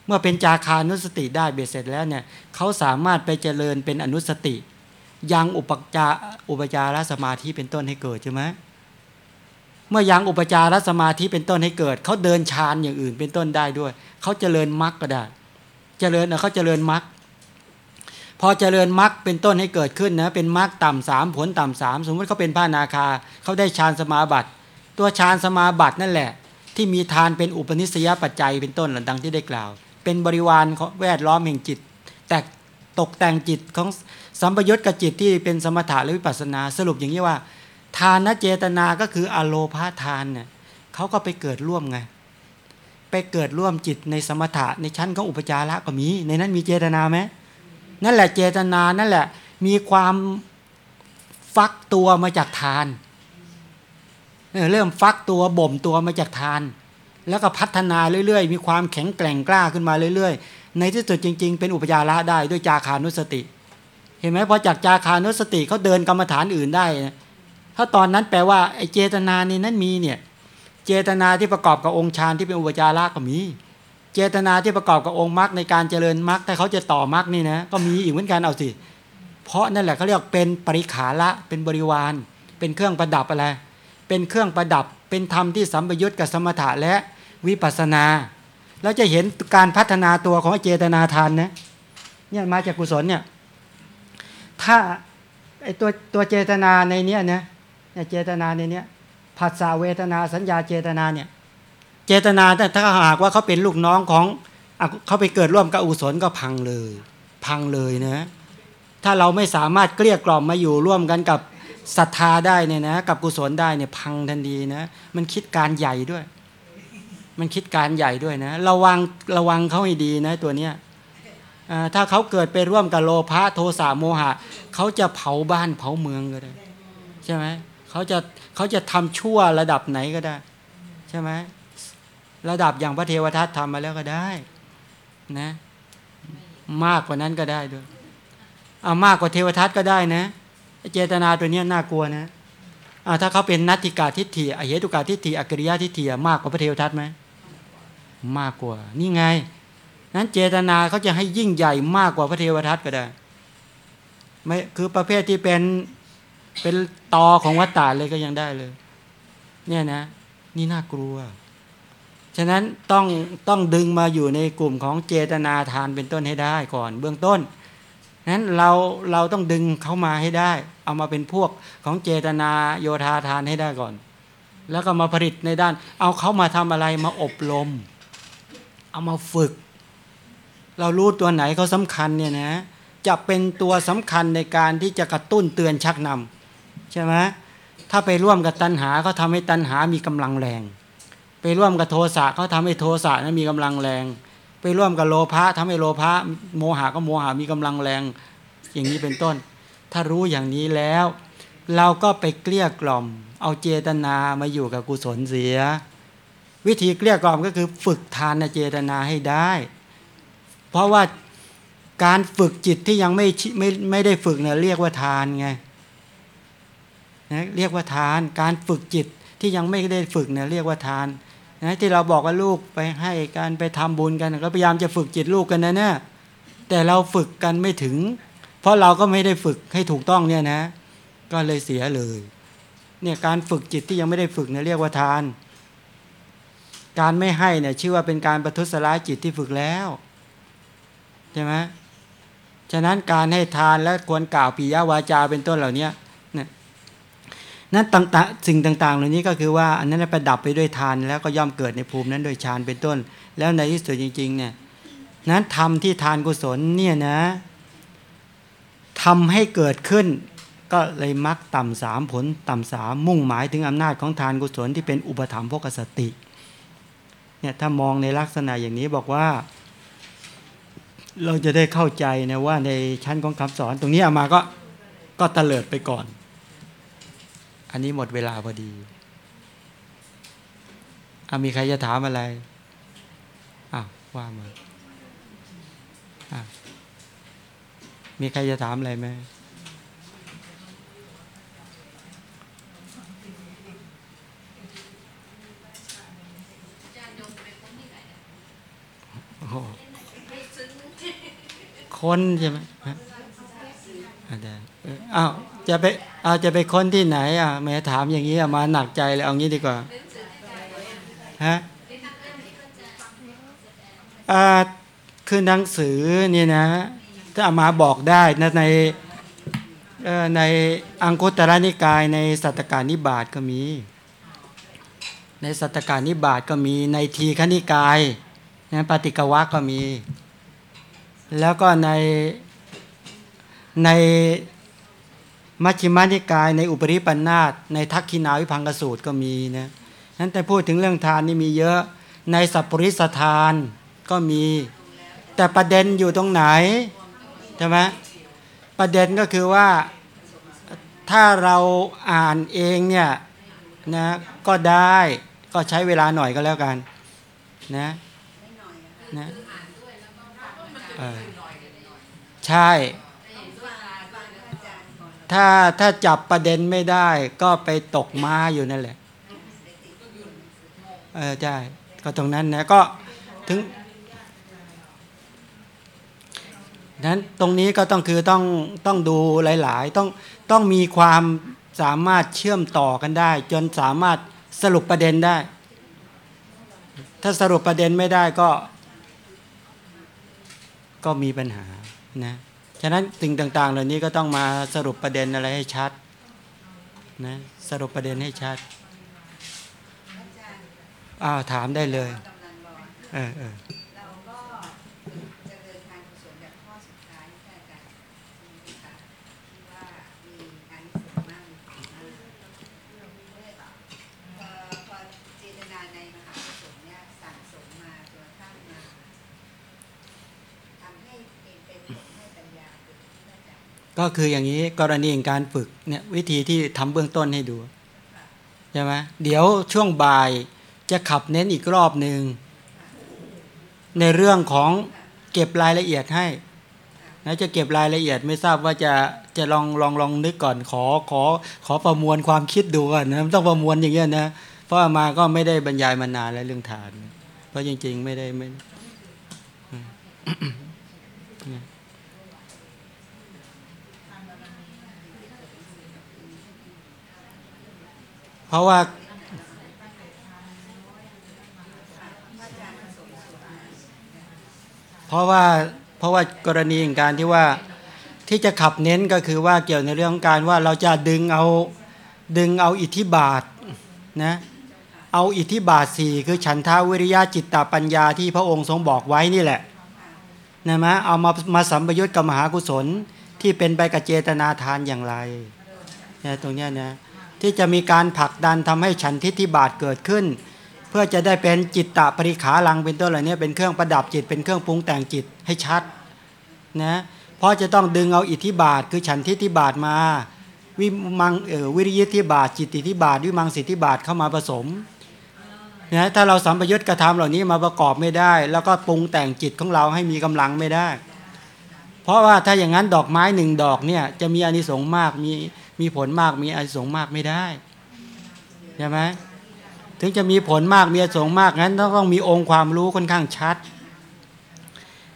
เมื่อเป็นจาคานุสติได้เบียเสร็จแล้วเนี่ยเขาสามารถไปเจริญเป็นอนุสติยังอุปจาอุปจารสมาธิเป็นต้นให้เกิดใช่ไหมเมื่อยังอุปจารสมาธิเป็นต้นให้เกิดเขาเดินฌานอย่างอื่นเป็นต้นได้ด้วยเขาเจริญมรรคก็ได้ เจริญเขาเจริญมรรค พอเจริญมรรคเป็นต้นให้เกิดขึ้นนะเป็นมรรคต่ำสามผลต่ำสามสมมติเขาเป็นพระนาคาเขาได้ฌานสมาบัติ ตัวฌานสมาบัตินั่นแหละ ที่มีทานเป็นอุปนิสัยปัจจัยเป็นต้นหลังดังที่ได้กล่าว เป็นบริวารแวดล้อมแห่งจิต แต่ตกแต่งจิตของสัมปยุตกับจิตที่เป็นสมถะหรือวิปัสสนาสรุปอย่างนี้ว่า ทานเจตนาก็คืออโลพาทานเนี่ยเขาก็ไปเกิดร่วมไง ไปเกิดร่วมจิตในสมถะในชั้นของอุปจาระก็มี ในนั้นมีเจตนาไหม นั่นแหละเจตนานั่นแหละ มีความฟักตัวมาจากทานเริ่มฟักตัวบ่มตัวมาจากทาน แล้วก็พัฒนาเรื่อยๆ มีความแข็งแกร่งกล้าขึ้นมาเรื่อยๆ ในที่สุดจริง ๆ เป็นอุปจาระได้ด้วยจาคานุสติ เห็นไหมพอจากจาคานุสติเขาเดินกรรมฐานอื่นได้ ถ้าตอนนั้นแปลว่าไอ้เจตนานี่นั้นมีเนี่ย เจตนาที่ประกอบกับองค์ฌานที่เป็นอุปจาระก็มี เจตนาที่ประกอบกับองค์มรรคในการเจริญมรรคถ้าเขาจะต่อมรรคนี่นะก็มีอีกเหมือนกันเอาสิ เพราะนั่นแหละเขาเรียกเป็นปริขาละเป็นบริวาร เป็นเครื่องประดับอะไร เป็นเครื่องประดับ เป็นธรรมที่สัมปยุตกับสมถะและวิปัสนา แล้วจะเห็นการพัฒนาตัวของเจตนาทานนะเนี่ยมาจากกุศลเนี่ยถ้าไอตัวตัวเจตนาในเนี้ยนะเนี่ยเจตนาในเนี้ยผัสสะเวทนาสัญญาเจตนาเนี่ย เจตนาแต่ถ้าหากว่าเขาเป็นลูกน้องของเขาไปเกิดร่วมกับอุศลก็พังเลย พังเลยนะ ถ้าเราไม่สามารถเกลี้ยกล่อมมาอยู่ร่วมกันกับศรัทธาได้เนี่ยนะกับกุศลได้เนี่ยพังทันทีนะ มันคิดการใหญ่ด้วย มันคิดการใหญ่ด้วยนะ ระวังระวังเขาให้ดีนะตัวเนี้ยถ้าเขาเกิดไปร่วมกับโลภะโทสะโมหะเขาจะเผาบ้านเผาเมืองก็ได้ใช่ไหมเขาจะเขาจะทำชั่วระดับไหนก็ได้ ใช่ไหม ระดับอย่างพระเทวทัตทำมาแล้วก็ได้นะ มากกว่านั้นก็ได้ด้วยเอามากกว่าเทวทัตก็ได้นะเจตนาตัวนี้น่ากลัวนะอาถ้าเขาเป็นนัตติกาทิฏฐิอเหตุกาทิฏฐิอกริยาทิฏฐิมากกว่าพระเทวทัตไหมมากกว่า นี่ไง นั้นเจตนาเขาจะให้ยิ่งใหญ่มากกว่าพระเทวทัตก็ได้ไม่คือประเภทที่เป็นเป็นตอของวัตตาเลยก็ยังได้เลย เนี่ยนะ นี่น่ากลัว ฉะนั้นต้องต้องดึงมาอยู่ในกลุ่มของเจตนาทานเป็นต้นให้ได้ก่อน เบื้องต้นนั้นเราเราต้องดึงเขามาให้ได้ เอามาเป็นพวกของเจตนาโยธาทานให้ได้ก่อน แล้วก็มาผลิตในด้าน เอาเขามาทำอะไรมาอบรม เอามาฝึก เรารู้ตัวไหนเขาสำคัญเนี่ยนะจะเป็นตัวสำคัญในการที่จะกระตุ้นเตือนชักนำใช่ไหมถ้าไปร่วมกับตัณหาเขาทำให้ตัณหามีกำลังแรง ไปร่วมกับโทสะเขาทำให้โทสะนั้นมีกำลังแรง ไปร่วมกับโลภะทำให้โลภะโมหะก็โมหะมีกำลังแรง อย่างนี้เป็นต้น ถ้ารู้อย่างนี้แล้ว เราก็ไปเกลี้ยกล่อม เอาเจตนามาอยู่กับกุศลเสีย วิธีเกลี้ยกล่อมก็คือฝึกทานเจตนาให้ได้ เพราะว่าการฝึกจิตที่ยังไม่ไม่ไม่ได้ฝึกเนี่ยเรียกว่าทานไงนะเรียกว่าทาน การฝึกจิตที่ยังไม่ได้ฝึกเนี่ยเรียกว่าทาน นะที่เราบอกว่าลูกไปให้การไปทำบุญกันก็พยายามจะฝึกจิตลูกกันนะเนี่ยแต่เราฝึกกันไม่ถึง เพราะเราก็ไม่ได้ฝึกให้ถูกต้องเนี่ยนะ ก็เลยเสียเลยเนี่ยการฝึกจิตที่ยังไม่ได้ฝึกเนี่ยเรียกว่าทาน การไม่ให้เนี่ยชื่อว่าเป็นการประทุษร้ายจิตที่ฝึกแล้วใช่ไหมฉะนั้นการให้ทานและควรกล่าวปิยวาจาเป็นต้นเหล่านี้ นั้นต่างๆสิ่งต่างๆ เหล่านี้ก็คือว่าอันนั้นประดับไปด้วยทาน แล้วก็ย่อมเกิดในภูมินั้นโดยฌานเป็นต้น แล้วในที่สุดจริงๆเนี่ยนั้นทำที่ทานกุศลเนี่ยนะทำให้เกิดขึ้น ก็เลยมักต่ำสามผลต่ำสามมุ่งหมายถึงอำนาจของทานกุศลที่เป็นอุปธรรมภกสติเนี่ยถ้ามองในลักษณะอย่างนี้บอกว่า เราจะได้เข้าใจนะว่าในชั้นของคำสอน ตรงนี้เอามาก็ก็เตลิดไปก่อน อันนี้หมดเวลาพอดีอามีใครจะถามอะไรอ้าวว่ามาอ้าวมีใครจะถามอะไรไหมโยมเป็นคนที่ไหนนะโอ้คนใช่ไหมอะได้เอออ้าวจะไป เอาจะไปค้นที่ไหนอะแม่ถามอย่างนี้อะมาหนักใจเลยเอางี้ดีกว่าฮะอ่าคือหนังสือเนี่ยนะ ถ้าเอามาบอกได้นะในในอังคุตระนิกายในสัตตการนิบาตก็มี ในสัตตการนิบาตก็มีในทีฆนิกายนะปฏิกวะก็มี แล้วก็ในใน มัชฌิมานิกายในอุปริปันธาตในทักขินาวิพังกสูตรก็มีนะนั้นแต่พูดถึงเรื่องทานนี่มีเยอะในสัพปริสทานก็มี แต่ประเด็นอยู่ตรงไหนใช่ไหมประเด็นก็คือว่าถ้าเราอ่านเองเนี่ยนะก็ได้ก็ใช้เวลาหน่อยก็แล้วกันนะนะเออใช่ ถ้าถ้าจับประเด็นไม่ได้ ก็ไปตกม้าอยู่นั่นแหละเออใช่ก็ตรงนั้นนะก็ถึงนั้นตรงนี้ก็ต้องคือต้องต้องดูหลาย ๆ ต้องต้องมีความสามารถเชื่อมต่อกันได้ จนสามารถสรุปประเด็นได้ ถ้าสรุปประเด็นไม่ได้ก็ ก็มีปัญหานะ ฉะนั้นสิ่งต่าง ๆ เหล่านี้ก็ต้องมาสรุปประเด็นอะไรให้ชัดนะสรุปประเด็นให้ชัดอ้าวถามได้เลยเออเออ เราก็จะเดินทางกุศลแบบข้อสุดท้ายที่อาจารย์ชี้ค่ะที่ว่ามีอานิสงส์มากมีผลมากเอ่อพอเจตนาในมหากุศลเนี่ยสั่งสมมาจนกระทั่งมาทำให้เป็นเป็นผลให้ปัญญาเกิดขึ้นอาจารย์ ก็คืออย่างนี้กรณีการฝึกเนี่ยวิธีที่ทำเบื้องต้นให้ดูใช่ไหมเดี๋ยวช่วงบ่ายจะขับเน้นอีกรอบหนึ่งในเรื่องของเก็บรายละเอียดให้นะจะเก็บรายละเอียดไม่ทราบว่าจะจะลองลองลองนึกก่อนขอขอขอประมวลความคิดดูก่อนนะต้องประมวลอย่างเงี้ยนะเพราะมาก็ไม่ได้บรรยายมานานแล้วเรื่องฐาน เพราะจริง ๆ ไม่ได้ไม่ เพราะว่าเพราะว่าเพราะว่ากรณีอย่างการที่ว่าที่จะขับเน้นก็คือว่าเกี่ยวในเรื่องของการว่าเราจะดึงเอาดึงเอาอิทธิบาทนะเอาอิทธิบาทสี่คือฉันทาวิริยะจิตตปัญญาที่พระองค์ทรงบอกไว้นี่แหละนะมะเอามามาสัมปยุตกับมหากุศลที่เป็นไปกับเจตนาทานอย่างไรเนี่ยตรงเนี้ยนะ ที่จะมีการผลักดันทำให้ฉันทิฏฐิบาทเกิดขึ้น เพื่อจะได้เป็นจิตตะปริขาลังเป็นต้นเหล่านี้เป็นเครื่องประดับจิตเป็นเครื่องปรุงแต่งจิตให้ชัดนะเพราะจะต้องดึงเอาอิทธิบาทคือฉันทิฏฐิบาทมาวิมังเออวิริยิทธิบาทจิตติธิบาทวิมังสิทธิบาทเข้ามาผสมนะถ้าเราสัมปยุตกระทำเหล่านี้มาประกอบไม่ได้ แล้วก็ปรุงแต่งจิตของเราให้มีกำลังไม่ได้ เพราะว่าถ้าอย่างนั้นดอกไม้หนึ่งดอกเนี่ยจะมีอานิสงส์มากมี มีผลมากมีอานิสงมากไม่ได้ใช่ไหมถึงจะมีผลมากมีอานิสงมากนั้นต้องมีองค์ความรู้ค่อนข้างชัด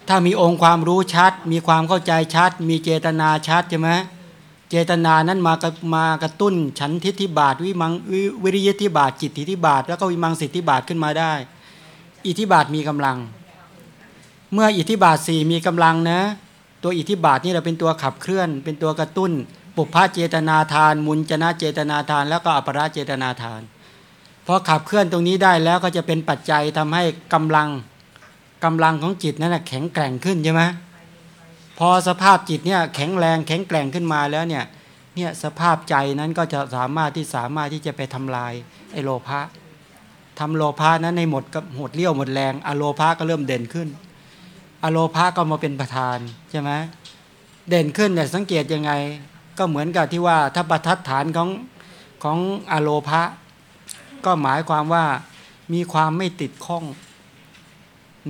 ถ้ามีองค์ความรู้ชัด มีความเข้าใจชัด มีเจตนาชัดใช่ไหมเจตนานั้นมากระมากระตุ้นฉันทิฏฐิบาทวิมังวิวิริยทิบาทจิตทิฏฐิบาท แล้วก็วิมังสิทธิบาทขึ้นมาได้ อิทธิบาทมีกำลัง เมื่ออิทธิบาทสี่มีกำลังนะ ตัวอิทธิบาทนี่เราเป็นตัวขับเคลื่อน เป็นตัวกระตุ้น ปุพพะเจตนาทาน มุญจนะเจตนาทาน แล้วก็อปราเจตนาทานพอขับเคลื่อนตรงนี้ได้แล้วก็จะเป็นปัจจัยทำให้กำลังกำลังของจิตนั้นนะแข็งแกร่งขึ้นใช่ไหมพอสภาพจิตเนี่ยแข็งแรงแข็งแกร่งขึ้นมาแล้วเนี่ยเนี่ยสภาพใจนั้นก็จะสามารถที่สามารถที่จะไปทำลายไอโลภะทำโลภะนั้นในหมดกับหมดเลี้ยวหมดแรงอโลภะก็เริ่มเด่นขึ้น อโลภะก็มาเป็นประธานใช่ไหมเด่นขึ้นเนี่ยสังเกตยังไง ก็เหมือนกับที่ว่าถ้าประทัดฐานของของอโลภะก็หมายความว่ามีความไม่ติดข้อง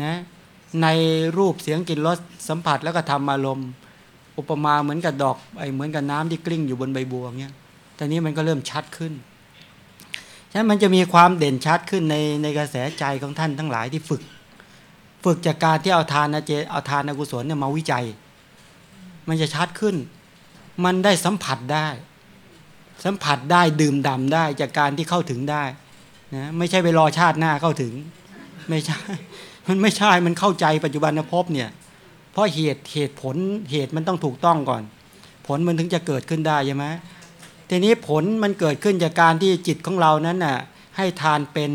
นะในรูปเสียงกลิ่นรสสัมผัสแล้วก็ทำอารมณ์ อุปมาเหมือนกับดอกไอเหมือนกับน้ำที่กลิ้งอยู่บนใบบัวเงี้ยแต่นี้มันก็เริ่มชัดขึ้นฉะนั้นมันจะมีความเด่นชัดขึ้นในในกระแสใจของท่านทั้งหลายที่ฝึก ฝึกจากการที่เอาทานนะเจเอาทานอกุศลเนี่ยมาวิจัย มันจะชัดขึ้น มันได้สัมผัสได้ สัมผัสได้ดื่มด่ำได้จากการที่เข้าถึงได้นะไม่ใช่ไปรอชาติหน้าเข้าถึง ไม่ใช่ มันไม่ใช่มันเข้าใจปัจจุบันภพเนี่ย เพราะเหตุเหตุผลเหตุมันต้องถูกต้องก่อน ผลมันถึงจะเกิดขึ้นได้ใช่ไหมทีนี้ผลมันเกิดขึ้นจากการที่จิตของเรานั้นน่ะให้ทานเป็น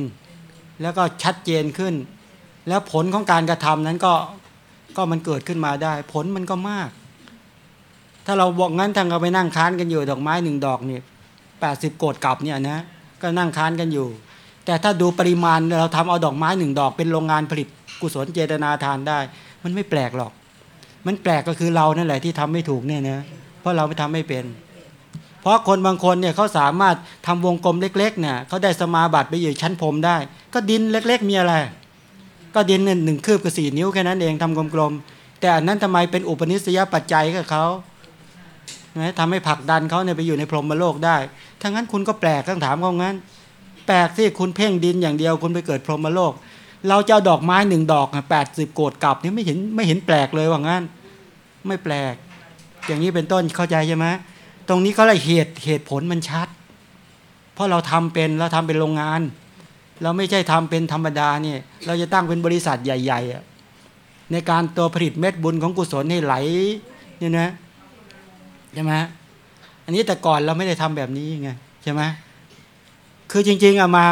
แล้วก็ชัดเจนขึ้น แล้วผลของการกระทำนั้นก็ก็มันเกิดขึ้นมาได้ ผลมันก็มาก ถ้าเราบอกงั้นทางเราไปนั่งค้านกันอยู่ดอกไม้หนึ่งดอกเนี่ยแปดสิบโกดกลับเนี่ยนะก็นั่งค้านกันอยู่ แต่ถ้าดูปริมาณเราทำเอาดอกไม้หนึ่งดอกเป็นโรงงานผลิตกุศลเจตนาทานได้ มันไม่แปลกหรอก มันแปลกก็คือเรานั่นแหละที่ทำไม่ถูกเนี่ยนะเพราะเราไม่ทำไม่เป็น เพราะคนบางคนเนี่ยเขาสามารถทำวงกลมเล็กๆเนี่ยเขาได้สมาบัติไปอยู่ชั้นพรมได้ ก็ดินเล็ก ๆ มีอะไร ก็ดินหนึ่งคืบกับสี่นิ้วแค่นั้นเองทำกลมๆแต่อันนั้นทำไมเป็นอุปนิสัยปัจจัยกับเขา นะทำให้ผลักดันเขาเนี่ยไปอยู่ในพรหมโลกได้ ถ้างั้นคุณก็แปลกต้องถามเขางั้น แปลกที่คุณเพ่งดินอย่างเดียวคุณไปเกิดพรหมโลก เราจะเอาดอกไม้หนึ่งดอกแปดสิบโกดกลับนี่ไม่เห็นไม่เห็นแปลกเลยว่างั้น ไม่แปลก อย่างนี้เป็นต้นเข้าใจใช่ไหมตรงนี้ก็เลยเหตุเหตุผลมันชัด เพราะเราทำเป็นเราทำเป็นโรงงาน เราไม่ใช่ทำเป็นธรรมดาเนี่ย เราจะตั้งเป็นบริษัทใหญ่ ๆ ในการตัวผลิตเม็ดบุญของกุศลให้ไหลเนี่ยนะ ใช่ไหมอันนี้แต่ก่อนเราไม่ได้ทำแบบนี้ไงใช่ไหมคือจริงๆอามา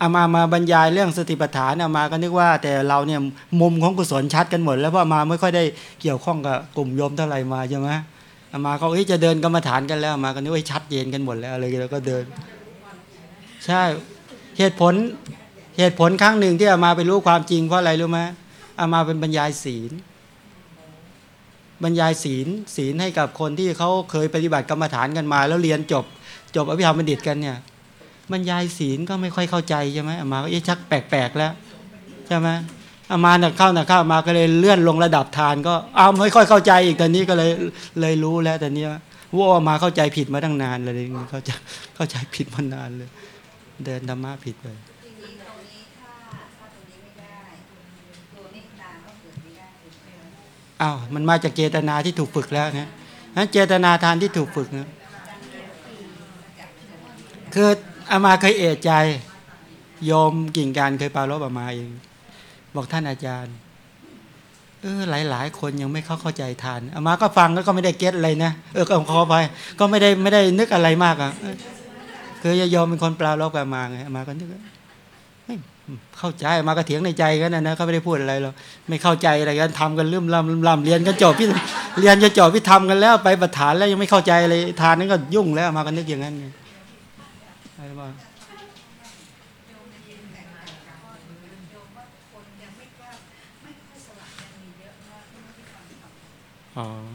อามามาบรรยายเรื่องสติปัฏฐานอามาก็นึกว่า แต่เราเนี่ยมุมของกุศลชัดกันหมด แล้วเพราะมาไม่ค่อยได้เกี่ยวข้องกับกลุ่มโยมเท่าไหร่มาใช่ไหมอามาเขาเอ้ยจะเดินกรรมฐานกันแล้วมาก็นึกว่าชัดเจนกันหมดแล้วอะไรแล้วก็เดิน ใช่เหตุผลเหตุผลครั้งหนึ่งที่อามาไปรู้ความจริงเพราะอะไรรู้ไหมอามาเป็นบรรยายศีล บรรยายศีลศีลให้กับคนที่เขาเคยปฏิบัติกรรมฐานกันมา แล้วเรียนจบ จบอภิธรรมบัณฑิตกันเนี่ยบรรยายศีลก็ไม่ค่อยเข้าใจใช่ไหมอามาก็เอ๊ะชักแปลกๆแล้วใช่ไหมอามาเนี่ยเข้าหนะเข้ามาก็เลยเลื่อนลงระดับทาน ก็อ้าวไม่ค่อยเข้าใจอีกตอนนี้ก็เลยเลยรู้แล้วตอนนี้ว่าอามาเข้าใจผิดมาตั้งนานเลยเข้าใจเข้าใจผิดมานานเลย เดินธรรมะผิดเลย ทีนี้ตรงนี้ถ้าถ้าตรงนี้ไม่ได้ ตัวเมตตาก็เกิดไม่ได้ถูกไหมคะ อ้าวมันมาจากเจตนาที่ถูกฝึกแล้วนะนั้นเจตนาทานที่ถูกฝึกนะคืออามาเคยเอะใจโยมกิ่งการเคยปารบอามาเอง บอกท่านอาจารย์ เออหลาย ๆ คนยังไม่เข้าเข้าใจทานอามาก็ฟังแล้วก็ไม่ได้เก็ตอะไรนะเออก็ขอไป ก็ไม่ได้ไม่ได้นึกอะไรมากอะคือโยมเป็นคนปลารบอามาไงอามาก็นึกว่า เข้าใจมาก็เถียงในใจกันนะนะเขาไม่ได้พูดอะไรหรอกไม่เข้าใจอะไรกันทำกันลืมลำลืมลำเรียนกันจบพี่เรียนจะจบพี่ทำกันแล้วไปประฐานแล้วยังไม่เข้าใจเลยทานนั้นก็ยุ่งแล้วมาก็นึกอย่างนั้นไงอะไรบ้างอโยมว่าคนยังไม่กล้าไม่ค่อ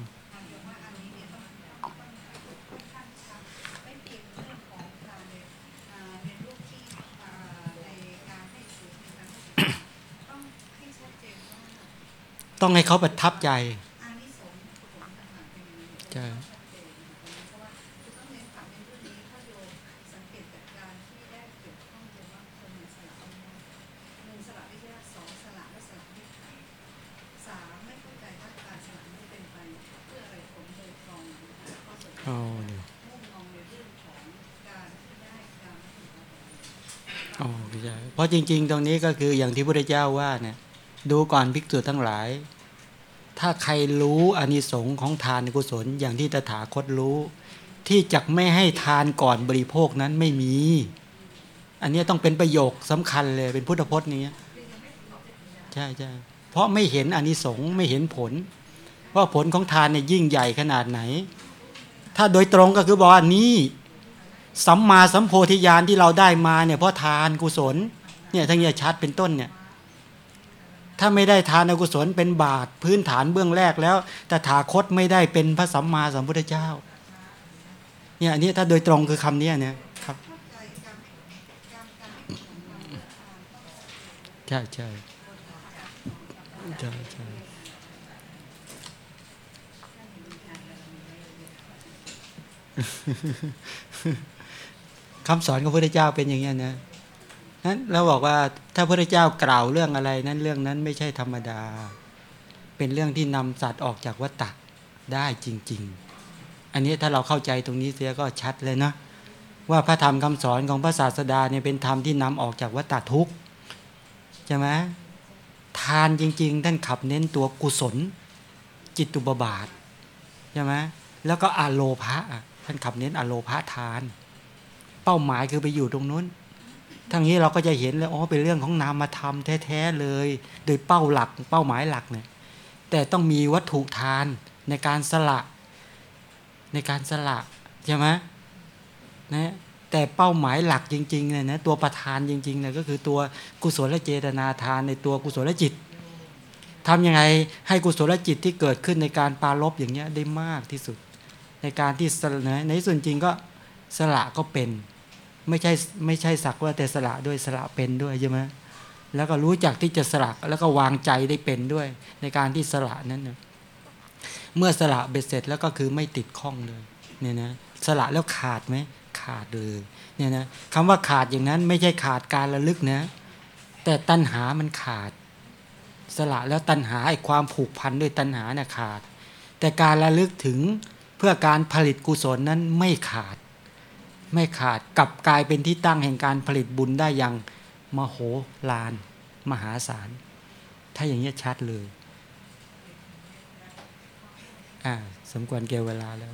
ต้องให้เขาประทับใจอานิสงส์ผลต่างๆเป็นยังไงใช่ชัดเจนเพราะว่าคือต้องเน้นฝังในเรื่องนี้ถ้าโยมสังเกตจากการที่ได้เกี่ยวข้องโยมว่าคนเนี่ยสละไม่ได้หนึ่งสละไม่ได้สองสละและสละไม่ขาดสามไม่เข้าใจว่าการสละไม่เป็นไปเพื่ออะไรผลโดยตรงนะคะข้อสุดอ๋ท้าอยเนี่ยมุ่งมองในเรื่องของการที่ได้การไม่ถูกต้องอ๋อใช่เพราะจริง ๆ ตรงนี้ก็คืออย่างที่พระพุทธเจ้าว่าเนี่ย ดูก่อนภิกษุทั้งหลาย ถ้าใครรู้อานิสงส์ของทานกุศลอย่างที่ตถาคตรู้ ที่จะไม่ให้ทานก่อนบริโภคนั้นไม่มี อันนี้ต้องเป็นประโยคสำคัญเลยเป็นพุทธพจน์นี้ใช่ใช่เพราะไม่เห็นอานิสงส์ไม่เห็นผล ว่าผลของทานเนี่ยยิ่งใหญ่ขนาดไหน ถ้าโดยตรงก็คือบอกว่านี่สัมมาสัมโพธิญาณที่เราได้มาเนี่ยเพราะทานกุศลเนี่ยทั้งนี้ชัดเป็นต้นเนี่ย ถ้าไม่ได้ทานอกุศลเป็นบาตพื้นฐานเบื้องแรกแล้วแต่ถาคตไม่ได้เป็นพระสัมมาสัมพุทธเจ้าเนี่ยอันนี้ถ้าโดยตรงคือคำนี้เนี่ยครับใจการไม่การการไม่ถูกต้องการทานต้องใช่ใช่ใช่ใช่คำสอนของพระพุทธเจ้าเป็นอย่างนี้นะ นั้นเราบอกว่าถ้าพระเจ้ากล่าวเรื่องอะไรนั้นเรื่องนั้นไม่ใช่ธรรมดา เป็นเรื่องที่นำสัตว์ออกจากวัฏฏะได้จริง ๆ อันนี้ถ้าเราเข้าใจตรงนี้เสียก็ชัดเลยนะว่าพระธรรมคำสอนของพระศาสดาเนี่ยเป็นธรรมที่นำออกจากวัฏฏะทุกข์ใช่ไหมทานจริง ๆ ท่านขับเน้นตัวกุศล จิตตุบบาทใช่ไหมแล้วก็อโลภะท่านขับเน้นอโลภะทาน เป้าหมายคือไปอยู่ตรงนู้น ทั้งนี้เราก็จะเห็นเลยอ๋อเป็นเรื่องของนามธรรมแท้ๆเลย โดยเป้าหลักเป้าหมายหลักเนี่ยแต่ต้องมีวัตถุทานในการสละ ในการสละใช่ไหมนะแต่เป้าหมายหลักจริงๆเนี่ยนะตัวประธานจริงๆเนี่ยก็คือตัวกุศลเจตนาทานในตัวกุศลจิตทำยังไงให้กุศลจิตที่เกิดขึ้นในการปรารบอย่างเงี้ยได้มากที่สุด ในการที่สละนะในส่วนจริงก็สละก็เป็น ไม่ใช่ไม่ใช่สักว่าแต่สละด้วยสละเป็นด้วยใช่ไหมแล้วก็รู้จักที่จะสละแล้วก็วางใจได้เป็นด้วย ในการที่สละนั้นนะเมื่อสละเบ็ดเสร็จแล้วก็คือไม่ติดข้องเลยเนี่ยนะสละแล้วขาดไหมขาดเลยเนี่ยนะคำว่าขาดอย่างนั้นไม่ใช่ขาดการระลึกนะ แต่ตัณหามันขาด สละแล้วตัณหาไอ้ความผูกพันด้วยตัณหาน่ะขาด แต่การระลึกถึงเพื่อการผลิตกุศลนั้นไม่ขาด ไม่ขาดกลับกลายเป็นที่ตั้งแห่งการผลิตบุญได้อย่างมโหลาน มหาศาล ถ้าอย่างนี้ชัดเลย อ่า สมควรเกี่ยวเวลาแล้ว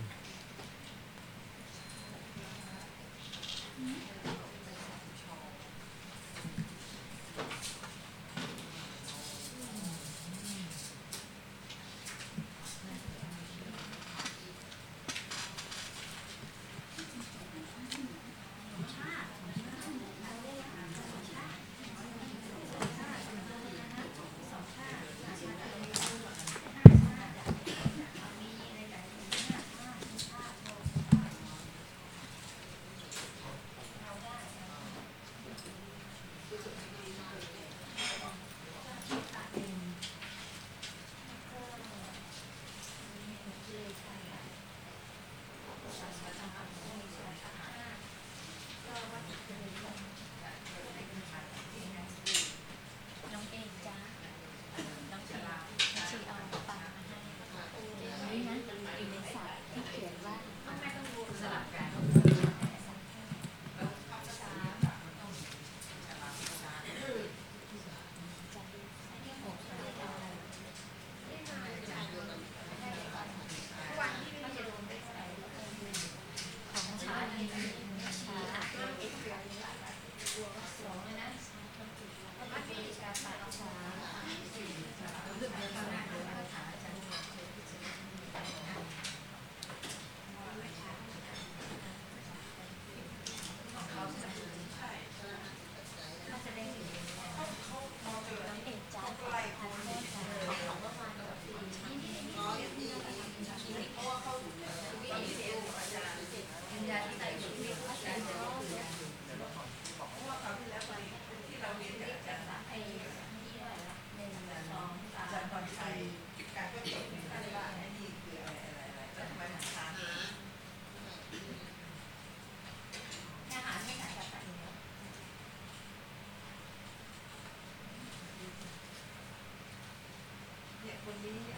Pag-iingat.